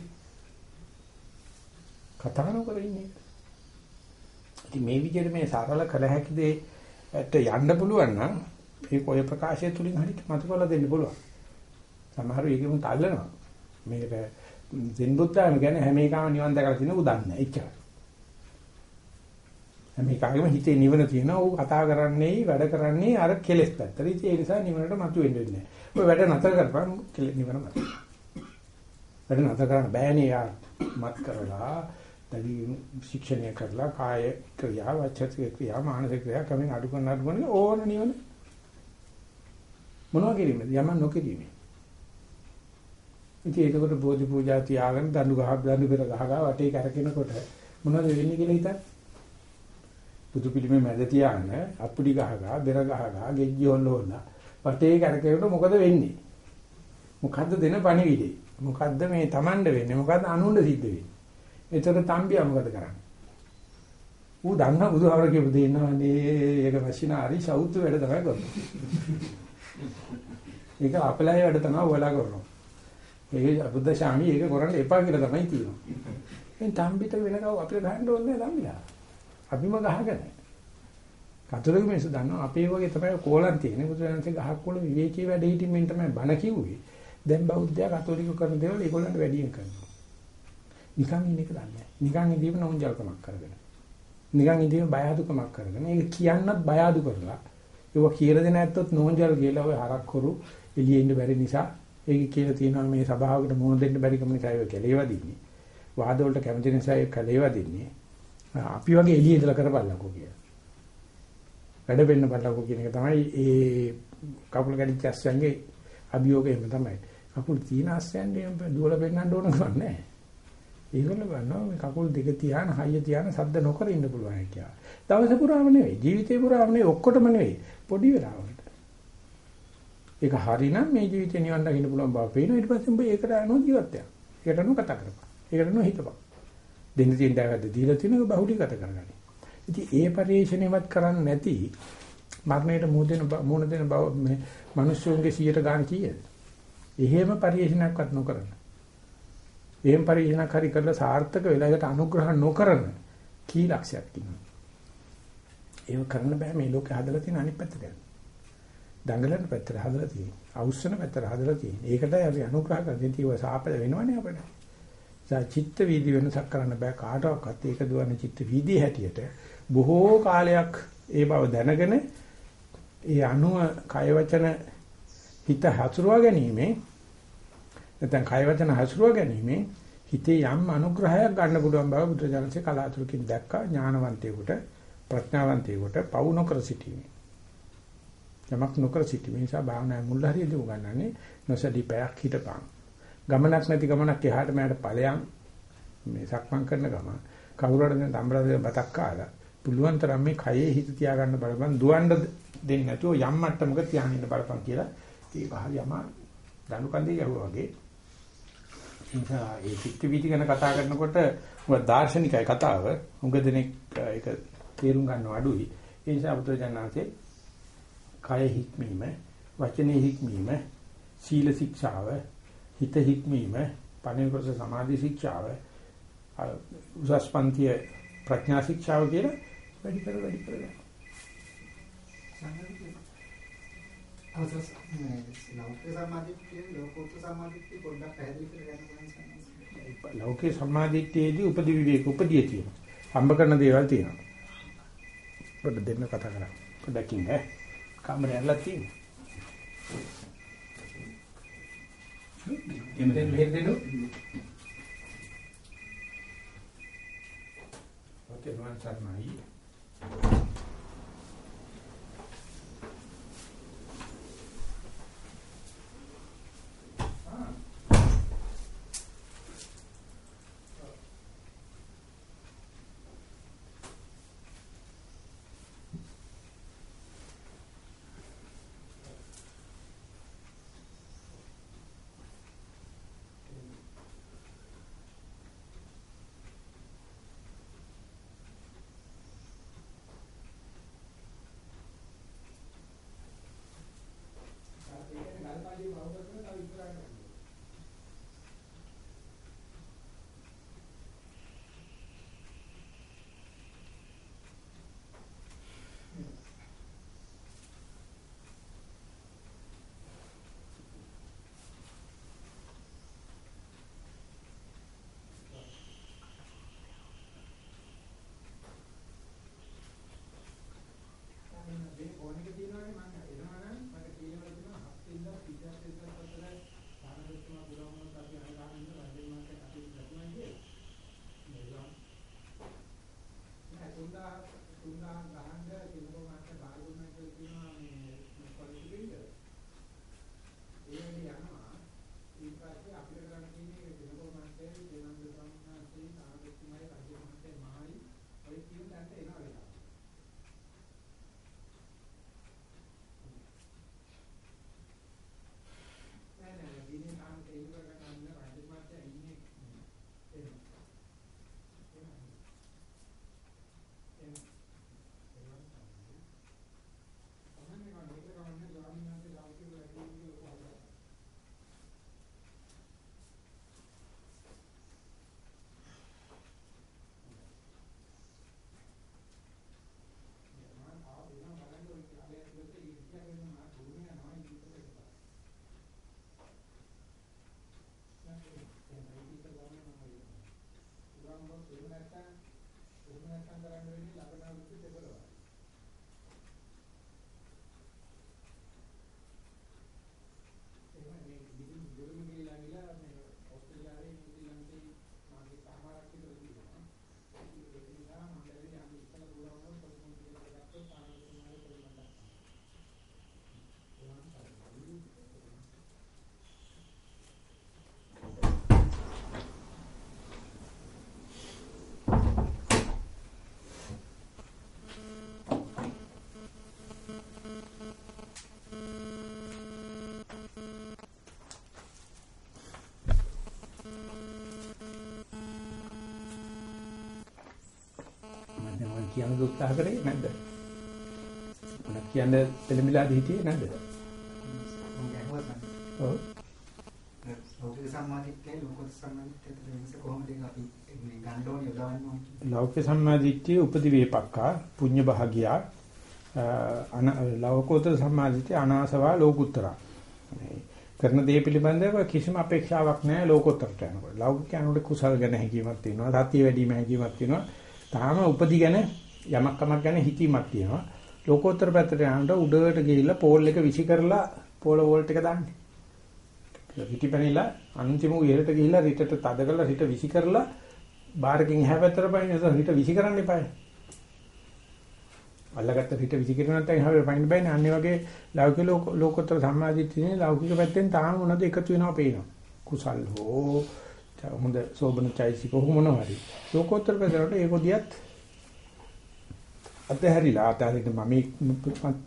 කතා නොකර ඉන්නේ. ඉතින් මේ විදිහට මේ සරල කළ හැකි දෙයට යන්න පුළුවන් නම් මේ කොය ප්‍රකාශය තුලින් හරියට මතකවලා දෙන්න පුළුවන්. සමහරව ඒකෙම තල්ලනවා. මේකට දෙන් බුද්ධාම කියන්නේ හැම එකම නිවන් දැකලා තියෙන උදන්නේ එච්චරයි. හැම එකම හිතේ නිවන තියෙනවා. ඌ කතා කරන්නේ වැඩ කරන්නේ අර කෙලෙස් පැත්තට. ඉතින් ඒ නිසා නිවනට මතු වෙන්න වෙන්නේ නැහැ. ඔය වැඩ නතර කරපන් නිවන මත. වැඩ නතර කරන්න බෑනේ යාර. මත් කරලා දැඩි ශික්ෂණය කරලා කාය ක්‍රියා වචික ක්‍රියා මානසික ක්‍රියා කමින් අඩු කරන අඩු කරන ඕන නිවන මොනවා කිරීමද යම නොකිරීම ඉතින් ඒකකොට බෝධි පූජා තියාගෙන දඬු ගහ දඬු පෙර ගහ ගහ වටේ කරකිනකොට මොනවද වෙන්නේ කියලා හිතන්න බුදු පිළිමේ මැද තියාගෙන අප්පුඩි ගහ ගහ බෙර ගහ ගහ ගෙජ්ජි හොල්ල හොල්ල වටේ කරකිනකොට මොකද වෙන්නේ මොකද්ද දෙන පණිවිඩේ මොකද්ද මේ Tamande වෙන්නේ මොකද්ද අනුන්ද සිද්ධ වෙන්නේ එතකොට තම්බියා මොකද කරන්නේ? ඌ දන්නා බුදුහාමර කියපු දේ ඉන්නවනේ ඒක මැෂිනාරි ෂවුතු වැඩ තමයි කරන්නේ. ඒක අපලයි වැඩ තමයි ඔයාලා කරනවා. ඒක බුද්ධ ශාමි ඒක කරන්න එපා කියලා තමයි තියෙනවා. එන් තම්බිට වෙන කව අපිට ගහන්න ඕනේ නැහැ තම්බිලා. අපිම ගහගෙන. කතෝලික මිනිස්සු දන්නවා අපේ වගේ තමයි කෝලම් තියෙන්නේ. බුදුරජාණන්සේ ගහක් වල විවේකී වැඩ හිටින්මින් තමයි බණ කිව්වේ. දැන් බෞද්ධයා කතෝලික කරන දේවල් ඒගොල්ලන්ට වැඩියෙන් කරනවා. නිකන් ඉන්න එක දන්නේ නැහැ. නිකන් ඉඳීම නෝන්ජල්කමක් කරගෙන. නිකන් ඉඳීම බය අඩුකමක් කරගෙන. ඒක කියන්නත් බය අඩු කරලා. ඒක කියලා දෙන ඇත්තොත් නෝන්ජල් කියලා ඔය හරක් කරු එළියේ ඉන්න බැරි නිසා ඒක කියලා තියෙනවා මේ සභාවකට මොන දෙන්න බැරි කම නිසා ඒක කැලේවදින්නේ. වාද වලට කැමති නිසා ඒක කැලේවදින්නේ. අපි වගේ එළියේ ඉඳලා කරපල්ලකෝ කියලා. වැඩ වෙන්න බලකෝ කියන එක තමයි ඒ කකුල කැඩිච්ච අස්සයන්ගේ අභියෝගයම තමයි. කකුල් තියෙන අස්සයන්ගේ දුවල පෙන්නන්න ඕන කරන්නේ ඒගොල්ලෝ ගන්නවා මේ කකුල් දෙක තියාන හයිය තියාන සද්ද නොකර ඉන්න පුළුවන් කියලා. දවස පුරාම නෙවෙයි ජීවිතේ පුරාම නෙවෙයි ඔක්කොටම නෙවෙයි පොඩි වෙලාවකට. ඒක හරිනම් මේ ජීවිතේ නිවන් දකින්න පුළුවන් බව පේනවා ඊට පස්සේ උඹ ඒකට අනුව ජීවත් වෙනවා. ඒකට අනුව කතා කරපන්. ඒකට අනුව හිතපන්. දෙන්න තියෙන දාගත්ත දීලා තියෙන එක බහුලීගත කරගන්න. ඉතින් ඒ පරිශ්‍රණයවත් කරන්නේ නැති මරණයට මුහුණ දෙන මුහුණ දෙන බව මේ මිනිස්සුන්ගේ 100ට ගන්න කීයද? එහෙම පරිශ්‍රණයක්වත් නොකරන. එහෙම පරිශ්‍රණයක් හරි කරලා සාර්ථක වෙලා ඒකට අනුග්‍රහ නොකරන කී ලක්ෂයක් ඉන්නවා. ඒක කරන්න බෑ මේ ලෝකේ හදලා තියෙන අනිත් පැත්තට. දඟලන පැත්තට හදලා තියෙන්නේ. අවුස්සන පැත්තට හදලා තියෙන්නේ. ඒකටයි අපි අනුග්‍රහ කරන්නේ. ඒක සාපද වෙනවනේ අපිට. චිත්ත වීදි වෙනසක් කරන්න බෑ කාටවත් ඒක දුවන චිත්ත වීදි හැටියට බොහෝ කාලයක් ඒ බව දැනගෙන ඒ අනුව කය වචන හිත හසුරුවා ගැනීමේ නැත්නම් කය වචන හසුරුවා ගැනීමේ හිතේ යම් අනුග්‍රහයක් ගන්න පුළුවන් බව බුදුජානකසේ කලාතුරකින් දැක්කා ඥානවන්තයෙකුට ප්‍රඥාවන්තයෙකුට පවු නොකර සිටීමේ යමක් නොකර සිටීම. නිසා භාවනාවේ මුල් හරියදී උගන්වන්නේ නොසලී පැයක් හිටපන්. ගමනක් නැති ගමනක් එහාට මෙහාට ඵලයන් මේ සක්මන් කරන ගමන කවුරුහරි දැන් තඹරදේ බතක් කාලා පුළුවන් තරම් මේ කයේ හිත තියාගන්න බලපන් දුවන්න දෙන්නේ නැතුව යම් මට්ටමක තියාගෙන ඉන්න බලපන් කියලා ඒක හරි අමාරු දනු කන්දේ යහුවා වගේ. නිසා ඒ චිත්ත වීති ගැන කතා කරනකොට මොකද දාර්ශනිකයි කතාව. උඟ දෙනෙක් ඒක තේරුම් ගන්නව අඩුයි. ඒ නිසා බුදුරජාණන්සේ කය හික්මීම වචනේ හික්මීම සීල ශික්ෂාව හිත හික්මීම පණිවිඩ සමාධි ශික්ෂාව උසස් පන්තිය ප්‍රඥා ශික්ෂාව කියලා වැඩි කර වැඩි කර ගන්න. අවසස් ලෞකික සමාධිත්වයේ ලෝකෝත්තර සමාධිත්වයේ පොඩ්ඩක් පැහැදිලි කරගන්න පුළුවන් ලෞකික සමාධිත්වයේදී උපදි විවේක උපදිය තියෙනවා. හම්බ කරන දේවල් තියෙනවා. පොඩ්ඩ දෙන්න කතා කරා. පොඩ්ඩකින් ඈ. කාමරේ ඇරලා තියෙනවා. එමෙතෙන් මෙහෙට දෙනු. ඔතේ වන් සර්ණයි. එහෙම නැත්නම් එහෙම නැත්නම් කරන්න වෙන්නේ ලබනා මුතු දෙබලවා. එහෙම මේ දිගින් දිගින් ගිහිලා ගිලා මේ ඕස්ට්‍රේලියාවේ නිව්සීලන්තේ මාගේ සමහරක් විතර තියෙනවා. ඒක නිසා මම දැන් අපි ඉස්සර දුරවන පොඩි පොඩි දේවල් ගත්තොත් සාමාන්‍යයෙන් පොඩි මම කියන්න උත්සාහ කරේ නැද්ද? මම කියන්න පෙළඹිලා හිටියේ නැද්ද? ඔව්. ලෞකික සම්මාදිට්ඨිය ලෝකෝත්තර සම්මාදිට්ඨිය වෙනස කොහොමද අපි මේ ඕනේ යොදවන්න ඕනේ ලෞකික සම්මාදිට්ඨිය උපදි වේපක්කා පුඤ්ඤ භාගියා අන ලෞකෝත්තර සම්මාදිට්ඨිය අනාසවා ලෝකුත්තරා කරන දේ පිළිබඳව කිසිම අපේක්ෂාවක් නැහැ ලෝකෝත්තරට යනකොට ලෞකික යනකොට කුසල් ගැන හැඟීමක් තියෙනවා සතිය වැඩිම හැඟීමක් තියෙනවා තාම උපදි ගැන යමක් කමක් ගැන හිතීමක් තියෙනවා ලෝකෝත්තර පැත්තට යනකොට උඩට ගිහිල්ලා පෝල් එක විසි කරලා පෝල වෝල්ට් එක දාන්නේ පිටිපැනිලා අන්තිම උයරට ගිහිල්ලා රිටට තද කරලා රිට විසි කරලා බාරකින් එහා පැත්තට පයින් නිසා රිට විසි කරන්න එපායි. අල්ලගත්ත රිට විසි කරන නැත්නම් එහා පැත්තට පයින් බෑනේ. අන්න වගේ ලෞකික ලෝකෝත්තර සම්මාදිට්ඨියේ ලෞකික පැත්තෙන් තාම මොනවද එකතු වෙනවා පේනවා. කුසල් හෝ හොඳ සෝබන චෛසික මොනවා හරි. ලෝකෝත්තර පැත්තට ඒක දියත් අතහැරිලා අතහැරිට මම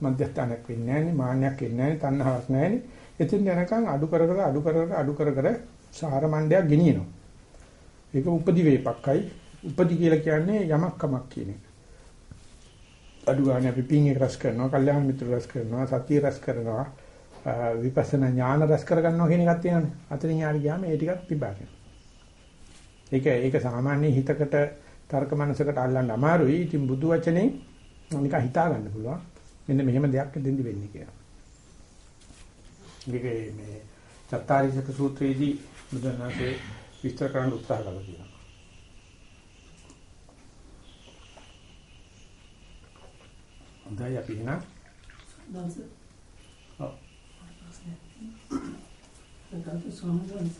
මධ්‍යස්ථානයක් වෙන්නේ නැහැ නේ මාන්නයක් වෙන්නේ නැහැ තණ්හාවක් නැහැ නේ එතින් යනකම් අඩු කර කර අඩු කර කර අඩු කර කර සාර මණ්ඩයක් ගෙනියනවා. ඒක උපදි වේපක්කයි. උපදි කියලා කියන්නේ යමක් කමක් කියන එක. අඩු ගන්න අපි පින් එක රස කරනවා, කල්යාණ මිත්‍ර රස කරනවා, සතිය රස කරනවා, විපස්සනා ඥාන රස කර ගන්නවා කියන එකක් තියෙනවානේ. අතරින් යාරි ගියාම ඒ ටිකක් පිබාගෙන. ඒක ඒක සාමාන්‍ය හිතකට තර්ක මනසකට අල්ලන්න අමාරුයි. ඉතින් බුදු වචනේ නිකන් හිතා ගන්න පුළුවන්. මෙන්න මෙහෙම දෙයක් දෙන්න වෙන්නේ කියලා. මේකේ මේ චත්තාරිසක සූත්‍රයේදී බුදුනාසේ විස්තර කරන්න උත්සාහ කළා කියනවා. හොඳයි අපි එන. දවස. ඔව්. ඒකට සම්බන්ධ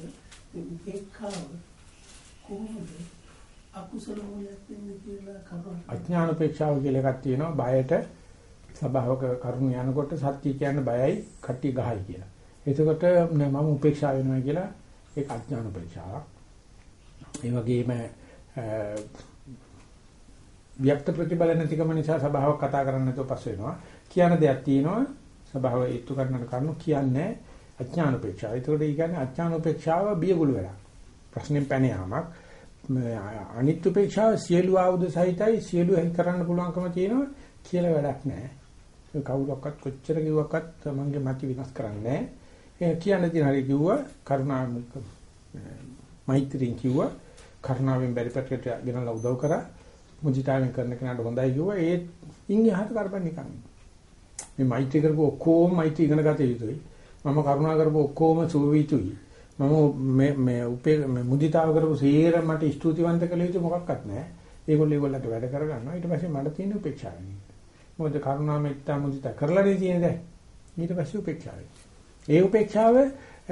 ඒකාව කොහොමද අකුසල මොලයක් වෙන්නේ කියලා කවදාවත් අඥාන උපේක්ෂාව කියලා එකක් තියෙනවා බයට ස්වභාවක කරුණ යනකොට සත්‍ය කියන්නේ බයයි කට්ටි ගහයි කියලා. එතකොට මම උපේක්ෂා වෙනවා කියලා ඒක අඥාන උපේක්ෂාවක්. ඒ වගේම වික්ත ප්‍රතිබල නැතිකම නිසා ස්වභාවයක් කතා කරන්න නැතුව පස් වෙනවා. කියන දෙයක් තියෙනවා ස්වභාවය ඒත්තු කරන්නට කරුණු කියන්නේ අඥාන උපේක්ෂාව. ඒකට ඒ කියන්නේ අඥාන උපේක්ෂාව බියගුළු වෙලා. ප්‍රශ්නෙන් පැන යාමක්. අනිත් උපේක්ෂාව සියලු ආයුධ සහිතයි සියලු හයි කරන්න පුළුවන්කම තියෙනවා කියලා වැඩක් නැහැ. කවුරක්වත් කොච්චර කිව්වක්වත් තමන්ගේ මති විනාශ කරන්නේ නැහැ. කියන්න තියෙන හරිය කිව්වා කරුණා මෛත්‍රියෙන් කිව්වා කරුණාවෙන් බැරි පැත්තට ගෙනලා උදව් කරා මුදිතාවෙන් කරන කෙනාට හොඳයි කිව්වා ඒ ඉන් එහාට කරපන් නිකන් මේ මෛත්‍රී කරපු ඔක්කොම මෛත්‍රී ඉගෙන ගත යුතුයි මම කරුණා කරපු ඔක්කොම සුවවිතුයි මම මේ මේ උපේ මුදිතාව කරපු සීර මට ස්තුතිවන්ත කළ යුතු මොකක්වත් නැහැ ඒගොල්ලෝ ඒගොල්ලන්ට වැඩ කරගන්නවා ඊට පස්සේ මට තියෙන උපේක්ෂාව මොකද කරුණා මෙත්තා මුදිතා කරලානේ තියෙන්නේ දැන් ඊට පස්සේ උපේක්ෂාවයි ඒ උපේක්ෂාව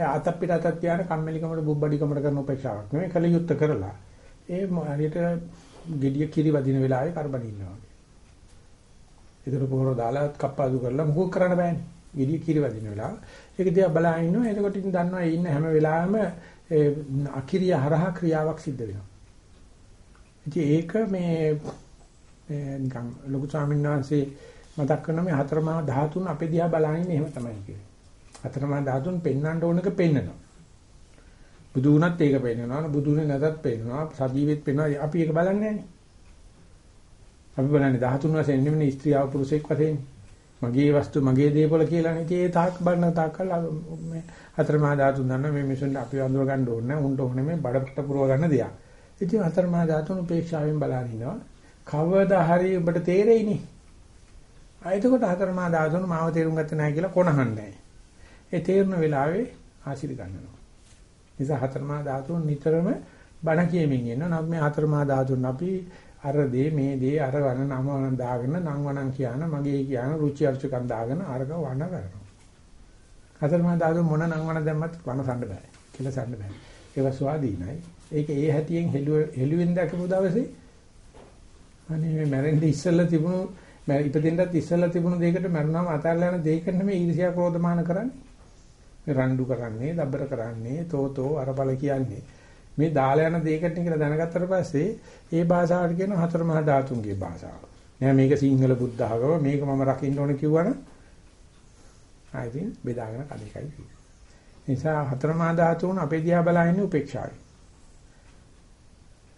අතක් පිට අතක් තියාන කම්මැලිකමට බුබ්බඩිකමට කරන උපේක්ෂාවක් නෙමෙයි කල යුත්තේ කරලා ඒ හරියට gediya kiri වදින වෙලාවේ කරබන ඉන්නවා වගේ. ඒතර පොහොර දාලා කප්පාදු කරලා මුකුත් කරන්න බෑනේ. gediya kiri වදින වෙලාව. ඒක දිහා බලා ඉන්නවා. එතකොට ඉතින් දන්නවා ඒ ඉන්න හැම වෙලාවෙම ඒ අකිරිය හරහා ක්‍රියාවක් සිද්ධ වෙනවා. ඉතින් ඒක මේ නිකන් ලොකු ස්වාමීන් වහන්සේ මතක් කරන මේ හතරමහා ධාතුන් අපේ දිහා බලන්නේ එහෙම තමයි කියන්නේ. හතරමහා ධාතුන් පෙන්වන්න ඕනක පෙන්නනවා. බුදු වුණත් ඒක පෙන්නනවා බුදු වුණේ නැතත් පෙන්නනවා සජීවෙත් පෙන්නනවා අපි ඒක බලන්නේ නැහැ. අපි බලන්නේ ධාතුන් වශයෙන් නෙමෙයි ස්ත්‍රියව පුරුෂයෙක් වශයෙන්. මගේ වස්තු මගේ දේපල කියලා නේ ඒ තාක් බලන තාක් කළා මේ හතරමහා ධාතුන් දන්න මේ මිනිසුන් අපි අඳුර ගන්න ඕනේ නැහැ. උන්ට ඕනේ මේ බඩපට පුරව ගන්න දෙයක්. ඉතින් හතරමහා ධාතුන් උපේක්ෂාවෙන් බලන ඉනවා. කවදා හරි ඔබට තේරෙයිනේ. ආයතකොට හතරමහා ධාතුන් මාව තේරුම් ගත්තේ නැහැ කියලා කොනහන්නේ. ඒ තේරෙන වෙලාවේ ආශිර්වාද ගන්නවා. නිසා හතරමහා ධාතුන් නිතරම බණ කියමින් ඉන්නවා. නමුත් මේ හතර මහා ධාතුන් අපි අර දේ මේ දේ අර වන නම වන දාගෙන නම් වණන් කියන මගේ කියන රුචි අරුචිකම් දාගෙන අරක වණ කරනවා. හතර මහා ධාතු මොන නම් වණ දැම්මත් වනසන්න බෑ. කෙලසන්න බෑ. ඒක ස්වාධීනයි. ඒක ඒ හැටියෙන් හෙළුව හෙළුවෙන් දැකපු දවසේ අනේ මේ මැරෙන්න ඉස්සෙල්ලා තිබුණු මම ඉපදෙන්නත් ඉස්සෙල්ලා තිබුණු දෙයකට මරුණාම අතල්ලා යන දෙයකට නෙමෙයි ඊර්ෂ්‍යා ක්‍රෝධමාන කරන්නේ. මේ රණ්ඩු කරන්නේ, දබ්බර කරන්නේ, තෝතෝ අරබල කියන්නේ. මේ දාලා යන දෙයකට කියලා දැනගත්තට පස්සේ ඒ භාෂාවට කියන හතර මහා ධාතුන්ගේ භාෂාව. නෑ මේක සිංහල බුද්ධ ආගම මේක මම රකින්න ඕන කිව්වනම් ආයිතින් බෙදාගෙන කඩේකයි තියෙන්නේ. නිසා හතර මහා ධාතුන් අපේ දිහා බලන්නේ උපේක්ෂාවයි.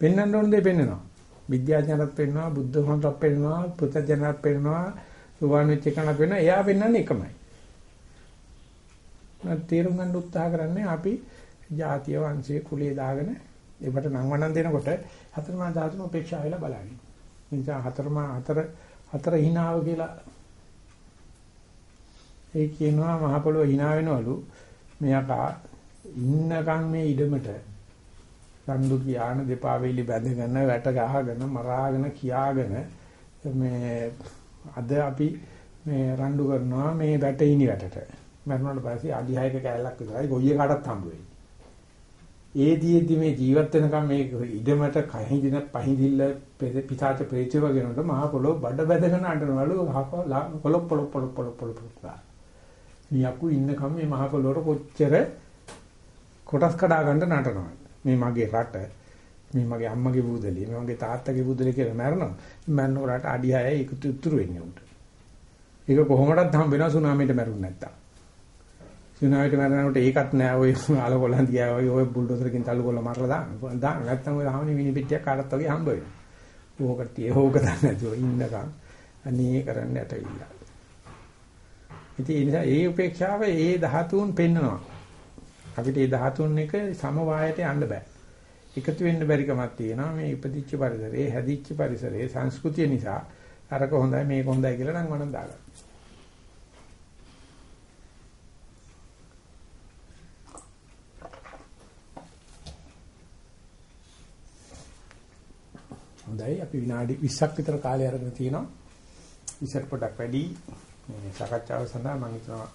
පෙන්වන්න ඕන දේ පෙන්වනවා. විද්‍යාඥයන්ට පෙන්වනවා, බුද්ධ ධර්මයට පෙන්වනවා, පුතඥයන්ට පෙන්වනවා, සුවාන් වෙච්ච කෙනාට පෙන්වනවා. එයා පෙන්වන්නේ එකමයි. මම තේරුම් ගන්න උත්සාහ කරන්නේ අපි ජාතිය වංශයේ කුලයේ දාගෙන ඒකට නම් වණන් දෙනකොට හතරමා ධාතුම උපේක්ෂා වෙලා බලන්නේ. නිසා හතරමා හතර හතර හිණාව කියලා ඒ කියනවා මහ පොළොව hina වෙනවලු මෙයාට ඉන්නකම් මේ ඉඩමට සම්දු කියාන දෙපා වේලි බැඳගෙන වැට ගහගෙන මරාගෙන කියාගෙන මේ අද අපි මේ රණ්ඩු කරනවා මේ වැටෙයිනි වැටට මරුණාට පස්සේ අඩි 6ක කැලලක් විතරයි ගොයිය කාටත් හම්බ වෙන්නේ. ඒ දිෙද්දි මේ ජීවත් වෙනකම් මේ ඉඩමට කහින්දින පහින්දිල්ල පිටාච ප්‍රේචව ගෙනනකොට මහ පොළොව බඩ බැදගෙන අඬනවලු පොළොප් පොළොප් පොළොප් පොළොප් පොළොප් නියකු ඉන්නකම් මේ මහ පොළොවට කොච්චර කොටස් කඩා ගන්න නටනවා. මේ මගේ රට මේ මගේ අම්මගේ බුදලිය මේ මගේ තාත්තගේ බුදලිය කියලා මැරෙනවා. මැරෙනකොට අඩි 6 එකතු උතුරු වෙන්නේ උන්ට. ඒක කොහොමදත් හම්බ වෙනවා සුනාමියට මැරුණ නැත්තම්. සුනාමියට මැරෙනකොට ඒකත් නෑ ඔය අලකොලන් දියා ඔය ඔය බුල්ඩෝසරකින් තල්ලු කරලා මරලා දාන්න. දාන්න නැත්තම් ඔය හාමනි මිනි පිටියක් කාටත් වගේ හම්බ වෙනවා. ඕකට ඒකෝක දන්නේ නැතුව ඉන්නකම් අනේ කරන්න ඇතවිලා. ඉතින් ඒ නිසා ඒ උපේක්ෂාව ඒ ධාතුන් පෙන්නනවා. අපිට ඒ ධාතුන් එක සමவாயයට යන්න බෑ. එකතු වෙන්න බැරි කමක් තියෙනවා මේ ඉපදිච්ච පරිසරයේ හැදිච්ච පරිසරයේ සංස්කෘතිය නිසා අරක හොඳයි මේක හොඳයි කියලා නම් වණන් දාගන්න. හොඳයි අපි විනාඩි 20ක් විතර කාලය අරගෙන තිනවා. ඉස්සර පොඩක් වැඩි මේ සාකච්ඡාව සඳහා මම හිතනවා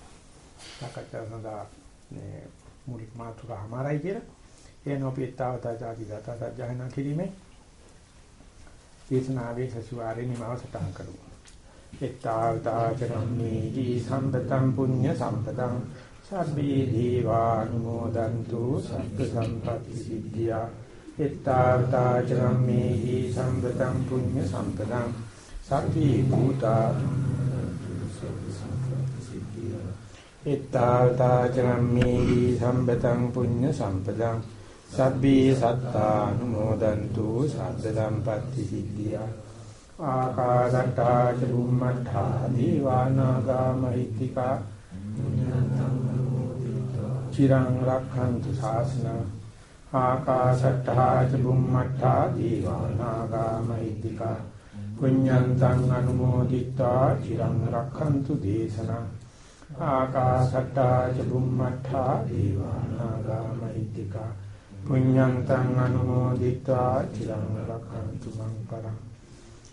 සාකච්ඡාව සඳහා මේ මූලික මාතෘකාවමාරයි කියලා. එයන් අපි ඊතාවතා ආදී දතා සජ්ජායනා කිරීමේ දේශනාවේ සසුවාරේ නිමාව සටහන් කරමු. ඊතාවතා චරම්මේහි සම්පතං පුඤ්ඤ සම්පතං සබ්බේ දීවානුමෝදන්තු සබ්බ සම්පත්ති සිද්ධියා එත්තාවතා චරම්මේහි සම්පතං පුඤ්ඤ සම්පතං සබ්බේ භූතා එත්තාවතා චරම්මේහි සම්පතං පුඤ්ඤ සම්පතං සබ්බේ සත්තානුමෝදන්තු සබ්බ සම්පත්ති සිද්ධියා ආකාශට්ටා චුම්මට්ඨා දීවානාගා මහිත්‍තිකා චිරං රක්ඛන්තු ශාසනං ආකාශට්ටා චුම්මට්ටා දීවානාගා මහිද්దికා පුඤ්ඤන්තං අනුමෝදිත්වා චිරං රක්ඛන්තු දේශනා. ආකාශට්ටා චුම්මට්ටා දීවානාගා මහිද්దికා පුඤ්ඤන්තං අනුමෝදිත්වා චිරං රක්ඛන්තු මං පරං.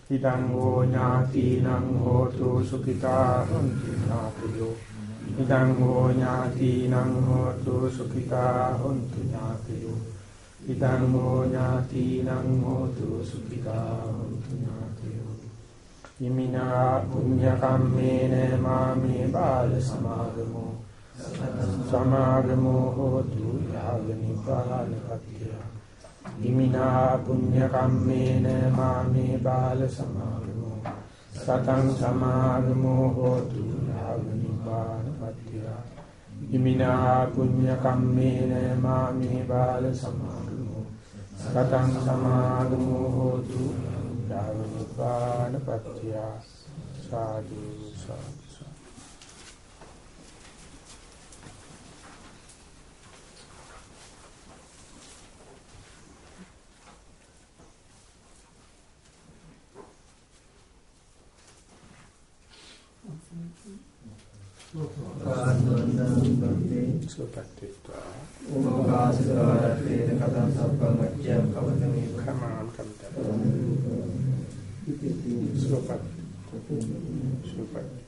ඉදං හෝ ඥාතිනං හෝතු සුඛිතා හොන්ති නාපියෝ ඉදං හෝ ඥාතිනං හෝතු සුඛිතා හොන්තු ඥාතියෝ ඉදං හෝ ඥාතිනං හෝතු සුඛිතා හොන්තු ඥාතියෝ ඉමිනා පුඤ්ඤ කම්මේන මාමේ බාල සමාගමෝ. සමාගමෝ හෝතු යාව නිපාලපත්‍ය ඉමිනා පුඤ්ඤ කම්මේන මාමේ බාල සමාගමෝ. සතං සමාගමෝ හෝතු යාව නිපාලපත්‍ය ඉමිනා පුඤ්ඤ කම්මේන මාමේ බාල සමාගමෝ සතං සමාගමෝ හෝතු යාව නිපාලපත්‍ය සාදු සාදු සුපත්ත්වා ඕකාසකාරේ කතං සබ්බං අච්ඡං කවදමේ කමාන් කන්ත සුපත් සුපත්